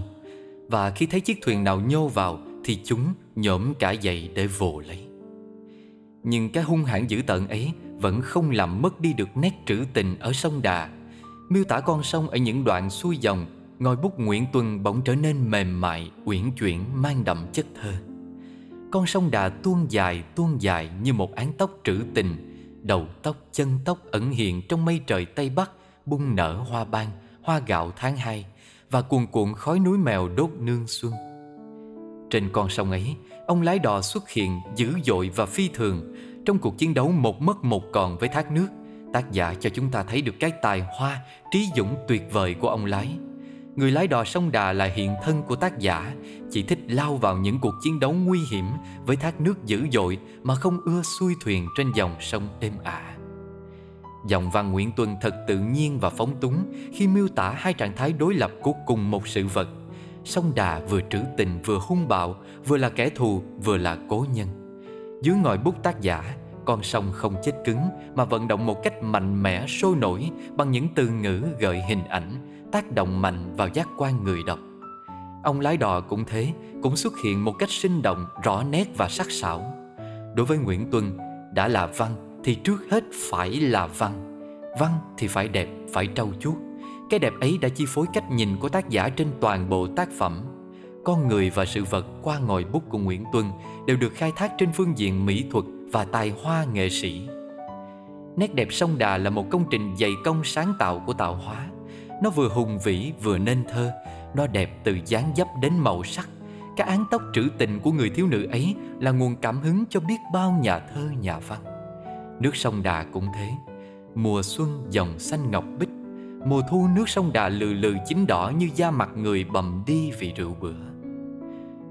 Và khi thấy chiếc thuyền nào nhô vào Thì chúng nhổm cả dậy để vồ lấy. Nhưng cái hung hãn dữ tợn ấy Vẫn không làm mất đi được nét trữ tình ở sông Đà. Miêu tả con sông ở những đoạn xuôi dòng Ngòi bút Nguyễn Tuân bỗng trở nên mềm mại, uyển chuyển, mang đậm chất thơ. Con sông Đà tuôn dài, tuôn dài như một án tóc trữ tình Đầu tóc, chân tóc ẩn hiện trong mây trời Tây Bắc Bung nở hoa ban, hoa gạo tháng hai Và cuồn cuộn khói núi mèo đốt nương xuân. Trên con sông ấy, ông lái đò xuất hiện dữ dội và phi thường. Trong cuộc chiến đấu một mất một còn với thác nước Tác giả cho chúng ta thấy được cái tài hoa, trí dũng tuyệt vời của ông lái. Người lái đò sông Đà là hiện thân của tác giả. Chỉ thích lao vào những cuộc chiến đấu nguy hiểm Với thác nước dữ dội Mà không ưa xuôi thuyền trên dòng sông êm ả. Dòng văn Nguyễn Tuân thật tự nhiên và phóng túng Khi miêu tả hai trạng thái đối lập của cùng một sự vật. Sông Đà vừa trữ tình vừa hung bạo Vừa là kẻ thù vừa là cố nhân. Dưới ngòi bút tác giả con sông không chết cứng mà vận động một cách mạnh mẽ sôi nổi bằng những từ ngữ gợi hình ảnh, tác động mạnh vào giác quan người đọc. Ông lái đò cũng thế, cũng xuất hiện một cách sinh động, rõ nét và sắc sảo. Đối với Nguyễn Tuân, đã là văn thì trước hết phải là văn. Văn thì phải đẹp, phải trau chuốt. Cái đẹp ấy đã chi phối cách nhìn của tác giả trên toàn bộ tác phẩm. Con người và sự vật qua ngòi bút của Nguyễn Tuân đều được khai thác trên phương diện mỹ thuật và tài hoa nghệ sĩ. Nét đẹp sông Đà là một công trình dày công sáng tạo của tạo hóa. Nó vừa hùng vĩ vừa nên thơ, nó đẹp từ dáng dấp đến màu sắc. Cái án tóc trữ tình của người thiếu nữ ấy là nguồn cảm hứng cho biết bao nhà thơ nhà văn. Nước sông Đà cũng thế. Mùa xuân dòng xanh ngọc bích, mùa thu nước sông Đà lừ lừ chín đỏ như da mặt người bầm đi vì rượu bữa.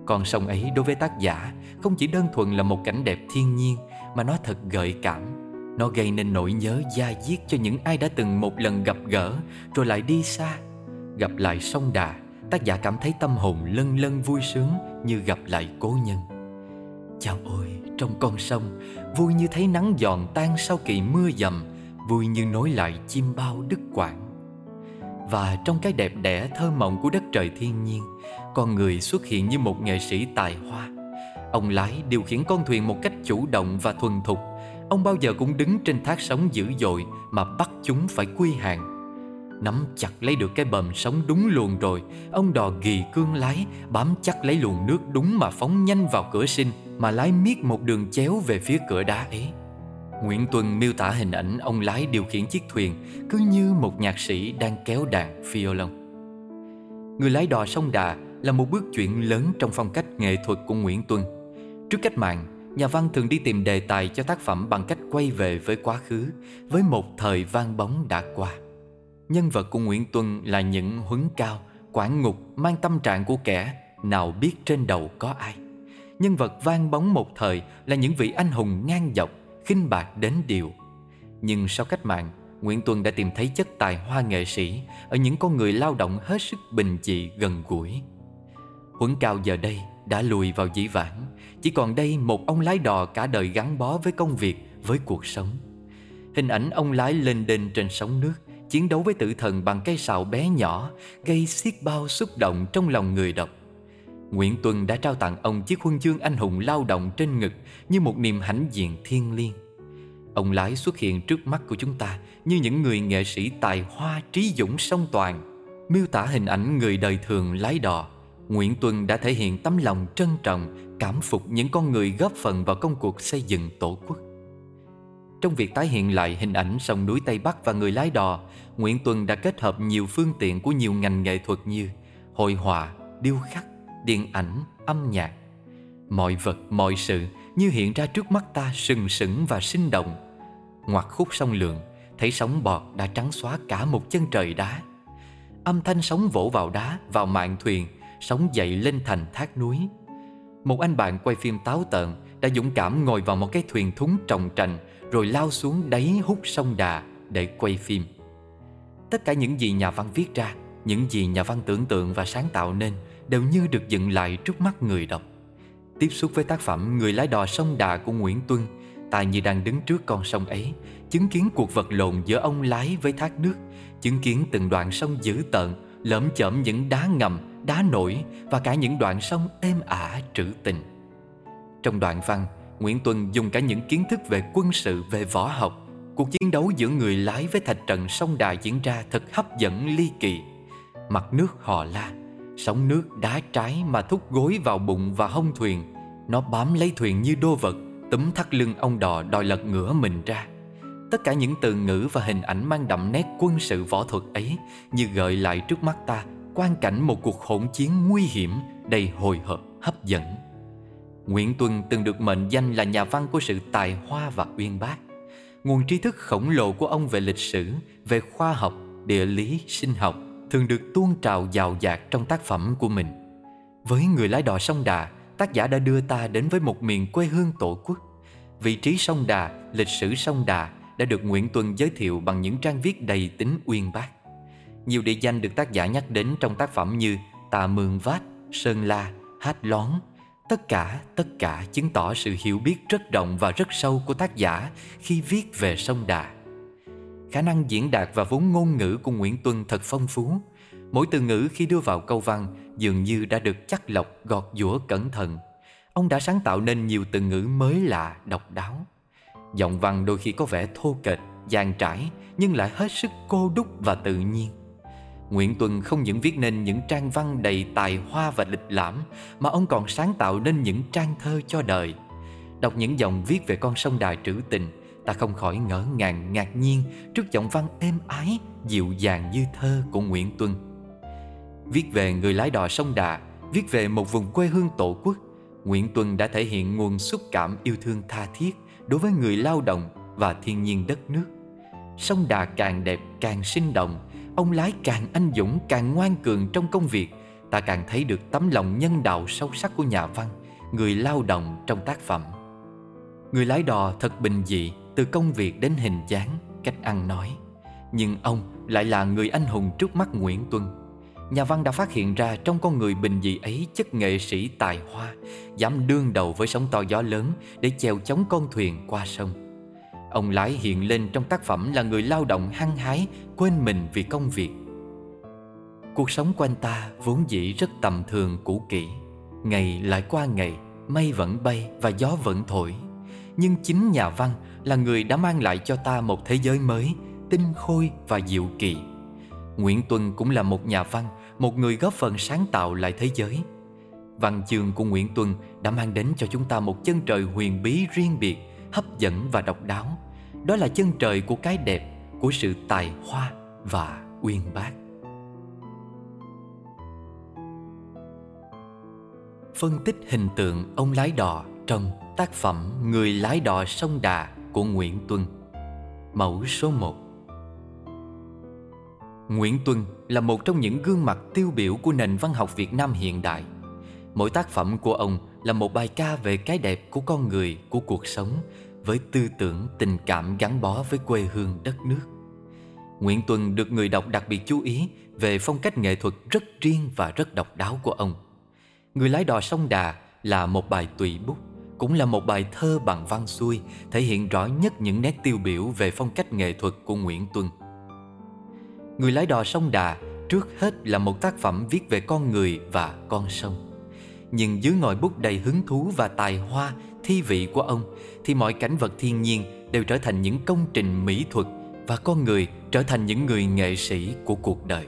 Con sông ấy đối với tác giả không chỉ đơn thuần là một cảnh đẹp thiên nhiên mà nó thật gợi cảm. Nó gây nên nỗi nhớ da diết cho những ai đã từng một lần gặp gỡ rồi lại đi xa. Gặp lại sông Đà, tác giả cảm thấy tâm hồn lân lân vui sướng như gặp lại cố nhân. Chào ôi, trong con sông, vui như thấy nắng giòn tan sau kỳ mưa dầm, vui như nối lại chim bao đứt quảng. Và trong cái đẹp đẽ thơ mộng của đất trời thiên nhiên, con người xuất hiện như một nghệ sĩ tài hoa. Ông lái điều khiển con thuyền một cách chủ động và thuần thục. Ông bao giờ cũng đứng trên thác sóng dữ dội mà bắt chúng phải quy hàng. Nắm chặt lấy được cái bầm sóng đúng luồng rồi, ông đò ghì cương lái, bám chắc lấy luồng nước đúng mà phóng nhanh vào cửa sinh, mà lái miết một đường chéo về phía cửa đá ấy. Nguyễn Tuân miêu tả hình ảnh ông lái điều khiển chiếc thuyền cứ như một nhạc sĩ đang kéo đàn violon. Người lái đò sông Đà là một bước chuyển lớn trong phong cách nghệ thuật của Nguyễn Tuân. Trước cách mạng, nhà văn thường đi tìm đề tài cho tác phẩm bằng cách quay về với quá khứ, với một thời vang bóng đã qua. Nhân vật của Nguyễn Tuân là những huấn cao, quản ngục mang tâm trạng của kẻ nào biết trên đầu có ai. Nhân vật vang bóng một thời là những vị anh hùng ngang dọc, khinh bạc đến điều. Nhưng sau cách mạng, Nguyễn Tuân đã tìm thấy chất tài hoa nghệ sĩ ở những con người lao động hết sức bình dị gần gũi. Huấn cao giờ đây đã lùi vào dĩ vãng chỉ còn đây một ông lái đò cả đời gắn bó với công việc, với cuộc sống. Hình ảnh ông lái lên đên trên sóng nước Chiến đấu với tử thần bằng cây sào bé nhỏ Gây xiết bao xúc động trong lòng người đọc. Nguyễn Tuân đã trao tặng ông chiếc huân chương anh hùng lao động trên ngực Như một niềm hãnh diện thiêng liêng. Ông lái xuất hiện trước mắt của chúng ta Như những người nghệ sĩ tài hoa trí dũng song toàn Miêu tả hình ảnh người đời thường lái đò. Nguyễn Tuân đã thể hiện tấm lòng trân trọng, cảm phục những con người góp phần vào công cuộc xây dựng tổ quốc. Trong việc tái hiện lại hình ảnh sông núi Tây Bắc và người lái đò, Nguyễn Tuân đã kết hợp nhiều phương tiện của nhiều ngành nghệ thuật như hội họa, điêu khắc, điện ảnh, âm nhạc. Mọi vật, mọi sự như hiện ra trước mắt ta sừng sững và sinh động. Ngoặt khúc sông Lượng, thấy sóng bọt đã trắng xóa cả một chân trời đá. Âm thanh sóng vỗ vào đá, vào mạn thuyền sóng dậy lên thành thác núi. Một anh bạn quay phim táo tợn đã dũng cảm ngồi vào một cái thuyền thúng trọng trành rồi lao xuống đáy hút sông Đà để quay phim. Tất cả những gì nhà văn viết ra, những gì nhà văn tưởng tượng và sáng tạo nên đều như được dựng lại trước mắt người đọc. Tiếp xúc với tác phẩm Người lái đò sông Đà của Nguyễn Tuân, ta như đang đứng trước con sông ấy, chứng kiến cuộc vật lộn giữa ông lái với thác nước, chứng kiến từng đoạn sông dữ tợn, lởm chởm những đá ngầm, đá nổi và cả những đoạn sông êm ả trữ tình. Trong đoạn văn, Nguyễn Tuân dùng cả những kiến thức về quân sự, về võ học. Cuộc chiến đấu giữa người lái với thạch trận sông Đà diễn ra thật hấp dẫn ly kỳ. Mặt nước hò la, sóng nước đá trái mà thúc gối vào bụng và hông thuyền. Nó bám lấy thuyền như đô vật, túm thắt lưng ông đò đòi lật ngửa mình ra. Tất cả những từ ngữ và hình ảnh mang đậm nét quân sự võ thuật ấy như gợi lại trước mắt ta quan cảnh một cuộc hỗn chiến nguy hiểm đầy hồi hộp hấp dẫn. Nguyễn Tuân từng được mệnh danh là nhà văn của sự tài hoa và uyên bác. Nguồn tri thức khổng lồ của ông về lịch sử, về khoa học, địa lý, sinh học thường được tuôn trào giàu dạt trong tác phẩm của mình. Với người lái đò sông Đà, tác giả đã đưa ta đến với một miền quê hương tổ quốc. Vị trí sông Đà, lịch sử sông Đà đã được Nguyễn Tuân giới thiệu bằng những trang viết đầy tính uyên bác. Nhiều địa danh được tác giả nhắc đến trong tác phẩm như Tà Mường Vát, Sơn La, Hát Lón, Tất cả, tất cả chứng tỏ sự hiểu biết rất rộng và rất sâu của tác giả khi viết về sông Đà. Khả năng diễn đạt và vốn ngôn ngữ của Nguyễn Tuân thật phong phú. Mỗi từ ngữ khi đưa vào câu văn dường như đã được chắc lọc, gọt giũa cẩn thận. Ông đã sáng tạo nên nhiều từ ngữ mới lạ, độc đáo. Giọng văn đôi khi có vẻ thô kệch, dàn trải nhưng lại hết sức cô đúc và tự nhiên. Nguyễn Tuân không những viết nên những trang văn đầy tài hoa và lịch lãm mà ông còn sáng tạo nên những trang thơ cho đời. Đọc những dòng viết về con sông Đà trữ tình, ta không khỏi ngỡ ngàng ngạc nhiên trước giọng văn êm ái, dịu dàng như thơ của Nguyễn Tuân. Viết về người lái đò sông Đà, viết về một vùng quê hương tổ quốc, Nguyễn Tuân đã thể hiện nguồn xúc cảm yêu thương tha thiết đối với người lao động và thiên nhiên đất nước. Sông Đà càng đẹp càng sinh động Ông lái càng anh dũng càng ngoan cường trong công việc Ta càng thấy được tấm lòng nhân đạo sâu sắc của nhà văn Người lao động trong tác phẩm. Người lái đò thật bình dị Từ công việc đến hình dáng, cách ăn nói. Nhưng ông lại là người anh hùng trước mắt Nguyễn Tuân. Nhà văn đã phát hiện ra trong con người bình dị ấy chất nghệ sĩ tài hoa Dám đương đầu với sóng to gió lớn để chèo chống con thuyền qua sông. Ông lái hiện lên trong tác phẩm là người lao động hăng hái, quên mình vì công việc. Cuộc sống quanh ta vốn dĩ rất tầm thường cũ kỹ. Ngày lại qua ngày, mây vẫn bay và gió vẫn thổi. Nhưng chính nhà văn là người đã mang lại cho ta một thế giới mới, tinh khôi và diệu kỳ. Nguyễn Tuân cũng là một nhà văn, một người góp phần sáng tạo lại thế giới. Văn chương của Nguyễn Tuân đã mang đến cho chúng ta một chân trời huyền bí riêng biệt, hấp dẫn và độc đáo đó là chân trời của cái đẹp của sự tài hoa và uyên bác. Phân tích hình tượng ông lái đò trong tác phẩm Người lái đò sông Đà của Nguyễn Tuân. Mẫu số 1 Nguyễn Tuân là một trong những gương mặt tiêu biểu của nền văn học Việt Nam hiện đại. Mỗi tác phẩm của ông là một bài ca về cái đẹp của con người, của cuộc sống với tư tưởng tình cảm gắn bó với quê hương đất nước. Nguyễn Tuân được người đọc đặc biệt chú ý về phong cách nghệ thuật rất riêng và rất độc đáo của ông. Người lái đò sông Đà là một bài tùy bút, cũng là một bài thơ bằng văn xuôi thể hiện rõ nhất những nét tiêu biểu về phong cách nghệ thuật của Nguyễn Tuân. Người lái đò sông Đà trước hết là một tác phẩm viết về con người và con sông. Nhưng dưới ngòi bút đầy hứng thú và tài hoa thi vị của ông thì mọi cảnh vật thiên nhiên đều trở thành những công trình mỹ thuật và con người trở thành những người nghệ sĩ của cuộc đời.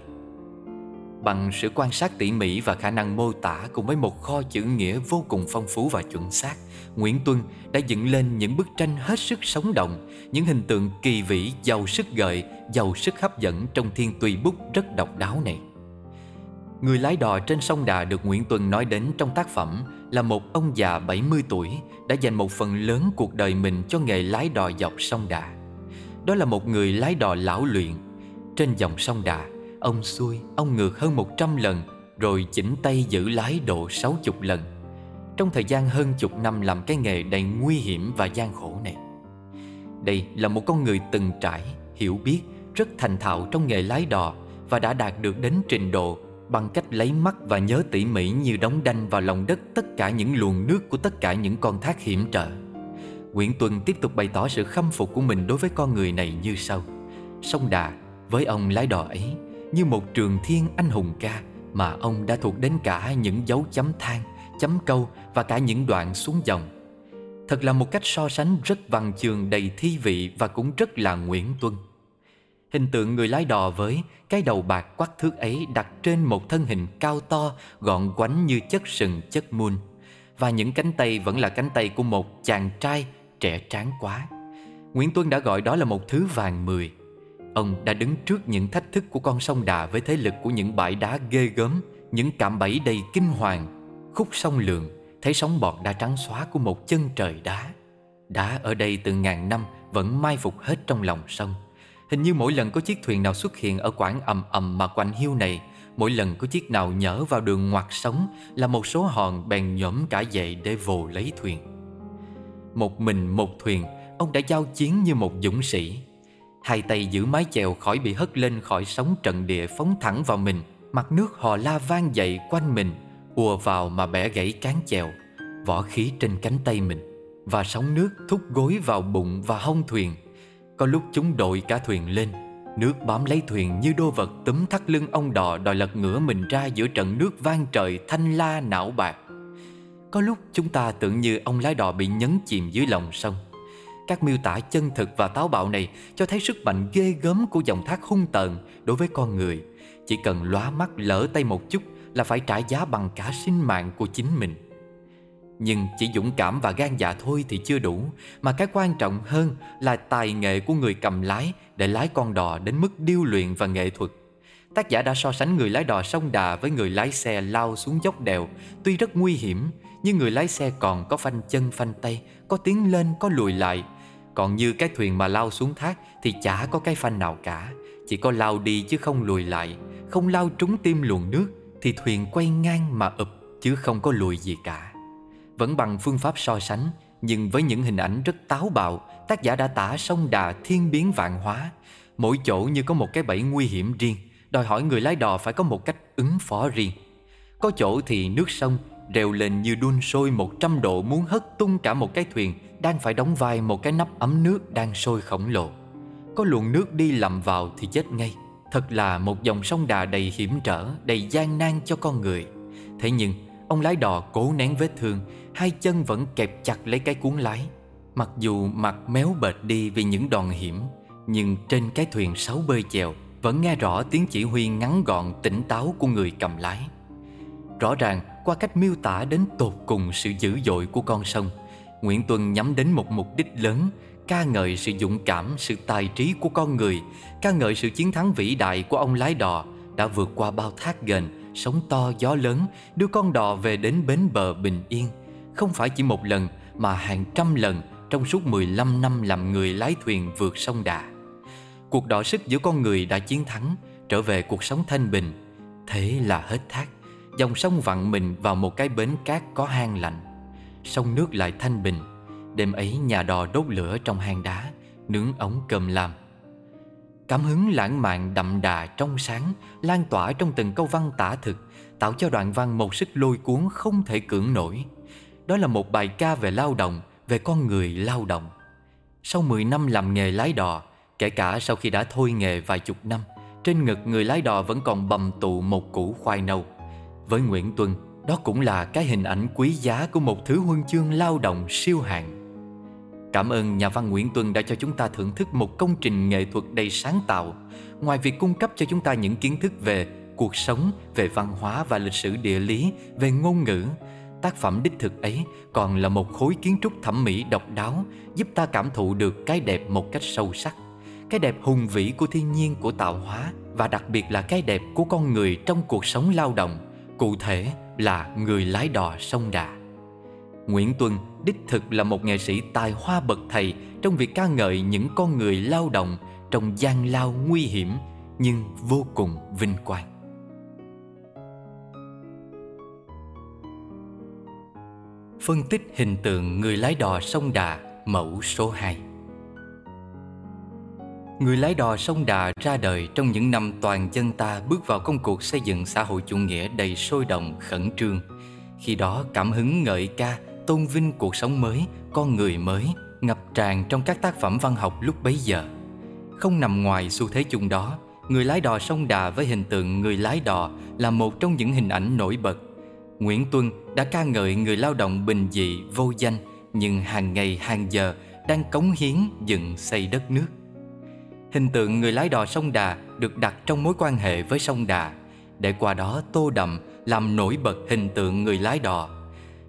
Bằng sự quan sát tỉ mỉ và khả năng mô tả cùng với một kho chữ nghĩa vô cùng phong phú và chuẩn xác, Nguyễn Tuân đã dựng lên những bức tranh hết sức sống động, những hình tượng kỳ vĩ, giàu sức gợi, giàu sức hấp dẫn trong thiên tùy bút rất độc đáo này. Người lái đò trên sông Đà được Nguyễn Tuân nói đến trong tác phẩm là một ông già 70 tuổi đã dành một phần lớn cuộc đời mình cho nghề lái đò dọc sông Đà. Đó là một người lái đò lão luyện. Trên dòng sông Đà, ông xuôi, ông ngược hơn 100 lần rồi chỉnh tay giữ lái độ 60 lần. trong thời gian hơn chục năm làm cái nghề đầy nguy hiểm và gian khổ này. Đây là một con người từng trải, hiểu biết, rất thành thạo trong nghề lái đò và đã đạt được đến trình độ bằng cách lấy mắt và nhớ tỉ mỉ như đóng đanh vào lòng đất tất cả những luồng nước của tất cả những con thác hiểm trở. Nguyễn Tuân tiếp tục bày tỏ sự khâm phục của mình đối với con người này như sau. Sông Đà, với ông lái đò ấy, như một trường thiên anh hùng ca mà ông đã thuộc đến cả những dấu chấm than, chấm câu và cả những đoạn xuống dòng. Thật là một cách so sánh rất văn chương đầy thi vị và cũng rất là Nguyễn Tuân. Hình tượng người lái đò với cái đầu bạc quắc thước ấy đặt trên một thân hình cao to, gọn quánh như chất sừng chất muôn Và những cánh tay vẫn là cánh tay của một chàng trai trẻ tráng quá. Nguyễn Tuân đã gọi đó là một thứ vàng mười. Ông đã đứng trước những thách thức của con sông Đà với thế lực của những bãi đá ghê gớm, những cạm bẫy đầy kinh hoàng, khúc sông lượng, thấy sóng bọt đã trắng xóa của một chân trời đá. Đá ở đây từ ngàn năm vẫn mai phục hết trong lòng sông. Hình như mỗi lần có chiếc thuyền nào xuất hiện ở quãng ầm ầm mà quạnh hiu này, mỗi lần có chiếc nào nhở vào đường ngoặt sóng là một số hòn bèn nhổm cả dậy để vồ lấy thuyền. Một mình một thuyền, ông đã giao chiến như một dũng sĩ. Hai tay giữ mái chèo khỏi bị hất lên khỏi sóng trận địa phóng thẳng vào mình, mặt nước hò la vang dậy quanh mình, ùa vào mà bẻ gãy cán chèo, vỏ khí trên cánh tay mình và sóng nước thúc gối vào bụng và hông thuyền có lúc chúng đội cả thuyền lên, Nước bám lấy thuyền như đô vật túm thắt lưng ông đò đòi lật ngửa mình ra giữa trận nước vang trời thanh la não bạc. Có lúc chúng ta tưởng như ông lái đò bị nhấn chìm dưới lòng sông. Các miêu tả chân thực và táo bạo này cho thấy sức mạnh ghê gớm của dòng thác hung tợn đối với con người. Chỉ cần lóa mắt lỡ tay một chút là phải trả giá bằng cả sinh mạng của chính mình. Nhưng chỉ dũng cảm và gan dạ thôi thì chưa đủ, Mà cái quan trọng hơn là tài nghệ của người cầm lái Để lái con đò đến mức điêu luyện và nghệ thuật. Tác giả đã so sánh người lái đò sông Đà với người lái xe lao xuống dốc đèo. Tuy rất nguy hiểm, Nhưng người lái xe còn có phanh chân phanh tay, Có tiến lên, có lùi lại. Còn như cái thuyền mà lao xuống thác Thì chả có cái phanh nào cả. Chỉ có lao đi chứ không lùi lại. Không lao trúng tim luồng nước Thì thuyền quay ngang mà ụp Chứ không có lùi gì cả vẫn bằng phương pháp so sánh Nhưng với những hình ảnh rất táo bạo Tác giả đã tả sông đà thiên biến vạn hóa Mỗi chỗ như có một cái bẫy nguy hiểm riêng Đòi hỏi người lái đò phải có một cách ứng phó riêng Có chỗ thì nước sông rèo lên như đun sôi 100 độ muốn hất tung cả một cái thuyền đang phải đóng vai một cái nắp ấm nước đang sôi khổng lồ. Có luồng nước đi lầm vào thì chết ngay. Thật là một dòng sông đà đầy hiểm trở, đầy gian nan cho con người. Thế nhưng, ông lái đò cố nén vết thương, hai chân vẫn kẹp chặt lấy cái cuốn lái. Mặc dù mặt méo bệt đi vì những đòn hiểm, nhưng trên cái thuyền sáu bơi chèo vẫn nghe rõ tiếng chỉ huy ngắn gọn tỉnh táo của người cầm lái. Rõ ràng qua cách miêu tả đến tột cùng sự dữ dội của con sông, Nguyễn Tuân nhắm đến một mục đích lớn, ca ngợi sự dũng cảm, sự tài trí của con người, ca ngợi sự chiến thắng vĩ đại của ông lái đò đã vượt qua bao thác ghềnh, sóng to gió lớn, đưa con đò về đến bến bờ bình yên, không phải chỉ một lần mà hàng trăm lần trong suốt 15 năm làm người lái thuyền vượt sông Đà. Cuộc đọ sức giữa con người đã chiến thắng, trở về cuộc sống thanh bình. Thế là hết thác, dòng sông vặn mình vào một cái bến cát có hang lạnh. Sông nước lại thanh bình, đêm ấy nhà đò đốt lửa trong hang đá, nướng ống cơm lam. Cảm hứng lãng mạn đậm đà trong sáng lan tỏa trong từng câu văn tả thực, tạo cho đoạn văn một sức lôi cuốn không thể cưỡng nổi. Đó là một bài ca về lao động, về con người lao động. Sau 10 năm làm nghề lái đò, kể cả sau khi đã thôi nghề vài chục năm, trên ngực người lái đò vẫn còn bầm tụ một củ khoai nâu. Với Nguyễn Tuân, đó cũng là cái hình ảnh quý giá của một thứ huân chương lao động siêu hạng. Cảm ơn nhà văn Nguyễn Tuân đã cho chúng ta thưởng thức một công trình nghệ thuật đầy sáng tạo. Ngoài việc cung cấp cho chúng ta những kiến thức về cuộc sống, về văn hóa và lịch sử địa lý, về ngôn ngữ, Tác phẩm đích thực ấy còn là một khối kiến trúc thẩm mỹ độc đáo giúp ta cảm thụ được cái đẹp một cách sâu sắc. Cái đẹp hùng vĩ của thiên nhiên của tạo hóa và đặc biệt là cái đẹp của con người trong cuộc sống lao động, cụ thể là người lái đò sông Đà. Nguyễn Tuân đích thực là một nghệ sĩ tài hoa bậc thầy trong việc ca ngợi những con người lao động trong gian lao nguy hiểm nhưng vô cùng vinh quang. Phân tích hình tượng người lái đò sông Đà mẫu số 2 Người lái đò sông Đà ra đời trong những năm toàn dân ta bước vào công cuộc xây dựng xã hội chủ nghĩa đầy sôi động, khẩn trương. Khi đó cảm hứng ngợi ca, tôn vinh cuộc sống mới, con người mới, ngập tràn trong các tác phẩm văn học lúc bấy giờ. Không nằm ngoài xu thế chung đó, người lái đò sông Đà với hình tượng người lái đò là một trong những hình ảnh nổi bật. Nguyễn Tuân đã ca ngợi người lao động bình dị, vô danh, nhưng hàng ngày hàng giờ đang cống hiến dựng xây đất nước. Hình tượng người lái đò sông Đà được đặt trong mối quan hệ với sông Đà để qua đó tô đậm làm nổi bật hình tượng người lái đò.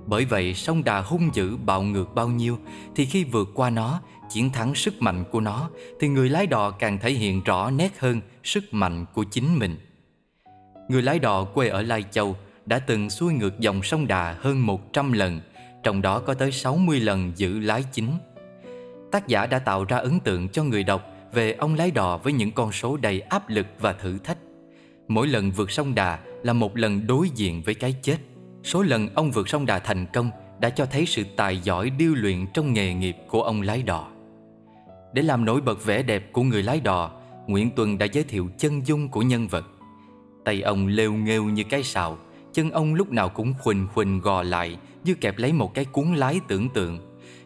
Bởi vậy sông Đà hung dữ bạo ngược bao nhiêu thì khi vượt qua nó, chiến thắng sức mạnh của nó thì người lái đò càng thể hiện rõ nét hơn sức mạnh của chính mình. Người lái đò quê ở Lai Châu đã từng xuôi ngược dòng sông Đà hơn 100 lần, trong đó có tới 60 lần giữ lái chính. Tác giả đã tạo ra ấn tượng cho người đọc về ông lái đò với những con số đầy áp lực và thử thách. Mỗi lần vượt sông Đà là một lần đối diện với cái chết. Số lần ông vượt sông Đà thành công đã cho thấy sự tài giỏi điêu luyện trong nghề nghiệp của ông lái đò. Để làm nổi bật vẻ đẹp của người lái đò, Nguyễn Tuân đã giới thiệu chân dung của nhân vật. Tay ông lêu nghêu như cái sào, chân ông lúc nào cũng khuỳnh khuỳnh gò lại như kẹp lấy một cái cuốn lái tưởng tượng.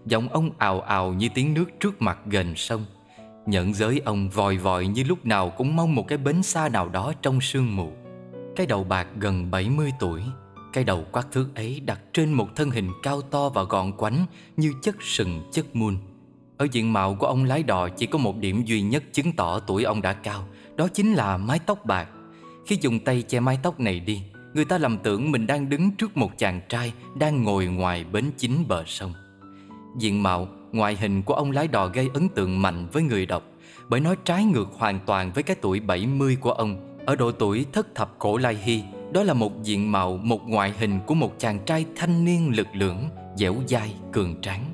Giọng ông ào ào như tiếng nước trước mặt gần sông. Nhận giới ông vòi vòi như lúc nào cũng mong một cái bến xa nào đó trong sương mù. Cái đầu bạc gần 70 tuổi, cái đầu quát thước ấy đặt trên một thân hình cao to và gọn quánh như chất sừng chất muôn Ở diện mạo của ông lái đò chỉ có một điểm duy nhất chứng tỏ tuổi ông đã cao, đó chính là mái tóc bạc. Khi dùng tay che mái tóc này đi, người ta lầm tưởng mình đang đứng trước một chàng trai đang ngồi ngoài bến chính bờ sông. Diện mạo Ngoại hình của ông lái đò gây ấn tượng mạnh với người đọc bởi nó trái ngược hoàn toàn với cái tuổi 70 của ông. Ở độ tuổi thất thập cổ lai hy, đó là một diện mạo, một ngoại hình của một chàng trai thanh niên lực lưỡng, dẻo dai, cường tráng.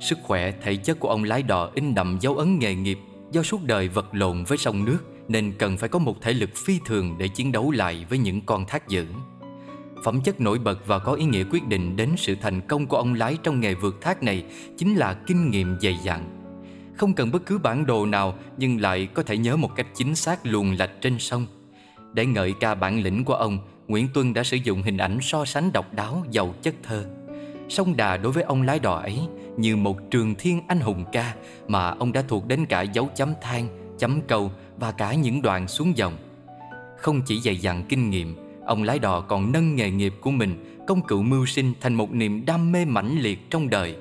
Sức khỏe, thể chất của ông lái đò in đậm dấu ấn nghề nghiệp do suốt đời vật lộn với sông nước nên cần phải có một thể lực phi thường để chiến đấu lại với những con thác dữ. Phẩm chất nổi bật và có ý nghĩa quyết định đến sự thành công của ông lái trong nghề vượt thác này chính là kinh nghiệm dày dặn. Không cần bất cứ bản đồ nào nhưng lại có thể nhớ một cách chính xác luồng lạch trên sông. Để ngợi ca bản lĩnh của ông, Nguyễn Tuân đã sử dụng hình ảnh so sánh độc đáo giàu chất thơ. Sông Đà đối với ông lái đò ấy như một trường thiên anh hùng ca mà ông đã thuộc đến cả dấu chấm than, chấm câu và cả những đoạn xuống dòng. Không chỉ dày dặn kinh nghiệm, Ông lái đò còn nâng nghề nghiệp của mình, Công cựu mưu sinh thành một niềm đam mê mãnh liệt trong đời.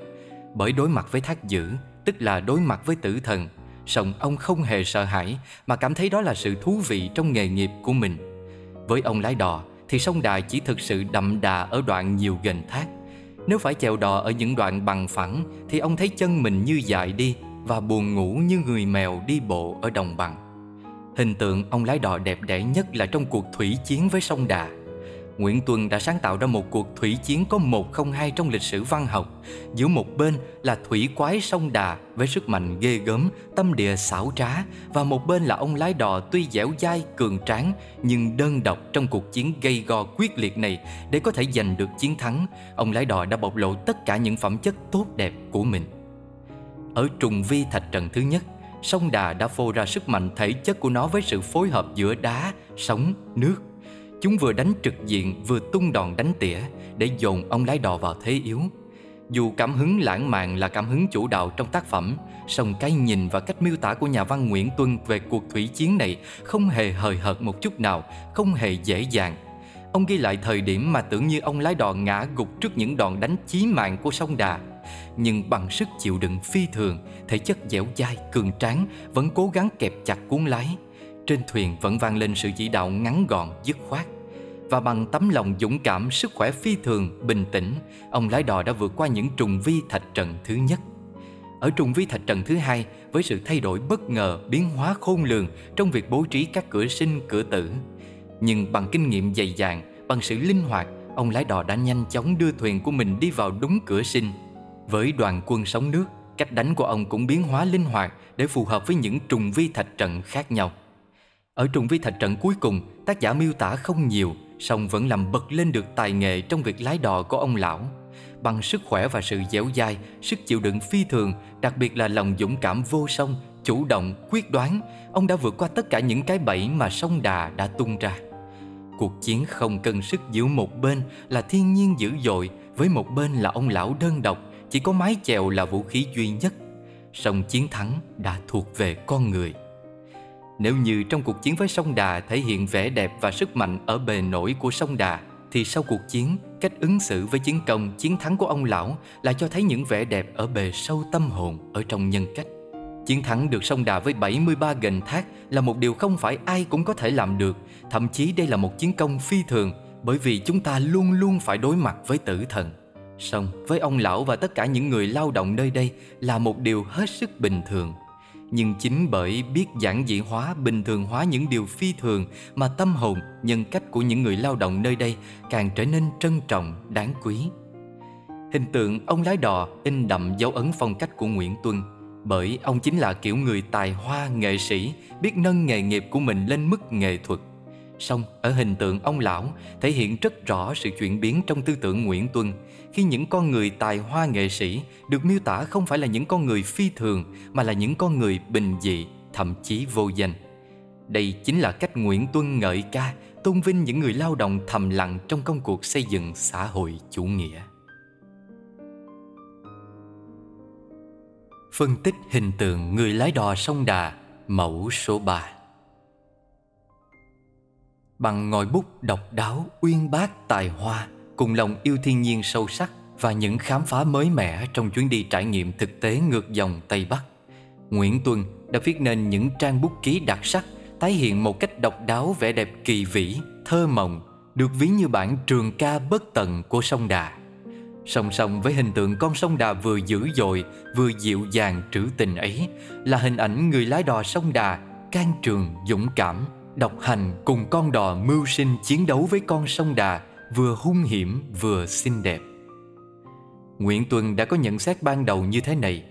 Bởi đối mặt với thác dữ, Tức là đối mặt với tử thần, song ông không hề sợ hãi Mà cảm thấy đó là sự thú vị trong nghề nghiệp của mình. Với ông lái đò Thì sông Đà chỉ thực sự đậm đà Ở đoạn nhiều gần thác. Nếu phải chèo đò ở những đoạn bằng phẳng Thì ông thấy chân mình như dại đi Và buồn ngủ như người mèo đi bộ ở đồng bằng. Hình tượng ông lái đò đẹp đẽ nhất là trong cuộc thủy chiến với sông Đà. Nguyễn Tuân đã sáng tạo ra một cuộc thủy chiến có một không hai trong lịch sử văn học. Giữa một bên là thủy quái sông Đà với sức mạnh ghê gớm, tâm địa xảo trá và một bên là ông lái đò tuy dẻo dai, cường tráng nhưng đơn độc trong cuộc chiến gây go quyết liệt này để có thể giành được chiến thắng. Ông lái đò đã bộc lộ tất cả những phẩm chất tốt đẹp của mình. Ở trùng vi thạch trận thứ nhất, sông Đà đã phô ra sức mạnh thể chất của nó với sự phối hợp giữa đá, sóng, nước. Chúng vừa đánh trực diện vừa tung đòn đánh tỉa để dồn ông lái đò vào thế yếu. Dù cảm hứng lãng mạn là cảm hứng chủ đạo trong tác phẩm, song cái nhìn và cách miêu tả của nhà văn Nguyễn Tuân về cuộc thủy chiến này không hề hời hợt một chút nào, không hề dễ dàng. Ông ghi lại thời điểm mà tưởng như ông lái đò ngã gục trước những đòn đánh chí mạng của sông Đà nhưng bằng sức chịu đựng phi thường, thể chất dẻo dai, cường tráng vẫn cố gắng kẹp chặt cuốn lái. Trên thuyền vẫn vang lên sự chỉ đạo ngắn gọn, dứt khoát. Và bằng tấm lòng dũng cảm, sức khỏe phi thường, bình tĩnh, ông lái đò đã vượt qua những trùng vi thạch trận thứ nhất. Ở trùng vi thạch trận thứ hai, với sự thay đổi bất ngờ, biến hóa khôn lường trong việc bố trí các cửa sinh, cửa tử. Nhưng bằng kinh nghiệm dày dạn, bằng sự linh hoạt, ông lái đò đã nhanh chóng đưa thuyền của mình đi vào đúng cửa sinh với đoàn quân sóng nước, cách đánh của ông cũng biến hóa linh hoạt để phù hợp với những trùng vi thạch trận khác nhau. Ở trùng vi thạch trận cuối cùng, tác giả miêu tả không nhiều, song vẫn làm bật lên được tài nghệ trong việc lái đò của ông lão. Bằng sức khỏe và sự dẻo dai Sức chịu đựng phi thường Đặc biệt là lòng dũng cảm vô song Chủ động, quyết đoán Ông đã vượt qua tất cả những cái bẫy mà sông Đà đã tung ra Cuộc chiến không cân sức giữa một bên là thiên nhiên dữ dội Với một bên là ông lão đơn độc chỉ có mái chèo là vũ khí duy nhất. Song chiến thắng đã thuộc về con người. Nếu như trong cuộc chiến với sông Đà thể hiện vẻ đẹp và sức mạnh ở bề nổi của sông Đà Thì sau cuộc chiến, cách ứng xử với chiến công, chiến thắng của ông lão là cho thấy những vẻ đẹp ở bề sâu tâm hồn ở trong nhân cách. Chiến thắng được sông Đà với 73 gành thác là một điều không phải ai cũng có thể làm được. Thậm chí đây là một chiến công phi thường Bởi vì chúng ta luôn luôn phải đối mặt với tử thần. Xong với ông lão và tất cả những người lao động nơi đây là một điều hết sức bình thường nhưng chính bởi biết giản dị hóa, bình thường hóa những điều phi thường mà tâm hồn, nhân cách của những người lao động nơi đây càng trở nên trân trọng, đáng quý. Hình tượng ông lái đò in đậm dấu ấn phong cách của Nguyễn Tuân bởi ông chính là kiểu người tài hoa nghệ sĩ biết nâng nghề nghiệp của mình lên mức nghệ thuật. Song ở hình tượng ông lão thể hiện rất rõ sự chuyển biến trong tư tưởng Nguyễn Tuân khi những con người tài hoa nghệ sĩ được miêu tả không phải là những con người phi thường mà là những con người bình dị, thậm chí vô danh. Đây chính là cách Nguyễn Tuân ngợi ca, tôn vinh những người lao động thầm lặng trong công cuộc xây dựng xã hội chủ nghĩa. Phân tích hình tượng người lái đò sông Đà, mẫu số 3 Bằng ngòi bút độc đáo, uyên bác, tài hoa Cùng lòng yêu thiên nhiên sâu sắc Và những khám phá mới mẻ trong chuyến đi trải nghiệm thực tế ngược dòng Tây Bắc. Nguyễn Tuân đã viết nên những trang bút ký đặc sắc Tái hiện một cách độc đáo vẻ đẹp kỳ vĩ, thơ mộng Được ví như bản trường ca bất tận của sông Đà. Song song với hình tượng con sông Đà vừa dữ dội Vừa dịu dàng trữ tình ấy Là hình ảnh người lái đò sông Đà Can trường, dũng cảm Độc hành cùng con đò mưu sinh chiến đấu với con sông Đà Vừa hung hiểm vừa xinh đẹp. Nguyễn Tuân đã có nhận xét ban đầu như thế này.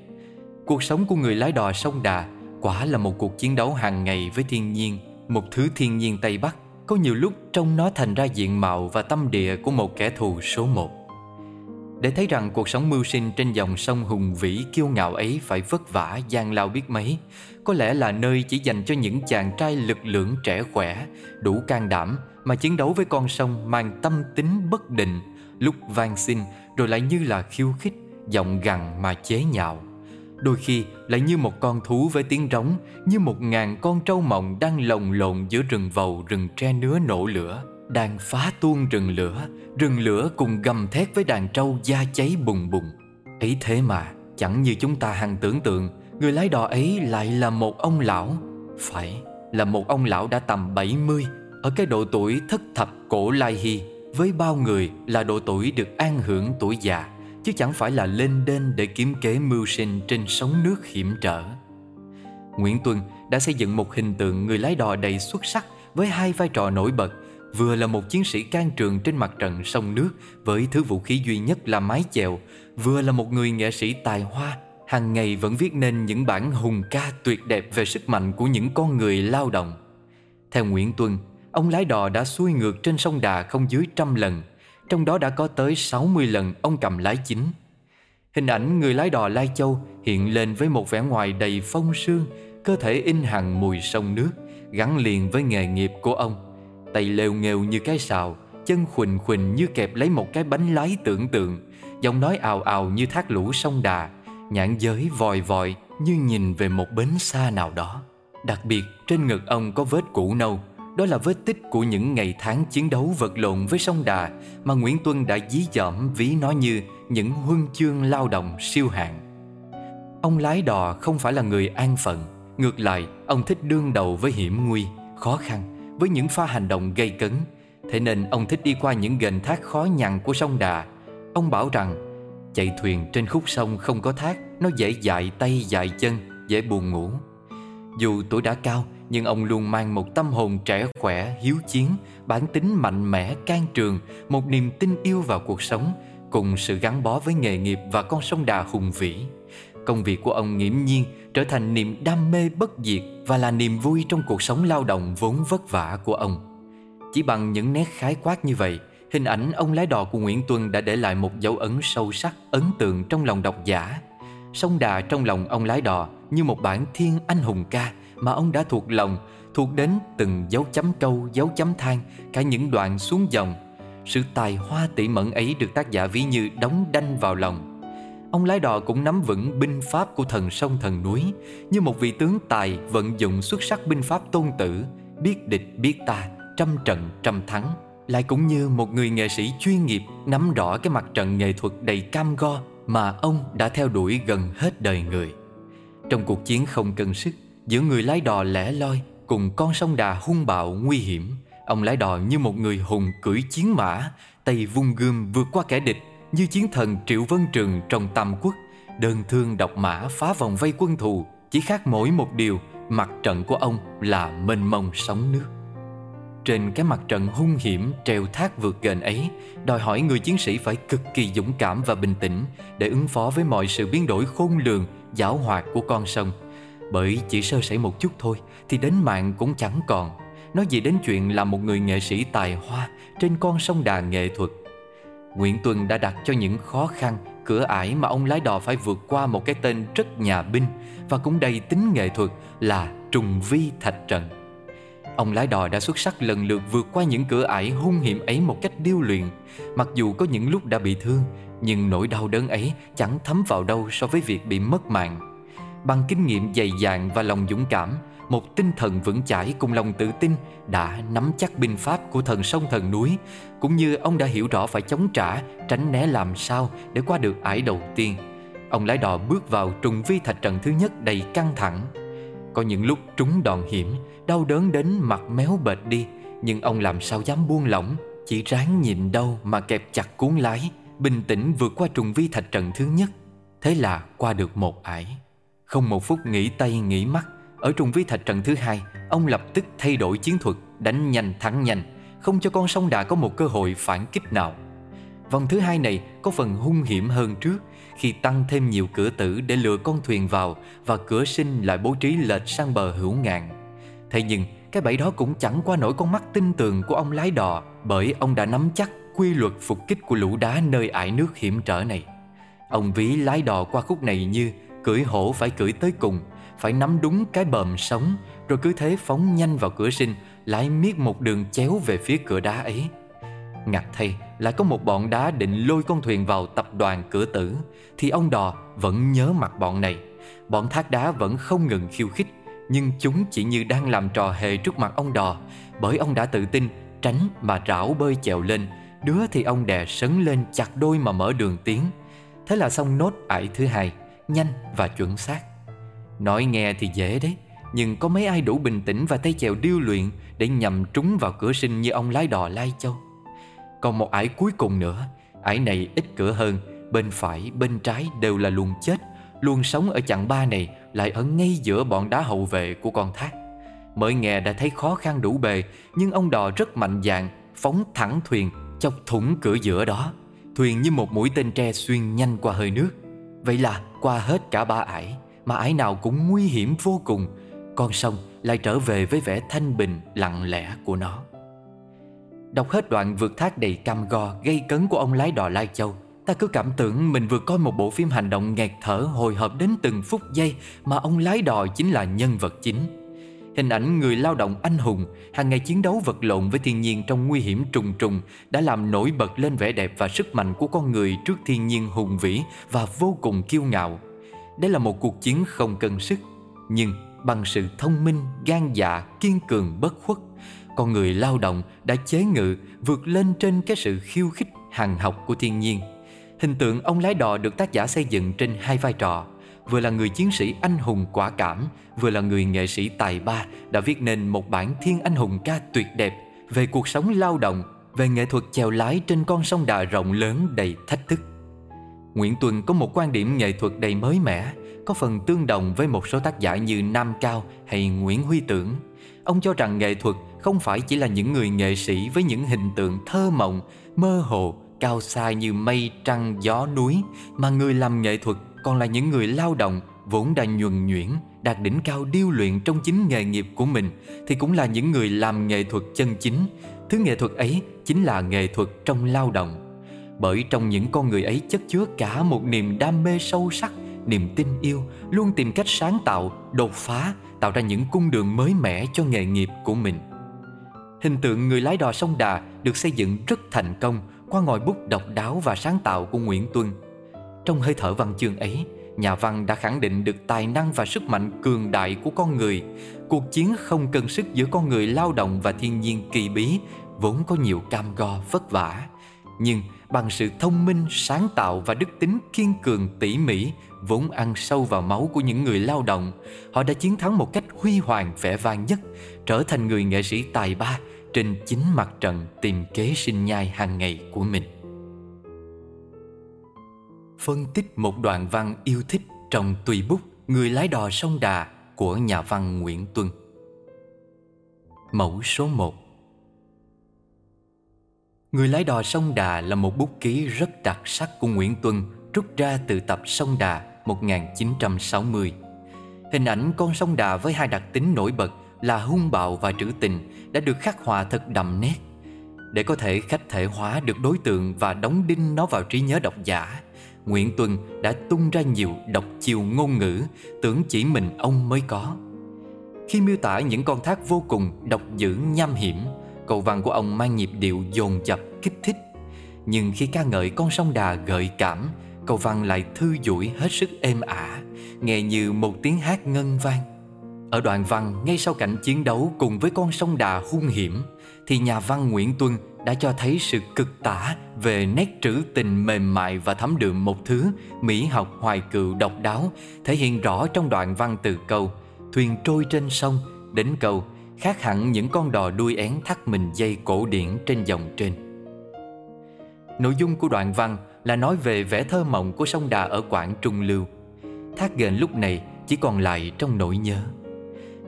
Cuộc sống của người lái đò sông Đà Quả là một cuộc chiến đấu hàng ngày với thiên nhiên, Một thứ thiên nhiên Tây Bắc, Có nhiều lúc trông nó thành ra diện mạo và tâm địa của một kẻ thù số một. Để thấy rằng cuộc sống mưu sinh trên dòng sông hùng vĩ kiêu ngạo ấy phải vất vả, gian lao biết mấy, Có lẽ là nơi chỉ dành cho những chàng trai lực lượng trẻ khỏe, Đủ can đảm mà chiến đấu với con sông mang tâm tính bất định Lúc van xin rồi lại như là khiêu khích, giọng gằn mà chế nhạo. Đôi khi lại như một con thú với tiếng rống Như một ngàn con trâu mộng đang lồng lộn giữa rừng vầu rừng tre nứa nổ lửa đang phá tuôn rừng lửa Rừng lửa cùng gầm thét với đàn trâu da cháy bùng bùng. Ấy thế mà chẳng như chúng ta hằng tưởng tượng Người lái đò ấy lại là một ông lão. Phải là một ông lão đã tầm 70 ở cái độ tuổi thất thập cổ lai hy Với bao người là độ tuổi được an hưởng tuổi già Chứ chẳng phải là lên đên để kiếm kế mưu sinh trên sóng nước hiểm trở Nguyễn Tuân đã xây dựng một hình tượng người lái đò đầy xuất sắc với hai vai trò nổi bật vừa là một chiến sĩ can trường trên mặt trận sông nước với thứ vũ khí duy nhất là mái chèo, vừa là một người nghệ sĩ tài hoa, hàng ngày vẫn viết nên những bản hùng ca tuyệt đẹp về sức mạnh của những con người lao động. Theo Nguyễn Tuân, ông lái đò đã xuôi ngược trên sông Đà không dưới trăm lần, trong đó đã có tới 60 lần ông cầm lái chính. Hình ảnh người lái đò Lai Châu hiện lên với một vẻ ngoài đầy phong sương, cơ thể in hằng mùi sông nước, gắn liền với nghề nghiệp của ông. Tay lêu nghêu như cái sào Chân khuỳnh khuỳnh như kẹp lấy một cái bánh lái tưởng tượng Giọng nói ào ào như thác lũ sông đà Nhãn giới vòi vòi như nhìn về một bến xa nào đó. Đặc biệt trên ngực ông có vết cũ nâu. Đó là vết tích của những ngày tháng chiến đấu vật lộn với sông Đà Mà Nguyễn Tuân đã dí dỏm ví nó như những huân chương lao động siêu hạng. Ông lái đò không phải là người an phận Ngược lại, ông thích đương đầu với hiểm nguy, khó khăn với những pha hành động gây cấn. Thế nên ông thích đi qua những gành thác khó nhằn của sông Đà. Ông bảo rằng Chạy thuyền trên khúc sông không có thác Nó dễ dại tay dại chân Dễ buồn ngủ. Dù tuổi đã cao nhưng ông luôn mang một tâm hồn trẻ khỏe, hiếu chiến Bản tính mạnh mẽ, can trường Một niềm tin yêu vào cuộc sống Cùng sự gắn bó với nghề nghiệp và con sông Đà hùng vĩ Công việc của ông nghiễm nhiên trở thành niềm đam mê bất diệt và là niềm vui trong cuộc sống lao động vốn vất vả của ông. Chỉ bằng những nét khái quát như vậy, Hình ảnh ông lái đò của Nguyễn Tuân đã để lại một dấu ấn sâu sắc, ấn tượng trong lòng độc giả. Sông Đà trong lòng ông lái đò như một bản thiên anh hùng ca mà ông đã thuộc lòng, thuộc đến từng dấu chấm câu, dấu chấm than, cả những đoạn xuống dòng. Sự tài hoa tỉ mẫn ấy được tác giả ví như đóng đanh vào lòng. Ông lái đò cũng nắm vững binh pháp của thần sông thần núi Như một vị tướng tài vận dụng xuất sắc binh pháp tôn tử Biết địch biết ta, trăm trận trăm thắng Lại cũng như một người nghệ sĩ chuyên nghiệp Nắm rõ cái mặt trận nghệ thuật đầy cam go Mà ông đã theo đuổi gần hết đời người Trong cuộc chiến không cân sức Giữa người lái đò lẻ loi Cùng con sông đà hung bạo nguy hiểm Ông lái đò như một người hùng cưỡi chiến mã Tay vung gươm vượt qua kẻ địch như chiến thần Triệu Vân Trường trong Tam Quốc, đơn thương độc mã phá vòng vây quân thù, chỉ khác mỗi một điều, mặt trận của ông là mênh mông sóng nước. Trên cái mặt trận hung hiểm treo thác vượt gần ấy, đòi hỏi người chiến sĩ phải cực kỳ dũng cảm và bình tĩnh để ứng phó với mọi sự biến đổi khôn lường, giảo hoạt của con sông. Bởi chỉ sơ sẩy một chút thôi thì đến mạng cũng chẳng còn. Nói gì đến chuyện là một người nghệ sĩ tài hoa trên con sông đà nghệ thuật Nguyễn Tuân đã đặt cho những khó khăn, cửa ải mà ông lái đò phải vượt qua một cái tên rất nhà binh và cũng đầy tính nghệ thuật là trùng vi thạch trận. Ông lái đò đã xuất sắc lần lượt vượt qua những cửa ải hung hiểm ấy một cách điêu luyện. Mặc dù có những lúc đã bị thương, nhưng nỗi đau đớn ấy chẳng thấm vào đâu so với việc bị mất mạng. Bằng kinh nghiệm dày dạn và lòng dũng cảm, một tinh thần vững chãi cùng lòng tự tin đã nắm chắc binh pháp của thần sông thần núi cũng như ông đã hiểu rõ phải chống trả tránh né làm sao để qua được ải đầu tiên. Ông lái đò bước vào trùng vi thạch trận thứ nhất đầy căng thẳng. Có những lúc trúng đòn hiểm đau đớn đến mặt méo bệt đi nhưng ông làm sao dám buông lỏng chỉ ráng nhịn đau mà kẹp chặt cuốn lái bình tĩnh vượt qua trùng vi thạch trận thứ nhất thế là qua được một ải không một phút nghỉ tay nghỉ mắt ở trùng vi thạch trận thứ hai, ông lập tức thay đổi chiến thuật, đánh nhanh thắng nhanh, không cho con sông đà có một cơ hội phản kích nào. Vòng thứ hai này có phần hung hiểm hơn trước khi tăng thêm nhiều cửa tử để lừa con thuyền vào và cửa sinh lại bố trí lệch sang bờ hữu ngạn. Thế nhưng cái bẫy đó cũng chẳng qua nổi con mắt tin tường của ông lái đò bởi ông đã nắm chắc quy luật phục kích của lũ đá nơi ải nước hiểm trở này. Ông ví lái đò qua khúc này như cưỡi hổ phải cưỡi tới cùng, phải nắm đúng cái bờm sống, rồi cứ thế phóng nhanh vào cửa sinh, lại miết một đường chéo về phía cửa đá ấy. Ngặt thay lại có một bọn đá định lôi con thuyền vào tập đoàn cửa tử, thì ông đò vẫn nhớ mặt bọn này. Bọn thác đá vẫn không ngừng khiêu khích, nhưng chúng chỉ như đang làm trò hề trước mặt ông đò, bởi ông đã tự tin tránh mà rảo bơi chèo lên, đứa thì ông đè sấn lên chặt đôi mà mở đường tiến. Thế là xong nốt ải thứ hai nhanh và chuẩn xác. Nói nghe thì dễ đấy Nhưng có mấy ai đủ bình tĩnh và tay chèo điêu luyện Để nhầm trúng vào cửa sinh như ông lái đò Lai Châu. Còn một ải cuối cùng nữa Ải này ít cửa hơn Bên phải, bên trái đều là luồng chết. Luồng sống ở chặng ba này Lại ở ngay giữa bọn đá hậu vệ của con thác. Mới nghe đã thấy khó khăn đủ bề Nhưng ông đò rất mạnh dạn Phóng thẳng thuyền Chọc thủng cửa giữa đó. Thuyền như một mũi tên tre xuyên nhanh qua hơi nước. Vậy là qua hết cả ba ải, mà ải nào cũng nguy hiểm vô cùng, con sông lại trở về với vẻ thanh bình, lặng lẽ của nó. Đọc hết đoạn vượt thác đầy cam go gây cấn của ông lái đò lai châu, ta cứ cảm tưởng mình vừa coi một bộ phim hành động nghẹt thở hồi hộp đến từng phút giây mà ông lái đò chính là nhân vật chính. Hình ảnh người lao động anh hùng hàng ngày chiến đấu vật lộn với thiên nhiên trong nguy hiểm trùng trùng đã làm nổi bật lên vẻ đẹp và sức mạnh của con người trước thiên nhiên hùng vĩ và vô cùng kiêu ngạo. Đây là một cuộc chiến không cân sức Nhưng bằng sự thông minh, gan dạ, kiên cường, bất khuất Con người lao động đã chế ngự vượt lên trên cái sự khiêu khích hàng học của thiên nhiên Hình tượng ông lái đò được tác giả xây dựng trên hai vai trò Vừa là người chiến sĩ anh hùng quả cảm Vừa là người nghệ sĩ tài ba Đã viết nên một bản thiên anh hùng ca tuyệt đẹp Về cuộc sống lao động Về nghệ thuật chèo lái trên con sông đà rộng lớn đầy thách thức Nguyễn Tuân có một quan điểm nghệ thuật đầy mới mẻ, có phần tương đồng với một số tác giả như Nam Cao hay Nguyễn Huy Tưởng. Ông cho rằng nghệ thuật không phải chỉ là những người nghệ sĩ với những hình tượng thơ mộng, mơ hồ, cao xa như mây, trăng, gió, núi, mà người làm nghệ thuật còn là những người lao động vốn đã nhuần nhuyễn, đạt đỉnh cao điêu luyện trong chính nghề nghiệp của mình thì cũng là những người làm nghệ thuật chân chính. Thứ nghệ thuật ấy chính là nghệ thuật trong lao động. Bởi trong những con người ấy chất chứa cả một niềm đam mê sâu sắc, niềm tin yêu, luôn tìm cách sáng tạo, đột phá, tạo ra những cung đường mới mẻ cho nghề nghiệp của mình. Hình tượng người lái đò sông Đà được xây dựng rất thành công qua ngòi bút độc đáo và sáng tạo của Nguyễn Tuân. Trong hơi thở văn chương ấy, nhà văn đã khẳng định được tài năng và sức mạnh cường đại của con người. Cuộc chiến không cân sức giữa con người lao động và thiên nhiên kỳ bí, vốn có nhiều cam go vất vả. Nhưng bằng sự thông minh, sáng tạo và đức tính kiên cường tỉ mỉ vốn ăn sâu vào máu của những người lao động, họ đã chiến thắng một cách huy hoàng vẻ vang nhất, trở thành người nghệ sĩ tài ba trên chính mặt trận tìm kế sinh nhai hàng ngày của mình. Phân tích một đoạn văn yêu thích trong tùy bút Người lái đò sông Đà của nhà văn Nguyễn Tuân. Mẫu số 1 Người lái đò sông Đà là một bút ký rất đặc sắc của Nguyễn Tuân rút ra từ tập Sông Đà 1960. Hình ảnh con sông Đà với hai đặc tính nổi bật là hung bạo và trữ tình đã được khắc họa thật đậm nét. Để có thể khách thể hóa được đối tượng và đóng đinh nó vào trí nhớ độc giả, Nguyễn Tuân đã tung ra nhiều độc chiều ngôn ngữ tưởng chỉ mình ông mới có. Khi miêu tả những con thác vô cùng độc dữ nham hiểm, câu văn của ông mang nhịp điệu dồn dập kích thích. Nhưng khi ca ngợi con sông Đà gợi cảm, câu văn lại thư duỗi hết sức êm ả, nghe như một tiếng hát ngân vang. Ở đoạn văn ngay sau cảnh chiến đấu cùng với con sông Đà hung hiểm thì nhà văn Nguyễn Tuân đã cho thấy sự cực tả về nét trữ tình mềm mại và thấm đượm một thứ mỹ học hoài cựu độc đáo, thể hiện rõ trong đoạn văn từ câu, thuyền trôi trên sông đến câu, khác hẳn những con đò đuôi én thắt mình dây cổ điển trên dòng trên. Nội dung của đoạn văn là nói về vẻ thơ mộng của sông Đà ở Quảng Trung Lưu. Thác ghềnh lúc này chỉ còn lại trong nỗi nhớ.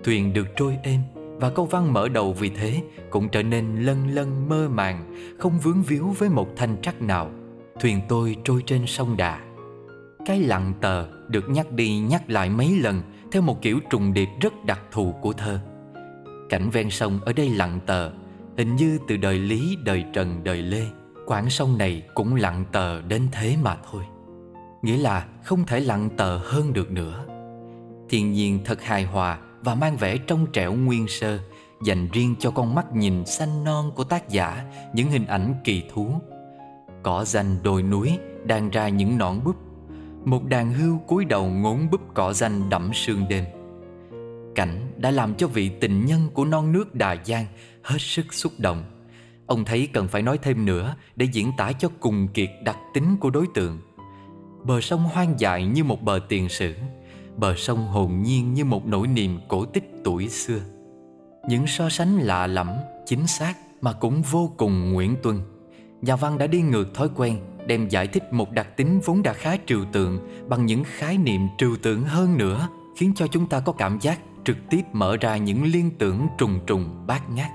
Thuyền được trôi êm và câu văn mở đầu vì thế cũng trở nên lân lân mơ màng, không vướng víu với một thanh trắc nào. Thuyền tôi trôi trên sông Đà. Cái lặng tờ được nhắc đi nhắc lại mấy lần theo một kiểu trùng điệp rất đặc thù của thơ. Cảnh ven sông ở đây lặng tờ, hình như từ đời Lý, đời Trần, đời Lê. quãng sông này cũng lặng tờ đến thế mà thôi. Nghĩa là không thể lặng tờ hơn được nữa. Thiên nhiên thật hài hòa và mang vẻ trong trẻo nguyên sơ, dành riêng cho con mắt nhìn xanh non của tác giả, những hình ảnh kỳ thú. Cỏ danh đồi núi đang ra những nọn búp, một đàn hưu cúi đầu ngốn búp cỏ danh đẫm sương đêm. Cảnh đã làm cho vị tình nhân của non nước đà giang hết sức xúc động. Ông thấy cần phải nói thêm nữa để diễn tả cho cùng kiệt đặc tính của đối tượng. Bờ sông hoang dại như một bờ tiền sử bờ sông hồn nhiên như một nỗi niềm cổ tích tuổi xưa. Những so sánh lạ lẫm, chính xác mà cũng vô cùng Nguyễn Tuân. Nhà văn đã đi ngược thói quen, đem giải thích một đặc tính vốn đã khá trừu tượng bằng những khái niệm trừu tượng hơn nữa, khiến cho chúng ta có cảm giác trực tiếp mở ra những liên tưởng trùng trùng bát ngát.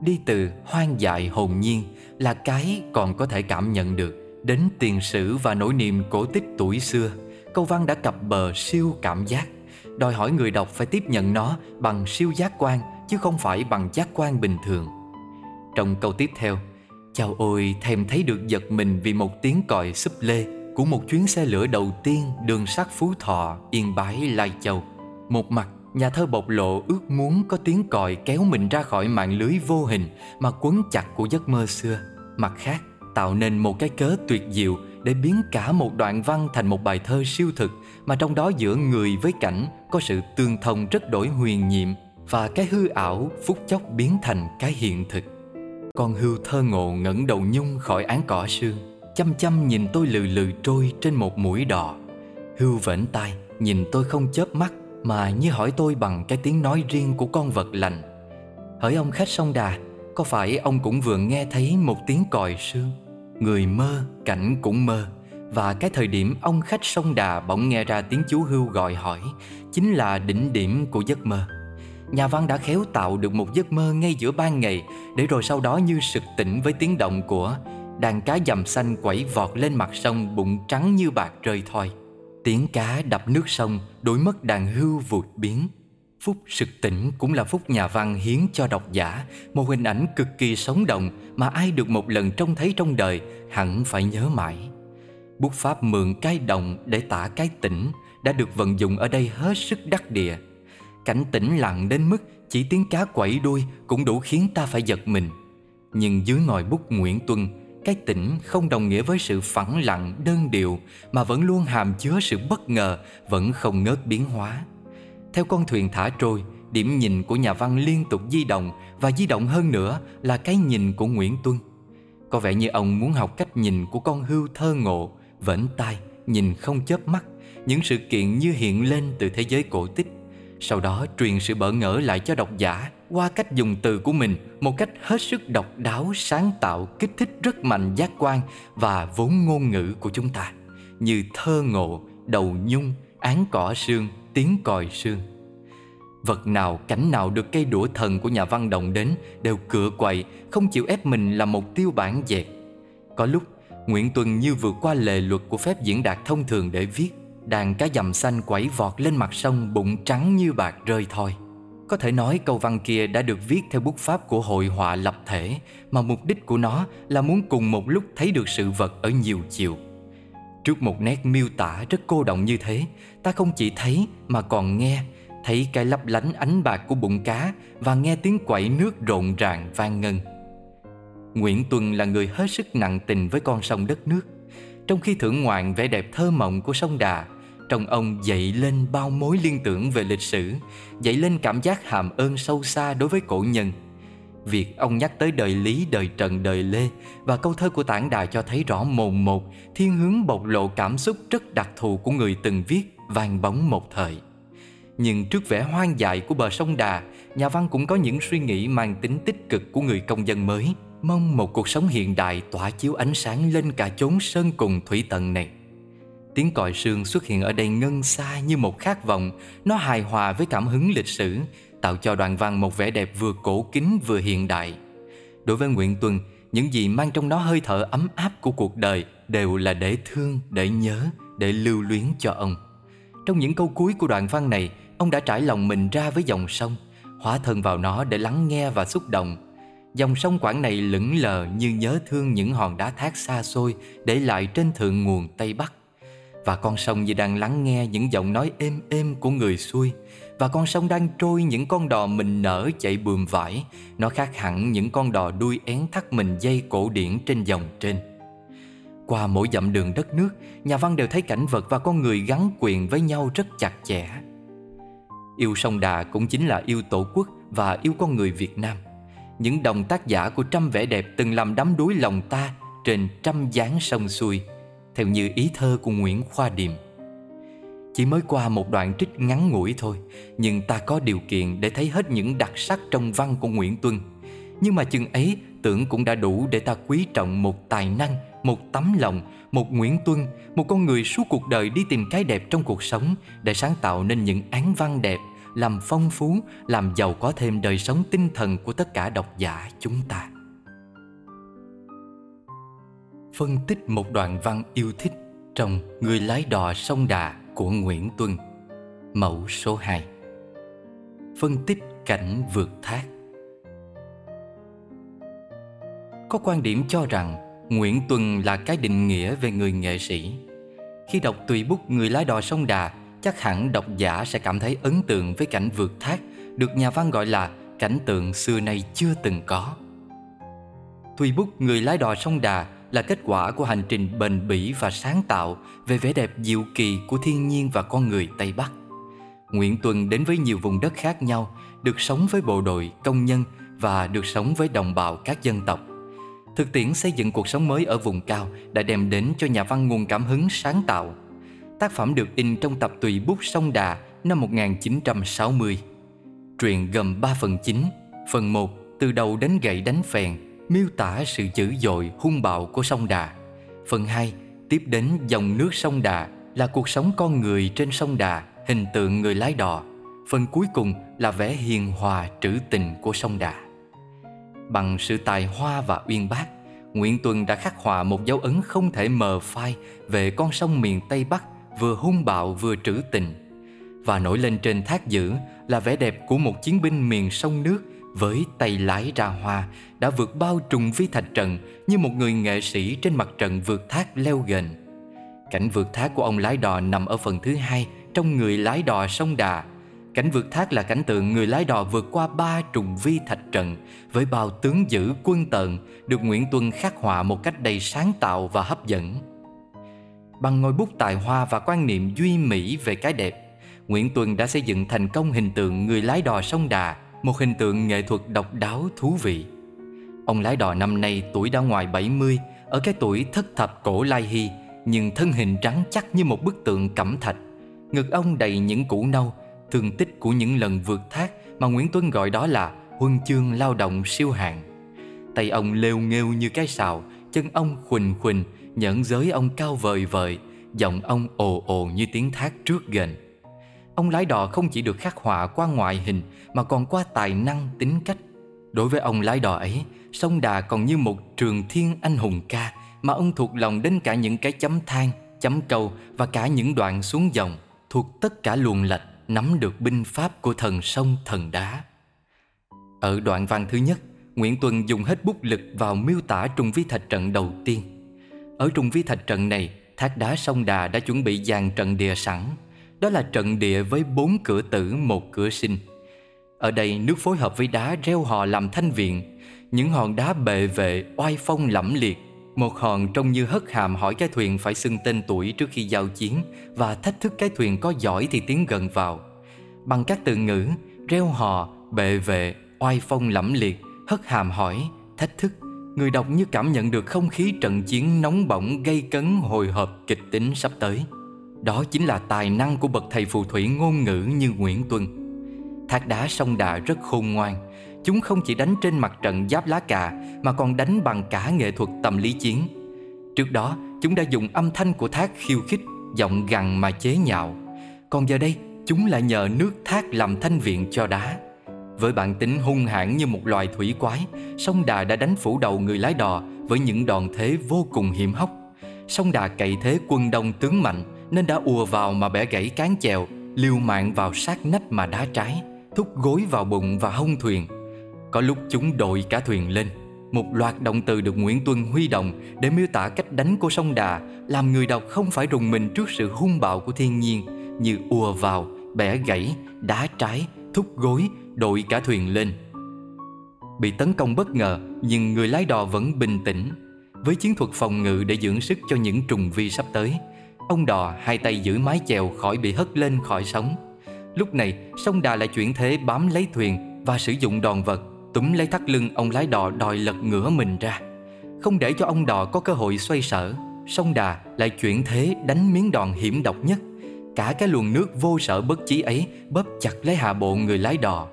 Đi từ hoang dại hồn nhiên là cái còn có thể cảm nhận được đến tiền sử và nỗi niềm cổ tích tuổi xưa – câu văn đã cập bờ siêu cảm giác. Đòi hỏi người đọc phải tiếp nhận nó bằng siêu giác quan, chứ không phải bằng giác quan bình thường. Trong câu tiếp theo, chào ôi, thèm thấy được giật mình vì một tiếng còi súp lê của một chuyến xe lửa đầu tiên đường sắt phú thọ, yên bái, lai châu. Một mặt, nhà thơ bộc lộ ước muốn có tiếng còi kéo mình ra khỏi mạng lưới vô hình mà quấn chặt của giấc mơ xưa. Mặt khác, tạo nên một cái cớ tuyệt diệu để biến cả một đoạn văn thành một bài thơ siêu thực mà trong đó giữa người với cảnh có sự tương thông rất đổi huyền nhiệm và cái hư ảo phút chốc biến thành cái hiện thực. Con hưu thơ ngộ ngẩng đầu nhung khỏi án cỏ sương, chăm chăm nhìn tôi lừ lừ trôi trên một mũi đò. Hưu vểnh tai, nhìn tôi không chớp mắt mà như hỏi tôi bằng cái tiếng nói riêng của con vật lành. Hỡi ông khách sông đà, có phải ông cũng vừa nghe thấy một tiếng còi sương? Người mơ, cảnh cũng mơ. Và cái thời điểm ông khách sông đà bỗng nghe ra tiếng chú hưu gọi hỏi Chính là đỉnh điểm của giấc mơ. Nhà văn đã khéo tạo được một giấc mơ ngay giữa ban ngày Để rồi sau đó như sực tỉnh với tiếng động của Đàn cá dầm xanh quẩy vọt lên mặt sông bụng trắng như bạc rơi thoi. Tiếng cá đập nước sông đổi mất đàn hưu vụt biến. Phúc sực tỉnh cũng là phúc nhà văn hiến cho độc giả. Một hình ảnh cực kỳ sống động Mà ai được một lần trông thấy trong đời Hẳn phải nhớ mãi. Bút pháp mượn cái đồng để tả cái tỉnh Đã được vận dụng ở đây hết sức đắc địa. Cảnh tĩnh lặng đến mức Chỉ tiếng cá quẩy đuôi Cũng đủ khiến ta phải giật mình. Nhưng dưới ngòi bút Nguyễn Tuân, Cái tỉnh không đồng nghĩa với sự phẳng lặng, đơn điệu Mà vẫn luôn hàm chứa sự bất ngờ, Vẫn không ngớt biến hóa theo con thuyền thả trôi, điểm nhìn của nhà văn liên tục di động và di động hơn nữa là cái nhìn của Nguyễn Tuân. Có vẻ như ông muốn học cách nhìn của con hưu thơ ngộ, vẫn tai, nhìn không chớp mắt, những sự kiện như hiện lên từ thế giới cổ tích. Sau đó truyền sự bỡ ngỡ lại cho độc giả qua cách dùng từ của mình một cách hết sức độc đáo, sáng tạo, kích thích rất mạnh giác quan và vốn ngôn ngữ của chúng ta như thơ ngộ, đầu nhung, án cỏ sương, tiếng còi sương. Vật nào, cảnh nào được cây đũa thần của nhà văn động đến Đều cựa quậy, không chịu ép mình là một tiêu bản dẹt. Có lúc, Nguyễn Tuân như vượt qua lề luật của phép diễn đạt thông thường để viết Đàn cá dầm xanh quẩy vọt lên mặt sông bụng trắng như bạc rơi thôi. Có thể nói câu văn kia đã được viết theo bút pháp của hội họa lập thể Mà mục đích của nó là muốn cùng một lúc thấy được sự vật ở nhiều chiều. Trước một nét miêu tả rất cô động như thế Ta không chỉ thấy mà còn nghe. Thấy cái lấp lánh ánh bạc của bụng cá Và nghe tiếng quẩy nước rộn ràng vang ngân. Nguyễn Tuân là người hết sức nặng tình với con sông đất nước. Trong khi thưởng ngoạn vẻ đẹp thơ mộng của sông Đà Trong ông dậy lên bao mối liên tưởng về lịch sử Dậy lên cảm giác hàm ơn sâu xa đối với cổ nhân. Việc ông nhắc tới đời Lý, đời Trần, đời Lê và câu thơ của tản đà cho thấy rõ mồn một thiên hướng bộc lộ cảm xúc rất đặc thù của người từng viết vang bóng một thời. Nhưng trước vẻ hoang dại của bờ sông Đà, nhà văn cũng có những suy nghĩ mang tính tích cực của người công dân mới, mong một cuộc sống hiện đại tỏa chiếu ánh sáng lên cả chốn sơn cùng thủy tận này. Tiếng còi sương xuất hiện ở đây ngân xa như một khát vọng, nó hài hòa với cảm hứng lịch sử, tạo cho đoạn văn một vẻ đẹp vừa cổ kính vừa hiện đại. Đối với Nguyễn Tuân, những gì mang trong nó hơi thở ấm áp của cuộc đời đều là để thương, để nhớ, để lưu luyến cho ông. Trong những câu cuối của đoạn văn này, ông đã trải lòng mình ra với dòng sông, hóa thân vào nó để lắng nghe và xúc động. Dòng sông quảng này lững lờ như nhớ thương những hòn đá thác xa xôi để lại trên thượng nguồn Tây Bắc. Và con sông như đang lắng nghe những giọng nói êm êm của người xuôi Và con sông đang trôi những con đò mình nở chạy bườm vải Nó khác hẳn những con đò đuôi én thắt mình dây cổ điển trên dòng trên qua mỗi dặm đường đất nước Nhà văn đều thấy cảnh vật và con người gắn quyền với nhau rất chặt chẽ Yêu sông Đà cũng chính là yêu tổ quốc và yêu con người Việt Nam Những đồng tác giả của trăm vẻ đẹp từng làm đắm đuối lòng ta Trên trăm dáng sông xuôi theo như ý thơ của Nguyễn Khoa Điềm. Chỉ mới qua một đoạn trích ngắn ngủi thôi, nhưng ta có điều kiện để thấy hết những đặc sắc trong văn của Nguyễn Tuân. Nhưng mà chừng ấy tưởng cũng đã đủ để ta quý trọng một tài năng, một tấm lòng, một Nguyễn Tuân, một con người suốt cuộc đời đi tìm cái đẹp trong cuộc sống để sáng tạo nên những án văn đẹp, làm phong phú, làm giàu có thêm đời sống tinh thần của tất cả độc giả chúng ta phân tích một đoạn văn yêu thích trong Người lái đò sông Đà của Nguyễn Tuân, mẫu số 2. Phân tích cảnh vượt thác Có quan điểm cho rằng Nguyễn Tuân là cái định nghĩa về người nghệ sĩ. Khi đọc tùy bút Người lái đò sông Đà, chắc hẳn độc giả sẽ cảm thấy ấn tượng với cảnh vượt thác, được nhà văn gọi là cảnh tượng xưa nay chưa từng có. Tùy bút Người lái đò sông Đà là kết quả của hành trình bền bỉ và sáng tạo về vẻ đẹp diệu kỳ của thiên nhiên và con người Tây Bắc. Nguyễn Tuân đến với nhiều vùng đất khác nhau, được sống với bộ đội, công nhân và được sống với đồng bào các dân tộc. Thực tiễn xây dựng cuộc sống mới ở vùng cao đã đem đến cho nhà văn nguồn cảm hứng sáng tạo. Tác phẩm được in trong tập tùy bút Sông Đà năm 1960. Truyện gồm 3 phần chính. Phần 1 từ đầu đến gậy đánh phèn miêu tả sự dữ dội hung bạo của sông Đà. Phần 2 tiếp đến dòng nước sông Đà là cuộc sống con người trên sông Đà, hình tượng người lái đò. Phần cuối cùng là vẻ hiền hòa trữ tình của sông Đà. Bằng sự tài hoa và uyên bác, Nguyễn Tuân đã khắc họa một dấu ấn không thể mờ phai về con sông miền Tây Bắc vừa hung bạo vừa trữ tình. Và nổi lên trên thác dữ là vẻ đẹp của một chiến binh miền sông nước với tay lái ra hoa đã vượt bao trùng vi thạch trận như một người nghệ sĩ trên mặt trận vượt thác leo gần. Cảnh vượt thác của ông lái đò nằm ở phần thứ hai trong người lái đò sông Đà. Cảnh vượt thác là cảnh tượng người lái đò vượt qua ba trùng vi thạch trận với bao tướng dữ quân tợn được Nguyễn Tuân khắc họa một cách đầy sáng tạo và hấp dẫn. Bằng ngòi bút tài hoa và quan niệm duy mỹ về cái đẹp, Nguyễn Tuân đã xây dựng thành công hình tượng người lái đò sông Đà, một hình tượng nghệ thuật độc đáo thú vị. Ông lái đò năm nay tuổi đã ngoài 70, ở cái tuổi thất thập cổ lai hy, nhưng thân hình trắng chắc như một bức tượng cẩm thạch. Ngực ông đầy những củ nâu, thương tích của những lần vượt thác mà Nguyễn Tuân gọi đó là huân chương lao động siêu hạng. Tay ông lêu nghêu như cái sào, chân ông khuỳnh khuỳnh, nhẫn giới ông cao vời vời, giọng ông ồ ồ như tiếng thác trước gần. Ông lái đò không chỉ được khắc họa qua ngoại hình mà còn qua tài năng tính cách. Đối với ông lái đò ấy, sông Đà còn như một trường thiên anh hùng ca mà ông thuộc lòng đến cả những cái chấm than, chấm câu và cả những đoạn xuống dòng, thuộc tất cả luồng lạch nắm được binh pháp của thần sông thần đá. Ở đoạn văn thứ nhất, Nguyễn Tuân dùng hết bút lực vào miêu tả trùng vi thạch trận đầu tiên. Ở trùng vi thạch trận này, thác đá sông Đà đã chuẩn bị dàn trận địa sẵn. Đó là trận địa với bốn cửa tử, một cửa sinh. Ở đây nước phối hợp với đá reo hò làm thanh viện. Những hòn đá bệ vệ, oai phong lẫm liệt. Một hòn trông như hất hàm hỏi cái thuyền phải xưng tên tuổi trước khi giao chiến và thách thức cái thuyền có giỏi thì tiến gần vào. Bằng các từ ngữ, reo hò, bệ vệ, oai phong lẫm liệt, hất hàm hỏi, thách thức Người đọc như cảm nhận được không khí trận chiến nóng bỏng gây cấn hồi hộp kịch tính sắp tới Đó chính là tài năng của bậc thầy phù thủy ngôn ngữ như Nguyễn Tuân Thác đá sông Đà rất khôn ngoan Chúng không chỉ đánh trên mặt trận giáp lá cà Mà còn đánh bằng cả nghệ thuật tâm lý chiến Trước đó chúng đã dùng âm thanh của thác khiêu khích Giọng gằn mà chế nhạo Còn giờ đây chúng lại nhờ nước thác làm thanh viện cho đá với bản tính hung hãn như một loài thủy quái, sông Đà đã đánh phủ đầu người lái đò với những đòn thế vô cùng hiểm hóc. Sông Đà cậy thế quân đông tướng mạnh nên đã ùa vào mà bẻ gãy cán chèo, liều mạng vào sát nách mà đá trái, thúc gối vào bụng và hông thuyền. Có lúc chúng đội cả thuyền lên. Một loạt động từ được Nguyễn Tuân huy động để miêu tả cách đánh của sông Đà, làm người đọc không phải rùng mình trước sự hung bạo của thiên nhiên như ùa vào, bẻ gãy, đá trái, thúc gối, đội cả thuyền lên. Bị tấn công bất ngờ, nhưng người lái đò vẫn bình tĩnh. Với chiến thuật phòng ngự để dưỡng sức cho những trùng vi sắp tới, ông đò hai tay giữ mái chèo khỏi bị hất lên khỏi sóng. Lúc này, sông đà lại chuyển thế bám lấy thuyền và sử dụng đòn vật, túm lấy thắt lưng ông lái đò đòi lật ngửa mình ra. Không để cho ông đò có cơ hội xoay sở, sông đà lại chuyển thế đánh miếng đòn hiểm độc nhất. Cả cái luồng nước vô sở bất chí ấy bóp chặt lấy hạ bộ người lái đò.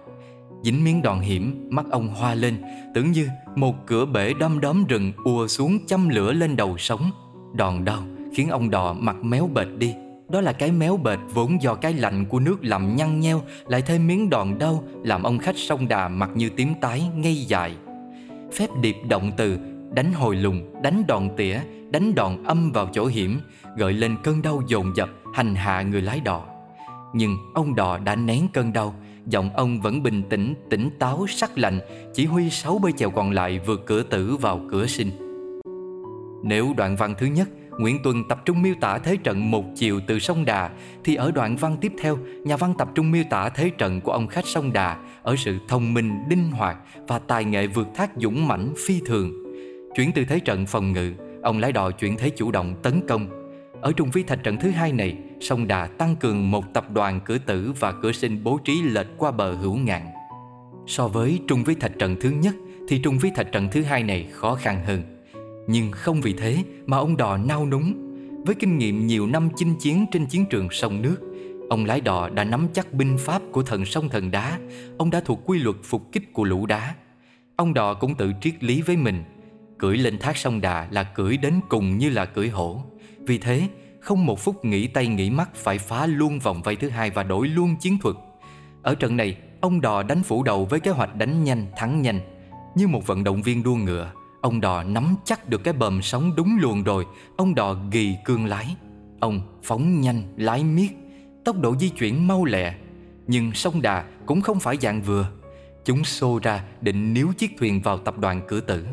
Dính miếng đòn hiểm, mắt ông hoa lên Tưởng như một cửa bể đom đóm rừng ùa xuống châm lửa lên đầu sống. Đòn đau khiến ông đò mặt méo bệt đi. Đó là cái méo bệt vốn do cái lạnh của nước làm nhăn nheo Lại thêm miếng đòn đau làm ông khách sông đà mặt như tím tái ngây dài. Phép điệp động từ đánh hồi lùng, đánh đòn tỉa, đánh đòn âm vào chỗ hiểm Gợi lên cơn đau dồn dập hành hạ người lái đò. Nhưng ông đò đã nén cơn đau Giọng ông vẫn bình tĩnh, tỉnh táo, sắc lạnh Chỉ huy sáu bơi chèo còn lại vượt cửa tử vào cửa sinh. Nếu đoạn văn thứ nhất Nguyễn Tuân tập trung miêu tả thế trận một chiều từ sông Đà Thì ở đoạn văn tiếp theo Nhà văn tập trung miêu tả thế trận của ông khách sông Đà Ở sự thông minh, linh hoạt Và tài nghệ vượt thác dũng mãnh phi thường Chuyển từ thế trận phòng ngự Ông lái đò chuyển thế chủ động tấn công ở trùng vi thạch trận thứ hai này, sông Đà tăng cường một tập đoàn cửa tử và cửa sinh bố trí lệch qua bờ hữu ngạn. So với trùng vi thạch trận thứ nhất thì trùng vi thạch trận thứ hai này khó khăn hơn. Nhưng không vì thế mà ông đò nao núng. Với kinh nghiệm nhiều năm chinh chiến trên chiến trường sông nước, ông lái đò đã nắm chắc binh pháp của thần sông thần đá. Ông đã thuộc quy luật phục kích của lũ đá. Ông đò cũng tự triết lý với mình. Cưỡi lên thác sông Đà là cưỡi đến cùng như là cưỡi hổ. Vì thế, không một phút nghỉ tay nghỉ mắt phải phá luôn vòng vây thứ hai và đổi luôn chiến thuật. Ở trận này, ông Đò đánh phủ đầu với kế hoạch đánh nhanh, thắng nhanh. Như một vận động viên đua ngựa, ông Đò nắm chắc được cái bầm sóng đúng luồng rồi, ông Đò ghi cương lái. Ông phóng nhanh lái miết. Tốc độ di chuyển mau lẹ. Nhưng sông Đà cũng không phải dạng vừa. Chúng xô ra định níu chiếc thuyền vào tập đoàn cử tử.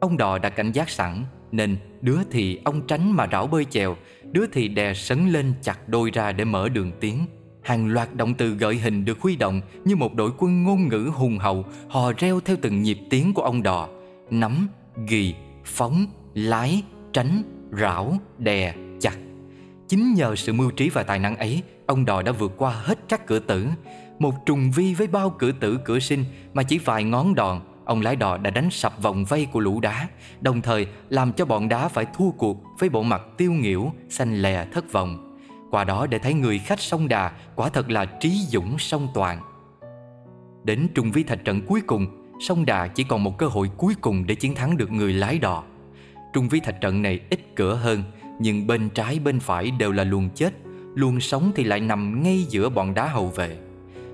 Ông đò đã cảnh giác sẵn Nên đứa thì ông tránh mà rảo bơi chèo. Đứa thì đè sấn lên chặt đôi ra để mở đường tiến. Hàng loạt động từ gợi hình được huy động Như một đội quân ngôn ngữ hùng hậu Hò reo theo từng nhịp tiếng của ông đò. Nắm, ghi, phóng, lái, tránh, rảo, đè, chặt. Chính nhờ sự mưu trí và tài năng ấy Ông đò đã vượt qua hết các cửa tử. Một trùng vi với bao cửa tử cửa sinh Mà chỉ vài ngón đòn Ông lái đò đã đánh sập vòng vây của lũ đá Đồng thời làm cho bọn đá phải thua cuộc Với bộ mặt tiêu nghỉu, xanh lè thất vọng. Qua đó để thấy người khách sông Đà Quả thật là trí dũng song toàn. Đến trùng vi thạch trận cuối cùng Sông Đà chỉ còn một cơ hội cuối cùng Để chiến thắng được người lái đò. Trung vi thạch trận này ít cửa hơn, Nhưng bên trái, bên phải đều là luồng chết. Luồng sống thì lại nằm ngay giữa bọn đá hầu vệ.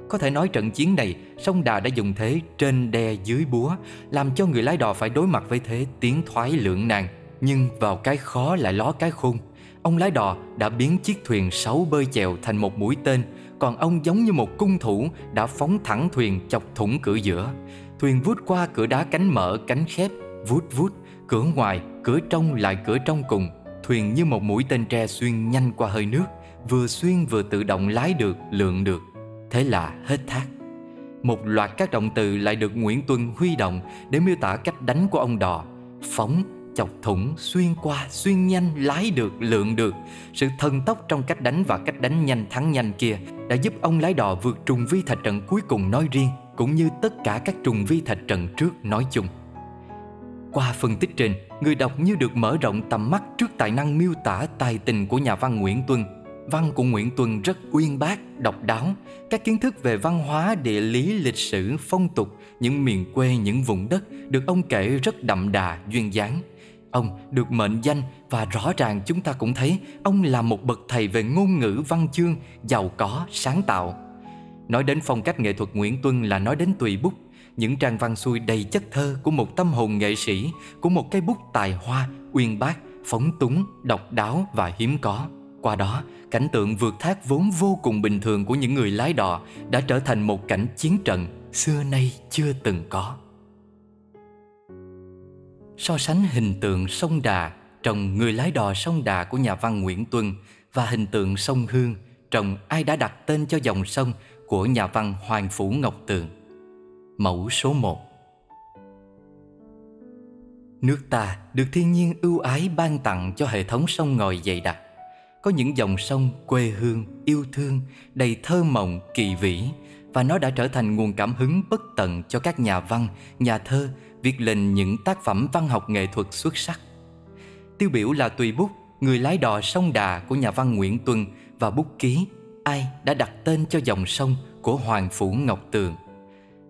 Có thể nói trận chiến này, Sông Đà đã dùng thế trên đe dưới búa, Làm cho người lái đò phải đối mặt với thế tiến thoái lưỡng nan. Nhưng vào cái khó lại ló cái khôn. Ông lái đò đã biến chiếc thuyền sáu bơi chèo thành một mũi tên, Còn ông giống như một cung thủ đã phóng thẳng thuyền chọc thủng cửa giữa. Thuyền vút qua cửa đá cánh mở cánh khép Vút vút. Cửa ngoài, cửa trong lại cửa trong cùng. Thuyền như một mũi tên tre xuyên nhanh qua hơi nước Vừa xuyên vừa tự động lái được, lượng được. Thế là hết thác. Một loạt các động từ lại được Nguyễn Tuân huy động Để miêu tả cách đánh của ông đò. Phóng, chọc thủng, xuyên qua, xuyên nhanh, lái được, lượng được. Sự thần tốc trong cách đánh và cách đánh nhanh thắng nhanh kia Đã giúp ông lái đò vượt trùng vi thạch trận cuối cùng nói riêng. Cũng như tất cả các trùng vi thạch trần trước nói chung qua phân tích trên, người đọc như được mở rộng tầm mắt trước tài năng miêu tả tài tình của nhà văn Nguyễn Tuân. Văn của Nguyễn Tuân rất uyên bác, độc đáo. Các kiến thức về văn hóa, địa lý, lịch sử, phong tục, những miền quê, những vùng đất được ông kể rất đậm đà, duyên dáng. Ông được mệnh danh và rõ ràng chúng ta cũng thấy ông là một bậc thầy về ngôn ngữ văn chương, giàu có, sáng tạo. Nói đến phong cách nghệ thuật Nguyễn Tuân là nói đến tùy bút những trang văn xuôi đầy chất thơ của một tâm hồn nghệ sĩ, của một cái bút tài hoa, uyên bác, phóng túng, độc đáo và hiếm có. Qua đó, cảnh tượng vượt thác vốn vô cùng bình thường của những người lái đò đã trở thành một cảnh chiến trận xưa nay chưa từng có. So sánh hình tượng sông Đà trồng Người lái đò sông Đà của nhà văn Nguyễn Tuân và hình tượng sông Hương trồng Ai đã đặt tên cho dòng sông của nhà văn Hoàng Phủ Ngọc Tường. Mẫu số 1 Nước ta được thiên nhiên ưu ái ban tặng cho hệ thống sông ngòi dày đặc. Có những dòng sông quê hương, yêu thương, đầy thơ mộng, kỳ vĩ Và nó đã trở thành nguồn cảm hứng bất tận cho các nhà văn, nhà thơ Viết lên những tác phẩm văn học nghệ thuật xuất sắc. Tiêu biểu là Tùy Bút, người lái đò sông Đà của nhà văn Nguyễn Tuân Và bút ký Ai đã đặt tên cho dòng sông của Hoàng Phủ Ngọc Tường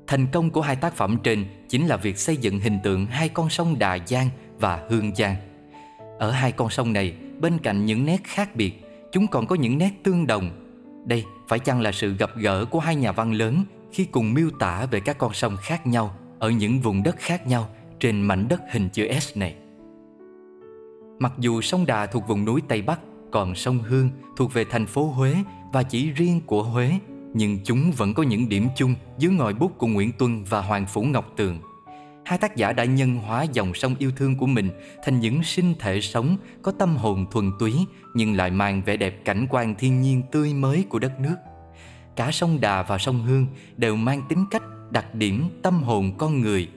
Thành công của hai tác phẩm trên chính là việc xây dựng hình tượng hai con sông Đà Giang và Hương Giang. Ở hai con sông này, bên cạnh những nét khác biệt, chúng còn có những nét tương đồng. Đây phải chăng là sự gặp gỡ của hai nhà văn lớn khi cùng miêu tả về các con sông khác nhau ở những vùng đất khác nhau trên mảnh đất hình chữ S này. Mặc dù sông Đà thuộc vùng núi Tây Bắc, còn sông Hương thuộc về thành phố Huế và chỉ riêng của Huế, nhưng chúng vẫn có những điểm chung dưới ngòi bút của Nguyễn Tuân và Hoàng Phủ Ngọc Tường. Hai tác giả đã nhân hóa dòng sông yêu thương của mình thành những sinh thể sống có tâm hồn thuần túy, nhưng lại mang vẻ đẹp cảnh quan thiên nhiên tươi mới của đất nước. Cả sông Đà và sông Hương đều mang tính cách, đặc điểm, tâm hồn con người.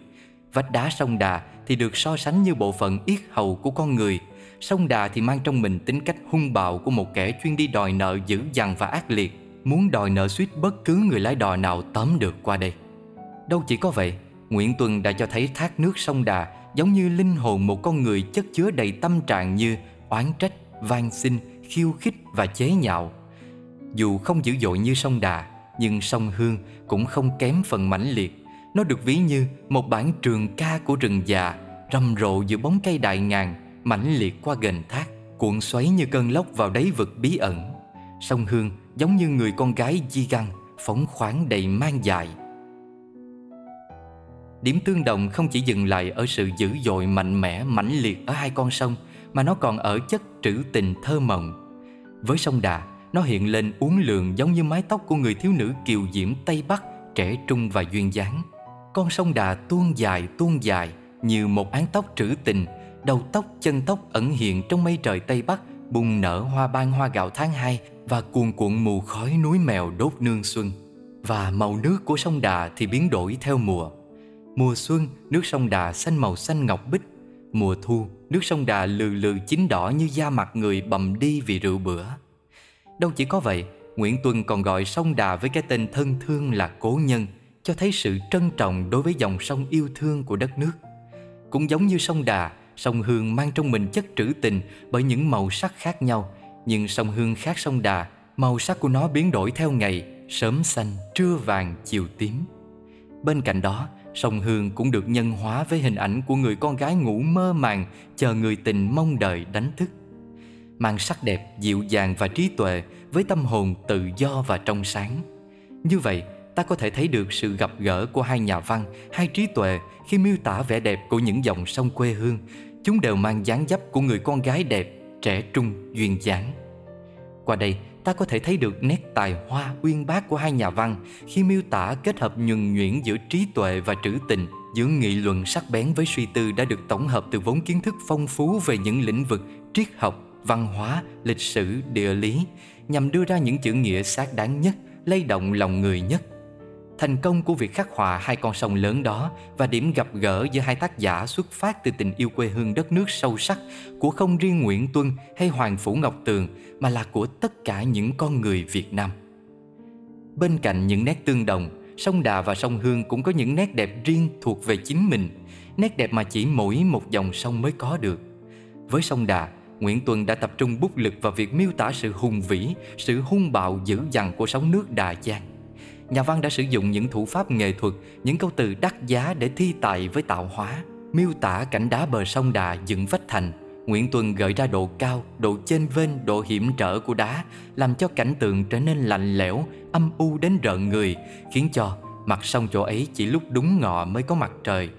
Vách đá sông Đà thì được so sánh như bộ phận yết hầu của con người. Sông Đà thì mang trong mình tính cách hung bạo của một kẻ chuyên đi đòi nợ dữ dằn và ác liệt muốn đòi nợ suýt bất cứ người lái đò nào tóm được qua đây. Đâu chỉ có vậy, Nguyễn Tuân đã cho thấy thác nước sông Đà giống như linh hồn một con người chất chứa đầy tâm trạng như oán trách, van xin, khiêu khích và chế nhạo. Dù không dữ dội như sông Đà, nhưng sông Hương cũng không kém phần mãnh liệt. Nó được ví như một bản trường ca của rừng già, rầm rộ giữa bóng cây đại ngàn, mãnh liệt qua gần thác, cuộn xoáy như cơn lốc vào đáy vực bí ẩn. Sông Hương giống như người con gái di găng, phóng khoáng đầy mang dài. Điểm tương đồng không chỉ dừng lại ở sự dữ dội mạnh mẽ mãnh liệt ở hai con sông mà nó còn ở chất trữ tình thơ mộng. Với sông Đà, nó hiện lên uốn lượn giống như mái tóc của người thiếu nữ kiều diễm Tây Bắc, trẻ trung và duyên dáng. Con sông Đà tuôn dài tuôn dài như một án tóc trữ tình, đầu tóc chân tóc ẩn hiện trong mây trời Tây Bắc, bùng nở hoa ban hoa gạo tháng 2 và cuồn cuộn mù khói núi mèo đốt nương xuân. Và màu nước của sông Đà thì biến đổi theo mùa. Mùa xuân, nước sông Đà xanh màu xanh ngọc bích. Mùa thu, nước sông Đà lừ lừ chín đỏ như da mặt người bầm đi vì rượu bữa. Đâu chỉ có vậy, Nguyễn Tuân còn gọi sông Đà với cái tên thân thương là Cố Nhân, cho thấy sự trân trọng đối với dòng sông yêu thương của đất nước. Cũng giống như sông Đà, sông Hương mang trong mình chất trữ tình bởi những màu sắc khác nhau, nhưng sông Hương khác sông Đà, màu sắc của nó biến đổi theo ngày, sớm xanh, trưa vàng, chiều tím. Bên cạnh đó, sông Hương cũng được nhân hóa với hình ảnh của người con gái ngủ mơ màng, chờ người tình mong đợi đánh thức. Mang sắc đẹp, dịu dàng và trí tuệ với tâm hồn tự do và trong sáng. Như vậy, ta có thể thấy được sự gặp gỡ của hai nhà văn, hai trí tuệ khi miêu tả vẻ đẹp của những dòng sông quê hương. Chúng đều mang dáng dấp của người con gái đẹp, trẻ trung, duyên dáng. Qua đây, ta có thể thấy được nét tài hoa uyên bác của hai nhà văn khi miêu tả kết hợp nhuần nhuyễn giữa trí tuệ và trữ tình, giữa nghị luận sắc bén với suy tư đã được tổng hợp từ vốn kiến thức phong phú về những lĩnh vực triết học, văn hóa, lịch sử, địa lý, nhằm đưa ra những chữ nghĩa xác đáng nhất, lay động lòng người nhất. Thành công của việc khắc họa hai con sông lớn đó và điểm gặp gỡ giữa hai tác giả xuất phát từ tình yêu quê hương đất nước sâu sắc của không riêng Nguyễn Tuân hay Hoàng Phủ Ngọc Tường mà là của tất cả những con người Việt Nam. Bên cạnh những nét tương đồng, sông Đà và sông Hương cũng có những nét đẹp riêng thuộc về chính mình, nét đẹp mà chỉ mỗi một dòng sông mới có được. Với sông Đà, Nguyễn Tuân đã tập trung bút lực vào việc miêu tả sự hùng vĩ, sự hung bạo dữ dằn của sóng nước Đà Giang. Nhà văn đã sử dụng những thủ pháp nghệ thuật, những câu từ đắt giá để thi tài với tạo hóa, miêu tả cảnh đá bờ sông Đà dựng vách thành. Nguyễn Tuân gợi ra độ cao, độ chênh vênh, độ hiểm trở của đá, làm cho cảnh tượng trở nên lạnh lẽo, âm u đến rợn người, khiến cho mặt sông chỗ ấy chỉ lúc đúng ngọ mới có mặt trời.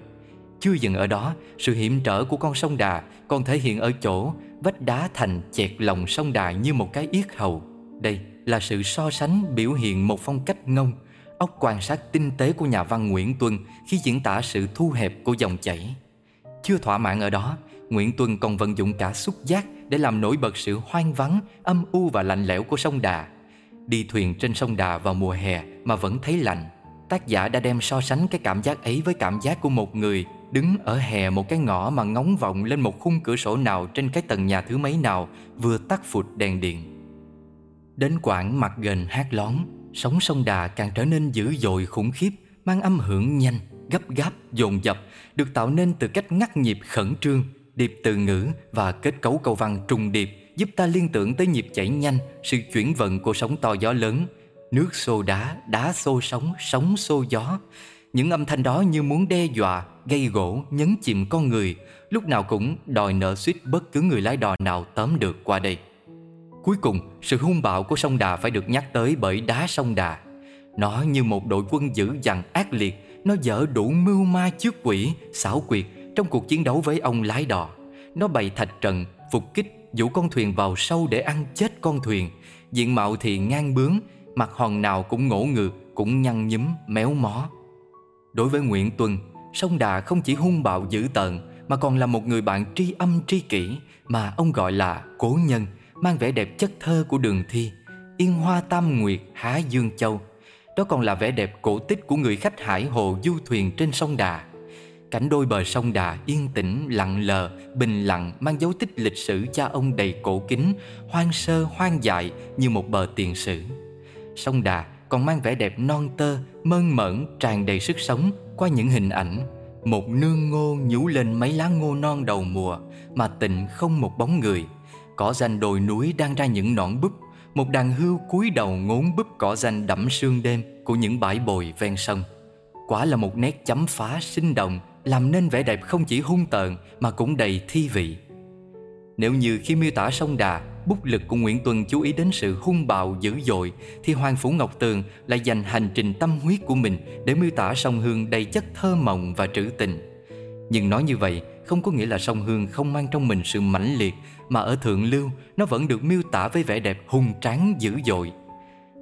Chưa dừng ở đó, sự hiểm trở của con sông Đà còn thể hiện ở chỗ vách đá thành chẹt lòng sông Đà như một cái yết hầu. Đây là sự so sánh biểu hiện một phong cách ngông, óc quan sát tinh tế của nhà văn Nguyễn Tuân khi diễn tả sự thu hẹp của dòng chảy. Chưa thỏa mãn ở đó, Nguyễn Tuân còn vận dụng cả xúc giác để làm nổi bật sự hoang vắng, âm u và lạnh lẽo của sông Đà. Đi thuyền trên sông Đà vào mùa hè mà vẫn thấy lạnh. Tác giả đã đem so sánh cái cảm giác ấy với cảm giác của một người đứng ở hè một cái ngõ mà ngóng vọng lên một khung cửa sổ nào trên cái tầng nhà thứ mấy nào vừa tắt phụt đèn điện. Đến quãng mặt gần hát lón, sóng sông Đà càng trở nên dữ dội khủng khiếp, mang âm hưởng nhanh, gấp gáp, dồn dập, được tạo nên từ cách ngắt nhịp khẩn trương, điệp từ ngữ và kết cấu câu văn trùng điệp giúp ta liên tưởng tới nhịp chảy nhanh, sự chuyển vận của sóng to gió lớn, nước xô đá, đá xô sóng, sóng xô gió. Những âm thanh đó như muốn đe dọa, gây gỗ, nhấn chìm con người, lúc nào cũng đòi nợ suýt bất cứ người lái đò nào tóm được qua đây. Cuối cùng, sự hung bạo của sông Đà phải được nhắc tới bởi đá sông Đà. Nó như một đội quân dữ dằn ác liệt, nó dở đủ mưu ma trước quỷ, xảo quyệt trong cuộc chiến đấu với ông lái đò. Nó bày thạch trận, phục kích, dụ con thuyền vào sâu để ăn chết con thuyền. Diện mạo thì ngang bướng, mặt hòn nào cũng ngỗ ngược, cũng nhăn nhúm, méo mó. Đối với Nguyễn Tuân, sông Đà không chỉ hung bạo dữ tợn mà còn là một người bạn tri âm tri kỷ mà ông gọi là cố nhân, mang vẻ đẹp chất thơ của đường thi, yên hoa tam nguyệt há dương châu. Đó còn là vẻ đẹp cổ tích của người khách hải hồ du thuyền trên sông Đà. Cảnh đôi bờ sông Đà yên tĩnh, lặng lờ, bình lặng mang dấu tích lịch sử cha ông đầy cổ kính, hoang sơ, hoang dại như một bờ tiền sử. Sông Đà còn mang vẻ đẹp non tơ, mơn mởn, tràn đầy sức sống qua những hình ảnh. Một nương ngô nhú lên mấy lá ngô non đầu mùa mà tịnh không một bóng người. Cỏ danh đồi núi đang ra những nõn búp, một đàn hưu cúi đầu ngốn búp cỏ danh đẫm sương đêm của những bãi bồi ven sông. Quả là một nét chấm phá sinh động, làm nên vẻ đẹp không chỉ hung tợn mà cũng đầy thi vị. Nếu như khi miêu tả sông Đà, bút lực của Nguyễn Tuân chú ý đến sự hung bạo dữ dội, thì Hoàng Phủ Ngọc Tường lại dành hành trình tâm huyết của mình để miêu tả sông Hương đầy chất thơ mộng và trữ tình. Nhưng nói như vậy không có nghĩa là sông Hương không mang trong mình sự mãnh liệt mà ở thượng lưu nó vẫn được miêu tả với vẻ đẹp hùng tráng dữ dội.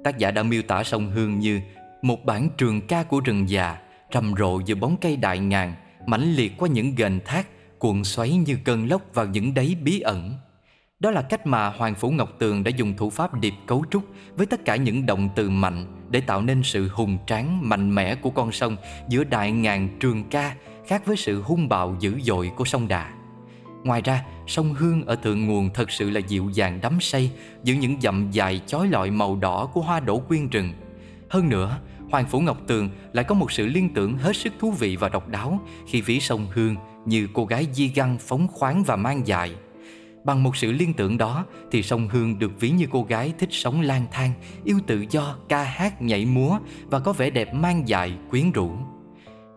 Tác giả đã miêu tả sông Hương như một bản trường ca của rừng già trầm rộ giữa bóng cây đại ngàn, mãnh liệt qua những gành thác, cuộn xoáy như cơn lốc vào những đáy bí ẩn. Đó là cách mà Hoàng Phủ Ngọc Tường đã dùng thủ pháp điệp cấu trúc với tất cả những động từ mạnh để tạo nên sự hùng tráng, mạnh mẽ của con sông giữa đại ngàn trường ca khác với sự hung bạo dữ dội của sông Đà. Ngoài ra, sông Hương ở thượng nguồn thật sự là dịu dàng đắm say giữa những dặm dài chói lọi màu đỏ của hoa đổ quyên rừng. Hơn nữa, Hoàng Phủ Ngọc Tường lại có một sự liên tưởng hết sức thú vị và độc đáo khi ví sông Hương như cô gái di găng phóng khoáng và mang dài. Bằng một sự liên tưởng đó thì sông Hương được ví như cô gái thích sống lang thang, yêu tự do, ca hát, nhảy múa và có vẻ đẹp mang dài, quyến rũ.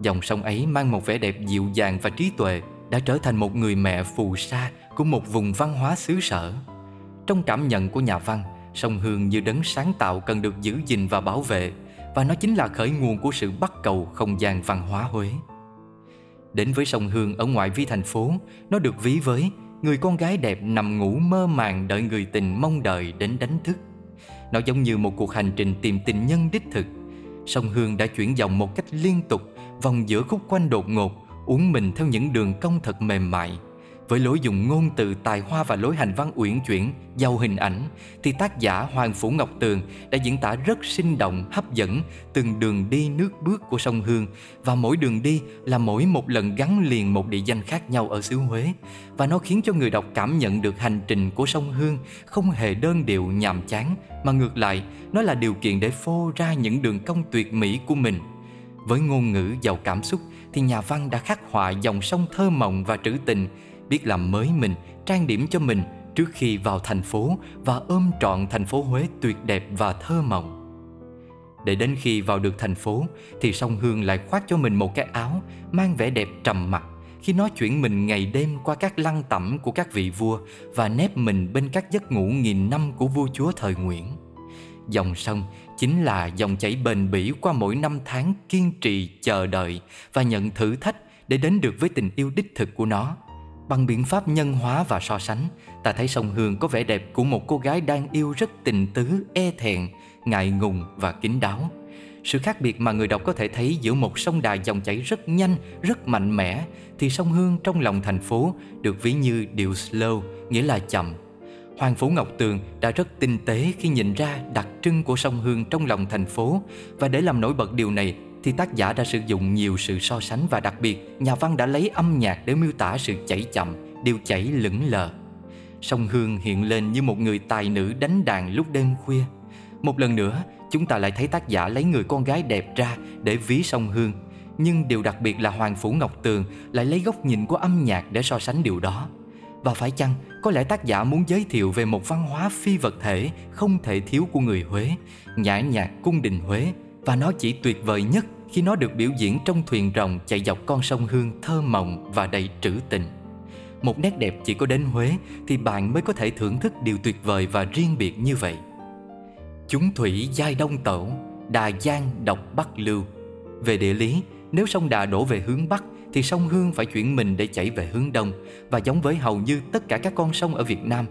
Dòng sông ấy mang một vẻ đẹp dịu dàng và trí tuệ đã trở thành một người mẹ phù sa của một vùng văn hóa xứ sở. Trong cảm nhận của nhà văn, sông Hương như đấng sáng tạo cần được giữ gìn và bảo vệ và nó chính là khởi nguồn của sự bắt cầu không gian văn hóa Huế. Đến với sông Hương ở ngoại vi thành phố, nó được ví với người con gái đẹp nằm ngủ mơ màng đợi người tình mong đợi đến đánh thức. Nó giống như một cuộc hành trình tìm tình nhân đích thực. Sông Hương đã chuyển dòng một cách liên tục, vòng giữa khúc quanh đột ngột, uống mình theo những đường cong thật mềm mại. Với lối dùng ngôn từ tài hoa và lối hành văn uyển chuyển, giàu hình ảnh, thì tác giả Hoàng Phủ Ngọc Tường đã diễn tả rất sinh động, hấp dẫn từng đường đi nước bước của sông Hương. Và mỗi đường đi là mỗi một lần gắn liền một địa danh khác nhau ở xứ Huế. Và nó khiến cho người đọc cảm nhận được hành trình của sông Hương không hề đơn điệu nhàm chán mà ngược lại nó là điều kiện để phô ra những đường cong tuyệt mỹ của mình. Với ngôn ngữ giàu cảm xúc thì nhà văn đã khắc họa dòng sông thơ mộng và trữ tình biết làm mới mình, trang điểm cho mình trước khi vào thành phố và ôm trọn thành phố Huế tuyệt đẹp và thơ mộng. Để đến khi vào được thành phố thì sông Hương lại khoác cho mình một cái áo mang vẻ đẹp trầm mặc khi nó chuyển mình ngày đêm qua các lăng tẩm của các vị vua và nép mình bên các giấc ngủ nghìn năm của vua chúa thời Nguyễn. Dòng sông chính là dòng chảy bền bỉ qua mỗi năm tháng kiên trì chờ đợi và nhận thử thách để đến được với tình yêu đích thực của nó. Bằng biện pháp nhân hóa và so sánh, ta thấy sông Hương có vẻ đẹp của một cô gái đang yêu rất tình tứ, e thẹn, ngại ngùng và kín đáo. Sự khác biệt mà người đọc có thể thấy giữa một sông đà dòng chảy rất nhanh, rất mạnh mẽ thì sông Hương trong lòng thành phố được ví như điệu slow, nghĩa là chậm. Hoàng Phủ Ngọc Tường đã rất tinh tế khi nhìn ra đặc trưng của sông Hương trong lòng thành phố và để làm nổi bật điều này thì tác giả đã sử dụng nhiều sự so sánh và đặc biệt nhà văn đã lấy âm nhạc để miêu tả sự chảy chậm, điều chảy lững lờ. Sông Hương hiện lên như một người tài nữ đánh đàn lúc đêm khuya. Một lần nữa, chúng ta lại thấy tác giả lấy người con gái đẹp ra để ví sông Hương. Nhưng điều đặc biệt là Hoàng Phủ Ngọc Tường lại lấy góc nhìn của âm nhạc để so sánh điều đó. Và phải chăng có lẽ tác giả muốn giới thiệu về một văn hóa phi vật thể không thể thiếu của người Huế, nhã nhạc cung đình Huế và nó chỉ tuyệt vời nhất khi nó được biểu diễn trong thuyền rồng chạy dọc con sông Hương thơ mộng và đầy trữ tình. Một nét đẹp chỉ có đến Huế thì bạn mới có thể thưởng thức điều tuyệt vời và riêng biệt như vậy. Chúng thủy giai đông tẩu, Đà Giang độc Bắc lưu. Về địa lý, nếu sông Đà đổ về hướng Bắc thì sông Hương phải chuyển mình để chảy về hướng Đông và giống với hầu như tất cả các con sông ở Việt Nam.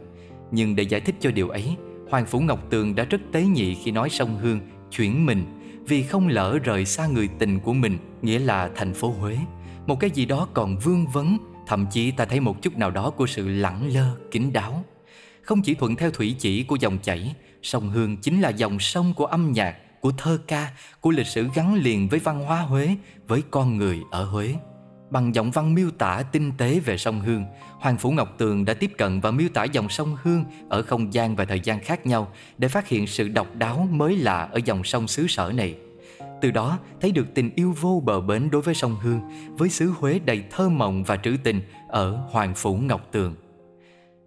Nhưng để giải thích cho điều ấy, Hoàng Phủ Ngọc Tường đã rất tế nhị khi nói sông Hương chuyển mình vì không lỡ rời xa người tình của mình, nghĩa là thành phố Huế. Một cái gì đó còn vương vấn, thậm chí ta thấy một chút nào đó của sự lẳng lơ, kín đáo. Không chỉ thuận theo thủy chỉ của dòng chảy, sông Hương chính là dòng sông của âm nhạc, của thơ ca, của lịch sử gắn liền với văn hóa Huế, với con người ở Huế. Bằng giọng văn miêu tả tinh tế về sông Hương, Hoàng Phủ Ngọc Tường đã tiếp cận và miêu tả dòng sông Hương ở không gian và thời gian khác nhau để phát hiện sự độc đáo mới lạ ở dòng sông xứ sở này. Từ đó thấy được tình yêu vô bờ bến đối với sông Hương, với xứ Huế đầy thơ mộng và trữ tình ở Hoàng Phủ Ngọc Tường.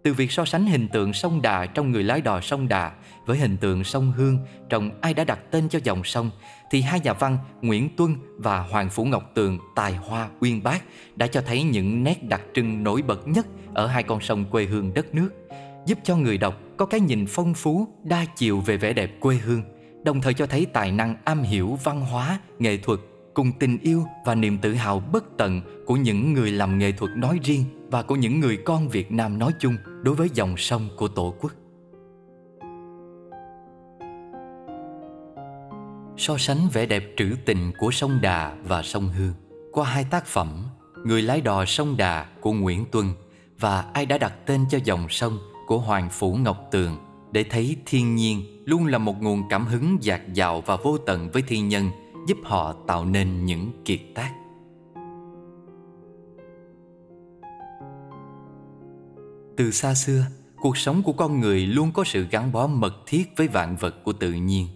Từ việc so sánh hình tượng sông Đà trong người lái đò sông Đà với hình tượng sông Hương trong ai đã đặt tên cho dòng sông thì hai nhà văn Nguyễn Tuân và Hoàng Phủ Ngọc Tường tài hoa uyên bác đã cho thấy những nét đặc trưng nổi bật nhất ở hai con sông quê hương đất nước, giúp cho người đọc có cái nhìn phong phú, đa chiều về vẻ đẹp quê hương, đồng thời cho thấy tài năng am hiểu văn hóa, nghệ thuật cùng tình yêu và niềm tự hào bất tận của những người làm nghệ thuật nói riêng và của những người con Việt Nam nói chung đối với dòng sông của Tổ quốc. So sánh vẻ đẹp trữ tình của sông Đà và sông Hương qua hai tác phẩm Người lái đò sông Đà của Nguyễn Tuân và Ai đã đặt tên cho dòng sông của Hoàng Phủ Ngọc Tường để thấy thiên nhiên luôn là một nguồn cảm hứng dạt dào và vô tận với thiên nhân giúp họ tạo nên những kiệt tác. Từ xa xưa, cuộc sống của con người luôn có sự gắn bó mật thiết với vạn vật của tự nhiên,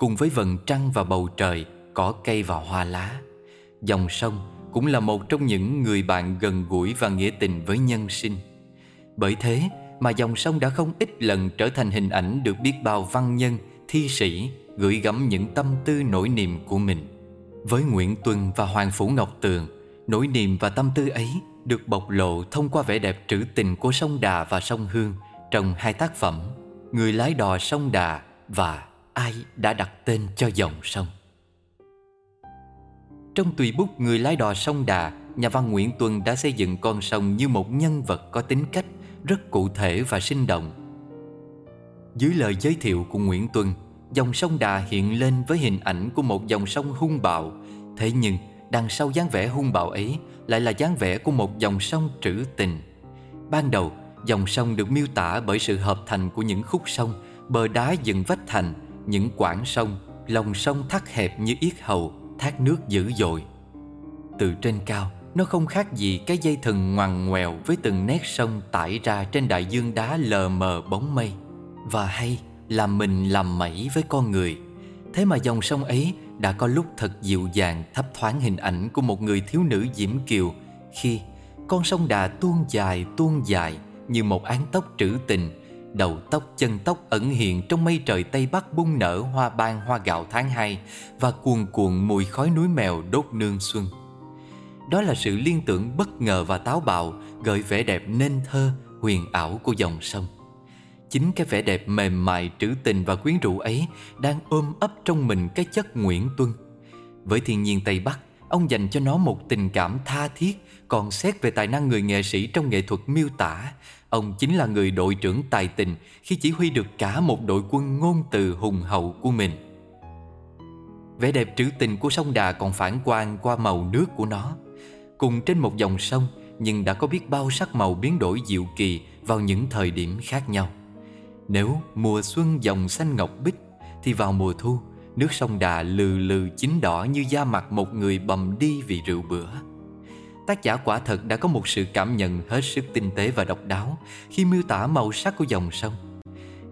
cùng với vầng trăng và bầu trời, cỏ cây và hoa lá. Dòng sông cũng là một trong những người bạn gần gũi và nghĩa tình với nhân sinh. Bởi thế mà dòng sông đã không ít lần trở thành hình ảnh được biết bao văn nhân, thi sĩ gửi gắm những tâm tư nỗi niềm của mình. Với Nguyễn Tuân và Hoàng Phủ Ngọc Tường, nỗi niềm và tâm tư ấy được bộc lộ thông qua vẻ đẹp trữ tình của sông Đà và sông Hương trong hai tác phẩm Người lái đò sông Đà và Ai đã đặt tên cho dòng sông. Trong tùy bút Người lái đò sông Đà, nhà văn Nguyễn Tuân đã xây dựng con sông như một nhân vật có tính cách rất cụ thể và sinh động. Dưới lời giới thiệu của Nguyễn Tuân, dòng sông Đà hiện lên với hình ảnh của một dòng sông hung bạo. Thế nhưng, đằng sau dáng vẻ hung bạo ấy lại là dáng vẻ của một dòng sông trữ tình. Ban đầu, dòng sông được miêu tả bởi sự hợp thành của những khúc sông, bờ đá dựng vách thành, những quãng sông, lòng sông thắt hẹp như yết hầu, thác nước dữ dội. Từ trên cao, nó không khác gì cái dây thừng ngoằn ngoèo với từng nét sông tải ra trên đại dương đá lờ mờ bóng mây. Và hay là mình làm mẩy với con người. Thế mà dòng sông ấy đã có lúc thật dịu dàng thấp thoáng hình ảnh của một người thiếu nữ diễm kiều khi con sông đà tuôn dài tuôn dài như một án tóc trữ tình đầu tóc chân tóc ẩn hiện trong mây trời tây bắc bung nở hoa ban hoa gạo tháng hai và cuồn cuộn mùi khói núi mèo đốt nương xuân đó là sự liên tưởng bất ngờ và táo bạo gợi vẻ đẹp nên thơ huyền ảo của dòng sông chính cái vẻ đẹp mềm mại trữ tình và quyến rũ ấy đang ôm ấp trong mình cái chất Nguyễn Tuân. Với thiên nhiên Tây Bắc, ông dành cho nó một tình cảm tha thiết, còn xét về tài năng người nghệ sĩ trong nghệ thuật miêu tả, ông chính là người đội trưởng tài tình khi chỉ huy được cả một đội quân ngôn từ hùng hậu của mình. Vẻ đẹp trữ tình của sông Đà còn phản quang qua màu nước của nó. Cùng trên một dòng sông, nhưng đã có biết bao sắc màu biến đổi diệu kỳ vào những thời điểm khác nhau. Nếu mùa xuân dòng xanh ngọc bích Thì vào mùa thu Nước sông Đà lừ lừ chín đỏ như da mặt một người bầm đi vì rượu bữa Tác giả quả thật đã có một sự cảm nhận hết sức tinh tế và độc đáo Khi miêu tả màu sắc của dòng sông.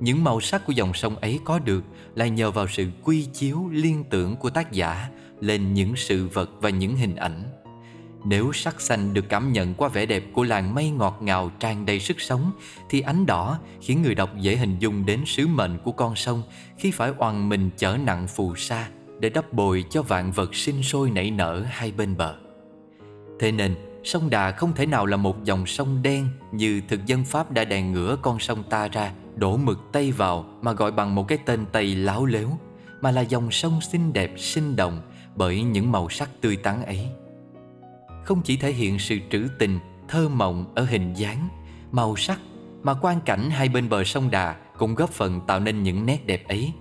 Những màu sắc của dòng sông ấy có được Là nhờ vào sự quy chiếu liên tưởng của tác giả Lên những sự vật và những hình ảnh. Nếu sắc xanh được cảm nhận qua vẻ đẹp của làng mây ngọt ngào tràn đầy sức sống, Thì ánh đỏ khiến người đọc dễ hình dung đến sứ mệnh của con sông Khi phải oằn mình chở nặng phù sa Để đắp bồi cho vạn vật sinh sôi nảy nở hai bên bờ. Thế nên sông Đà không thể nào là một dòng sông đen Như thực dân Pháp đã đèn ngửa con sông ta ra Đổ mực Tây vào mà gọi bằng một cái tên Tây láo lếu Mà là dòng sông xinh đẹp sinh động bởi những màu sắc tươi tắn ấy không chỉ thể hiện sự trữ tình, thơ mộng ở hình dáng, màu sắc mà quan cảnh hai bên bờ sông Đà cũng góp phần tạo nên những nét đẹp ấy.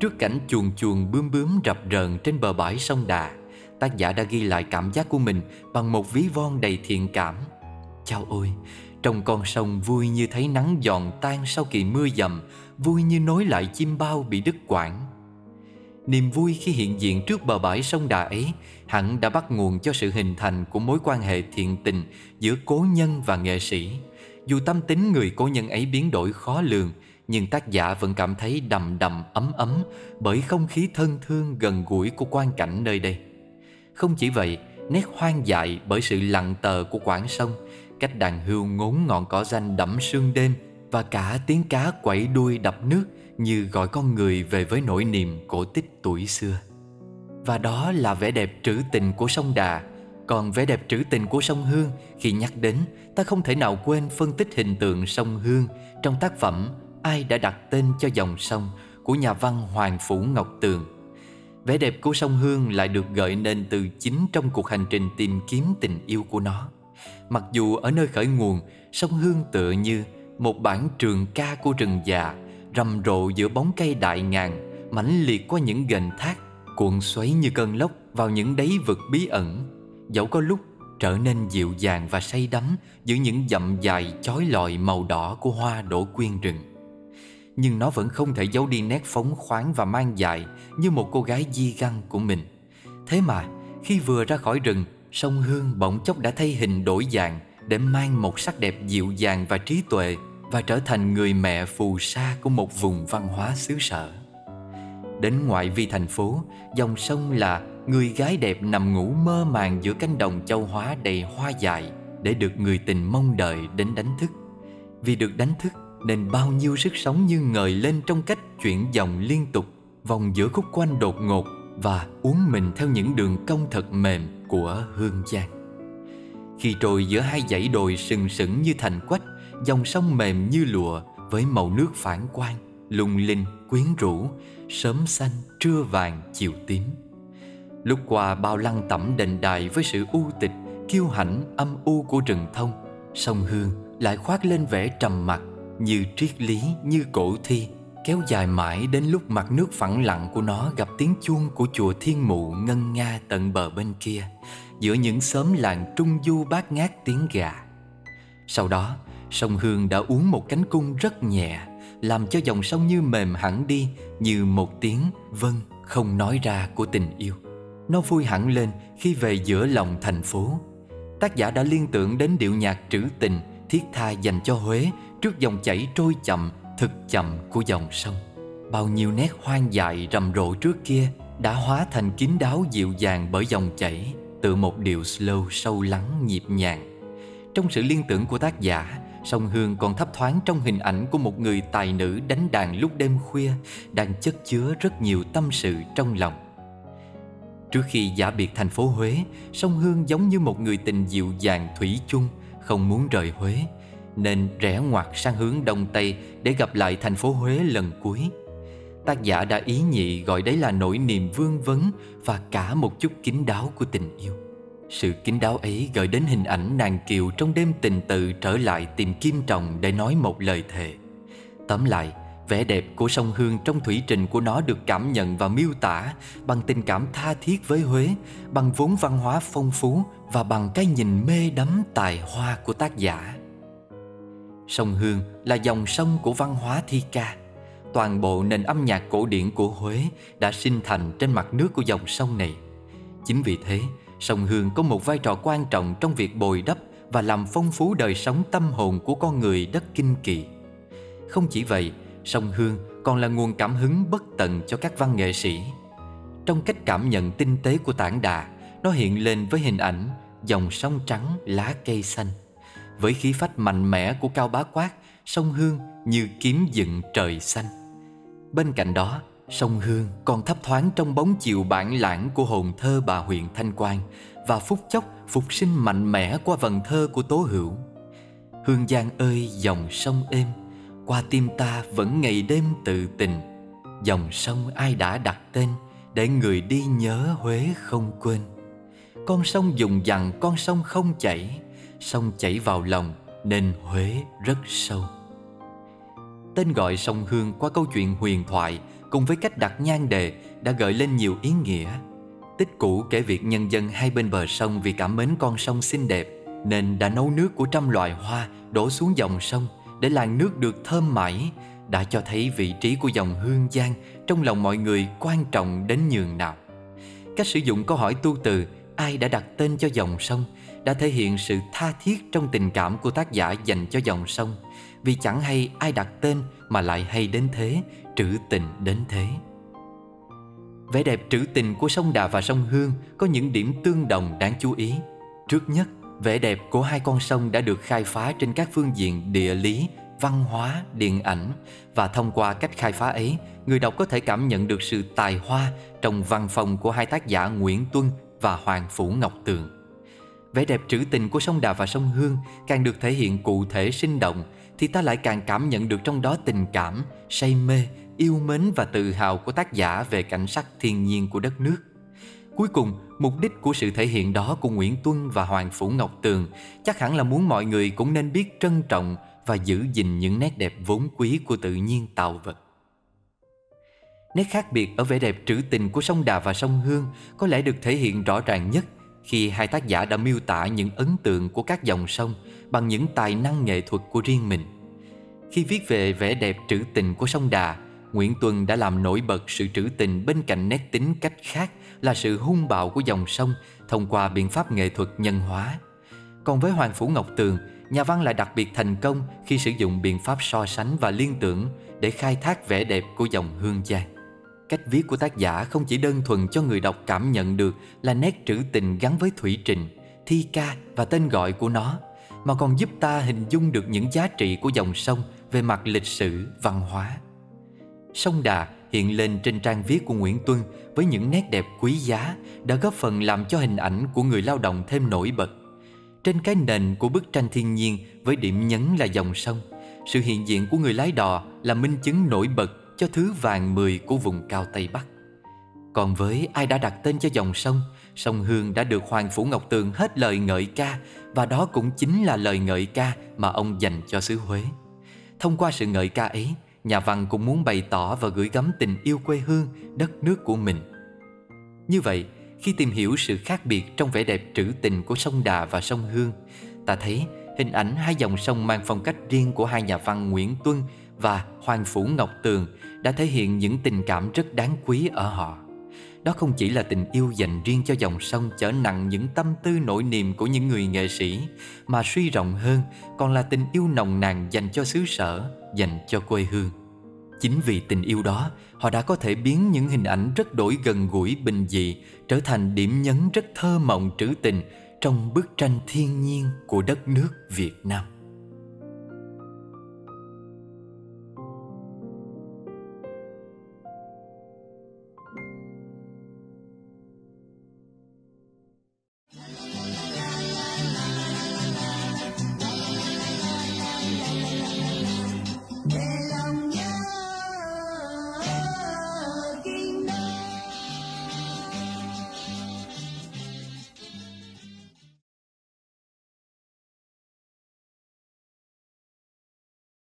Trước cảnh chuồn chuồn bướm bướm rập rờn trên bờ bãi sông Đà, tác giả đã ghi lại cảm giác của mình bằng một ví von đầy thiện cảm. Chao ôi, trong con sông vui như thấy nắng giòn tan sau kỳ mưa dầm, vui như nối lại chim bao bị đứt quãng. Niềm vui khi hiện diện trước bờ bãi sông Đà ấy hẳn đã bắt nguồn cho sự hình thành của mối quan hệ thiện tình giữa cố nhân và nghệ sĩ. Dù tâm tính người cố nhân ấy biến đổi khó lường, nhưng tác giả vẫn cảm thấy đầm đầm ấm ấm bởi không khí thân thương gần gũi của quan cảnh nơi đây. Không chỉ vậy, nét hoang dại bởi sự lặng tờ của quãng sông, cách đàn hưu ngốn ngọn cỏ xanh đẫm sương đêm và cả tiếng cá quẩy đuôi đập nước như gọi con người về với nỗi niềm cổ tích tuổi xưa. Và đó là vẻ đẹp trữ tình của sông Đà Còn vẻ đẹp trữ tình của sông Hương Khi nhắc đến ta không thể nào quên phân tích hình tượng sông Hương Trong tác phẩm Ai đã đặt tên cho dòng sông Của nhà văn Hoàng Phủ Ngọc Tường Vẻ đẹp của sông Hương lại được gợi nên từ chính trong cuộc hành trình tìm kiếm tình yêu của nó. Mặc dù ở nơi khởi nguồn, sông Hương tựa như một bản trường ca của rừng già, rầm rộ giữa bóng cây đại ngàn, mãnh liệt qua những gành thác, cuộn xoáy như cơn lốc vào những đáy vực bí ẩn. Dẫu có lúc trở nên dịu dàng và say đắm giữa những dặm dài chói lọi màu đỏ của hoa đổ quyên rừng. Nhưng nó vẫn không thể giấu đi nét phóng khoáng và mang dại như một cô gái di găng của mình. Thế mà, khi vừa ra khỏi rừng, sông Hương bỗng chốc đã thay hình đổi dạng để mang một sắc đẹp dịu dàng và trí tuệ và trở thành người mẹ phù sa của một vùng văn hóa xứ sở. Đến ngoại vi thành phố, dòng sông là người gái đẹp nằm ngủ mơ màng giữa cánh đồng châu hóa đầy hoa dại để được người tình mong đợi đến đánh thức. Vì được đánh thức nên bao nhiêu sức sống như ngời lên trong cách chuyển dòng liên tục vòng giữa khúc quanh đột ngột và uốn mình theo những đường cong thật mềm của hương giang. Khi trôi giữa hai dãy đồi sừng sững như thành quách, dòng sông mềm như lụa với màu nước phản quang, lung linh, quyến rũ, sớm xanh, trưa vàng, chiều tím. Lúc qua bao lăng tẩm đền đài với sự u tịch, kiêu hãnh, âm u của rừng thông, sông Hương lại khoác lên vẻ trầm mặc như triết lý, như cổ thi, kéo dài mãi đến lúc mặt nước phẳng lặng của nó gặp tiếng chuông của chùa Thiên Mụ ngân nga tận bờ bên kia, giữa những xóm làng trung du bát ngát tiếng gà. Sau đó, sông Hương đã uống một cánh cung rất nhẹ, làm cho dòng sông như mềm hẳn đi như một tiếng vâng không nói ra của tình yêu. Nó vui hẳn lên khi về giữa lòng thành phố. Tác giả đã liên tưởng đến điệu nhạc trữ tình thiết tha dành cho Huế trước dòng chảy trôi chậm, thực chậm của dòng sông. Bao nhiêu nét hoang dại rầm rộ trước kia đã hóa thành kín đáo dịu dàng bởi dòng chảy từ một điệu slow sâu lắng nhịp nhàng. Trong sự liên tưởng của tác giả, sông Hương còn thấp thoáng trong hình ảnh của một người tài nữ đánh đàn lúc đêm khuya đang chất chứa rất nhiều tâm sự trong lòng. Trước khi giả biệt thành phố Huế, sông Hương giống như một người tình dịu dàng thủy chung, không muốn rời Huế, nên rẽ ngoặt sang hướng đông tây để gặp lại thành phố Huế lần cuối. Tác giả đã ý nhị gọi đấy là nỗi niềm vương vấn và cả một chút kín đáo của tình yêu. Sự kín đáo ấy gợi đến hình ảnh nàng kiều trong đêm tình tự trở lại tìm kim trọng để nói một lời thề. Tóm lại, vẻ đẹp của sông Hương trong thủy trình của nó được cảm nhận và miêu tả bằng tình cảm tha thiết với Huế, bằng vốn văn hóa phong phú và bằng cái nhìn mê đắm tài hoa của tác giả. Sông Hương là dòng sông của văn hóa thi ca. Toàn bộ nền âm nhạc cổ điển của Huế đã sinh thành trên mặt nước của dòng sông này. Chính vì thế, sông Hương có một vai trò quan trọng trong việc bồi đắp và làm phong phú đời sống tâm hồn của con người đất kinh kỳ. Không chỉ vậy, sông Hương còn là nguồn cảm hứng bất tận cho các văn nghệ sĩ. Trong cách cảm nhận tinh tế của tảng đà, nó hiện lên với hình ảnh dòng sông trắng lá cây xanh. Với khí phách mạnh mẽ của cao bá quát, sông Hương như kiếm dựng trời xanh. Bên cạnh đó, sông Hương còn thấp thoáng trong bóng chiều bản lãng của hồn thơ bà huyện Thanh Quang và phút chốc phục sinh mạnh mẽ qua vần thơ của Tố Hữu. Hương Giang ơi dòng sông êm, qua tim ta vẫn ngày đêm tự tình. Dòng sông ai đã đặt tên để người đi nhớ Huế không quên. Con sông dùng dằn con sông không chảy, sông chảy vào lòng nên Huế rất sâu. Tên gọi sông Hương qua câu chuyện huyền thoại cùng với cách đặt nhan đề đã gợi lên nhiều ý nghĩa. Tích cũ kể việc nhân dân hai bên bờ sông vì cảm mến con sông xinh đẹp nên đã nấu nước của trăm loài hoa đổ xuống dòng sông để làn nước được thơm mãi, đã cho thấy vị trí của dòng Hương Giang trong lòng mọi người quan trọng đến nhường nào. Cách sử dụng câu hỏi tu từ, ai đã đặt tên cho dòng sông đã thể hiện sự tha thiết trong tình cảm của tác giả dành cho dòng sông vì chẳng hay ai đặt tên mà lại hay đến thế, trữ tình đến thế. Vẻ đẹp trữ tình của sông Đà và sông Hương có những điểm tương đồng đáng chú ý. Trước nhất, vẻ đẹp của hai con sông đã được khai phá trên các phương diện địa lý, văn hóa, điện ảnh và thông qua cách khai phá ấy, người đọc có thể cảm nhận được sự tài hoa trong văn phòng của hai tác giả Nguyễn Tuân và Hoàng Phủ Ngọc Tường. Vẻ đẹp trữ tình của sông Đà và sông Hương càng được thể hiện cụ thể sinh động thì ta lại càng cảm nhận được trong đó tình cảm, say mê, yêu mến và tự hào của tác giả về cảnh sắc thiên nhiên của đất nước. Cuối cùng, mục đích của sự thể hiện đó của Nguyễn Tuân và Hoàng Phủ Ngọc Tường chắc hẳn là muốn mọi người cũng nên biết trân trọng và giữ gìn những nét đẹp vốn quý của tự nhiên tạo vật. Nét khác biệt ở vẻ đẹp trữ tình của sông Đà và sông Hương có lẽ được thể hiện rõ ràng nhất khi hai tác giả đã miêu tả những ấn tượng của các dòng sông bằng những tài năng nghệ thuật của riêng mình. Khi viết về vẻ đẹp trữ tình của sông Đà, Nguyễn Tuân đã làm nổi bật sự trữ tình bên cạnh nét tính cách khác là sự hung bạo của dòng sông thông qua biện pháp nghệ thuật nhân hóa. Còn với Hoàng Phủ Ngọc Tường, nhà văn lại đặc biệt thành công khi sử dụng biện pháp so sánh và liên tưởng để khai thác vẻ đẹp của dòng Hương Giang. Cách viết của tác giả không chỉ đơn thuần cho người đọc cảm nhận được là nét trữ tình gắn với thủy trình, thi ca và tên gọi của nó, mà còn giúp ta hình dung được những giá trị của dòng sông về mặt lịch sử, văn hóa. Sông Đà hiện lên trên trang viết của Nguyễn Tuân với những nét đẹp quý giá đã góp phần làm cho hình ảnh của người lao động thêm nổi bật. Trên cái nền của bức tranh thiên nhiên với điểm nhấn là dòng sông, sự hiện diện của người lái đò là minh chứng nổi bật cho thứ vàng mười của vùng cao Tây Bắc. Còn với ai đã đặt tên cho dòng sông, sông Hương đã được Hoàng Phủ Ngọc Tường hết lời ngợi ca và đó cũng chính là lời ngợi ca mà ông dành cho xứ Huế. Thông qua sự ngợi ca ấy, nhà văn cũng muốn bày tỏ và gửi gắm tình yêu quê hương, đất nước của mình. Như vậy, khi tìm hiểu sự khác biệt trong vẻ đẹp trữ tình của sông Đà và sông Hương, ta thấy hình ảnh hai dòng sông mang phong cách riêng của hai nhà văn Nguyễn Tuân và Hoàng Phủ Ngọc Tường đã thể hiện những tình cảm rất đáng quý ở họ. Đó không chỉ là tình yêu dành riêng cho dòng sông chở nặng những tâm tư nỗi niềm của những người nghệ sĩ, mà suy rộng hơn còn là tình yêu nồng nàn dành cho xứ sở, dành cho quê hương. Chính vì tình yêu đó, họ đã có thể biến những hình ảnh rất đổi gần gũi bình dị trở thành điểm nhấn rất thơ mộng trữ tình trong bức tranh thiên nhiên của đất nước Việt Nam.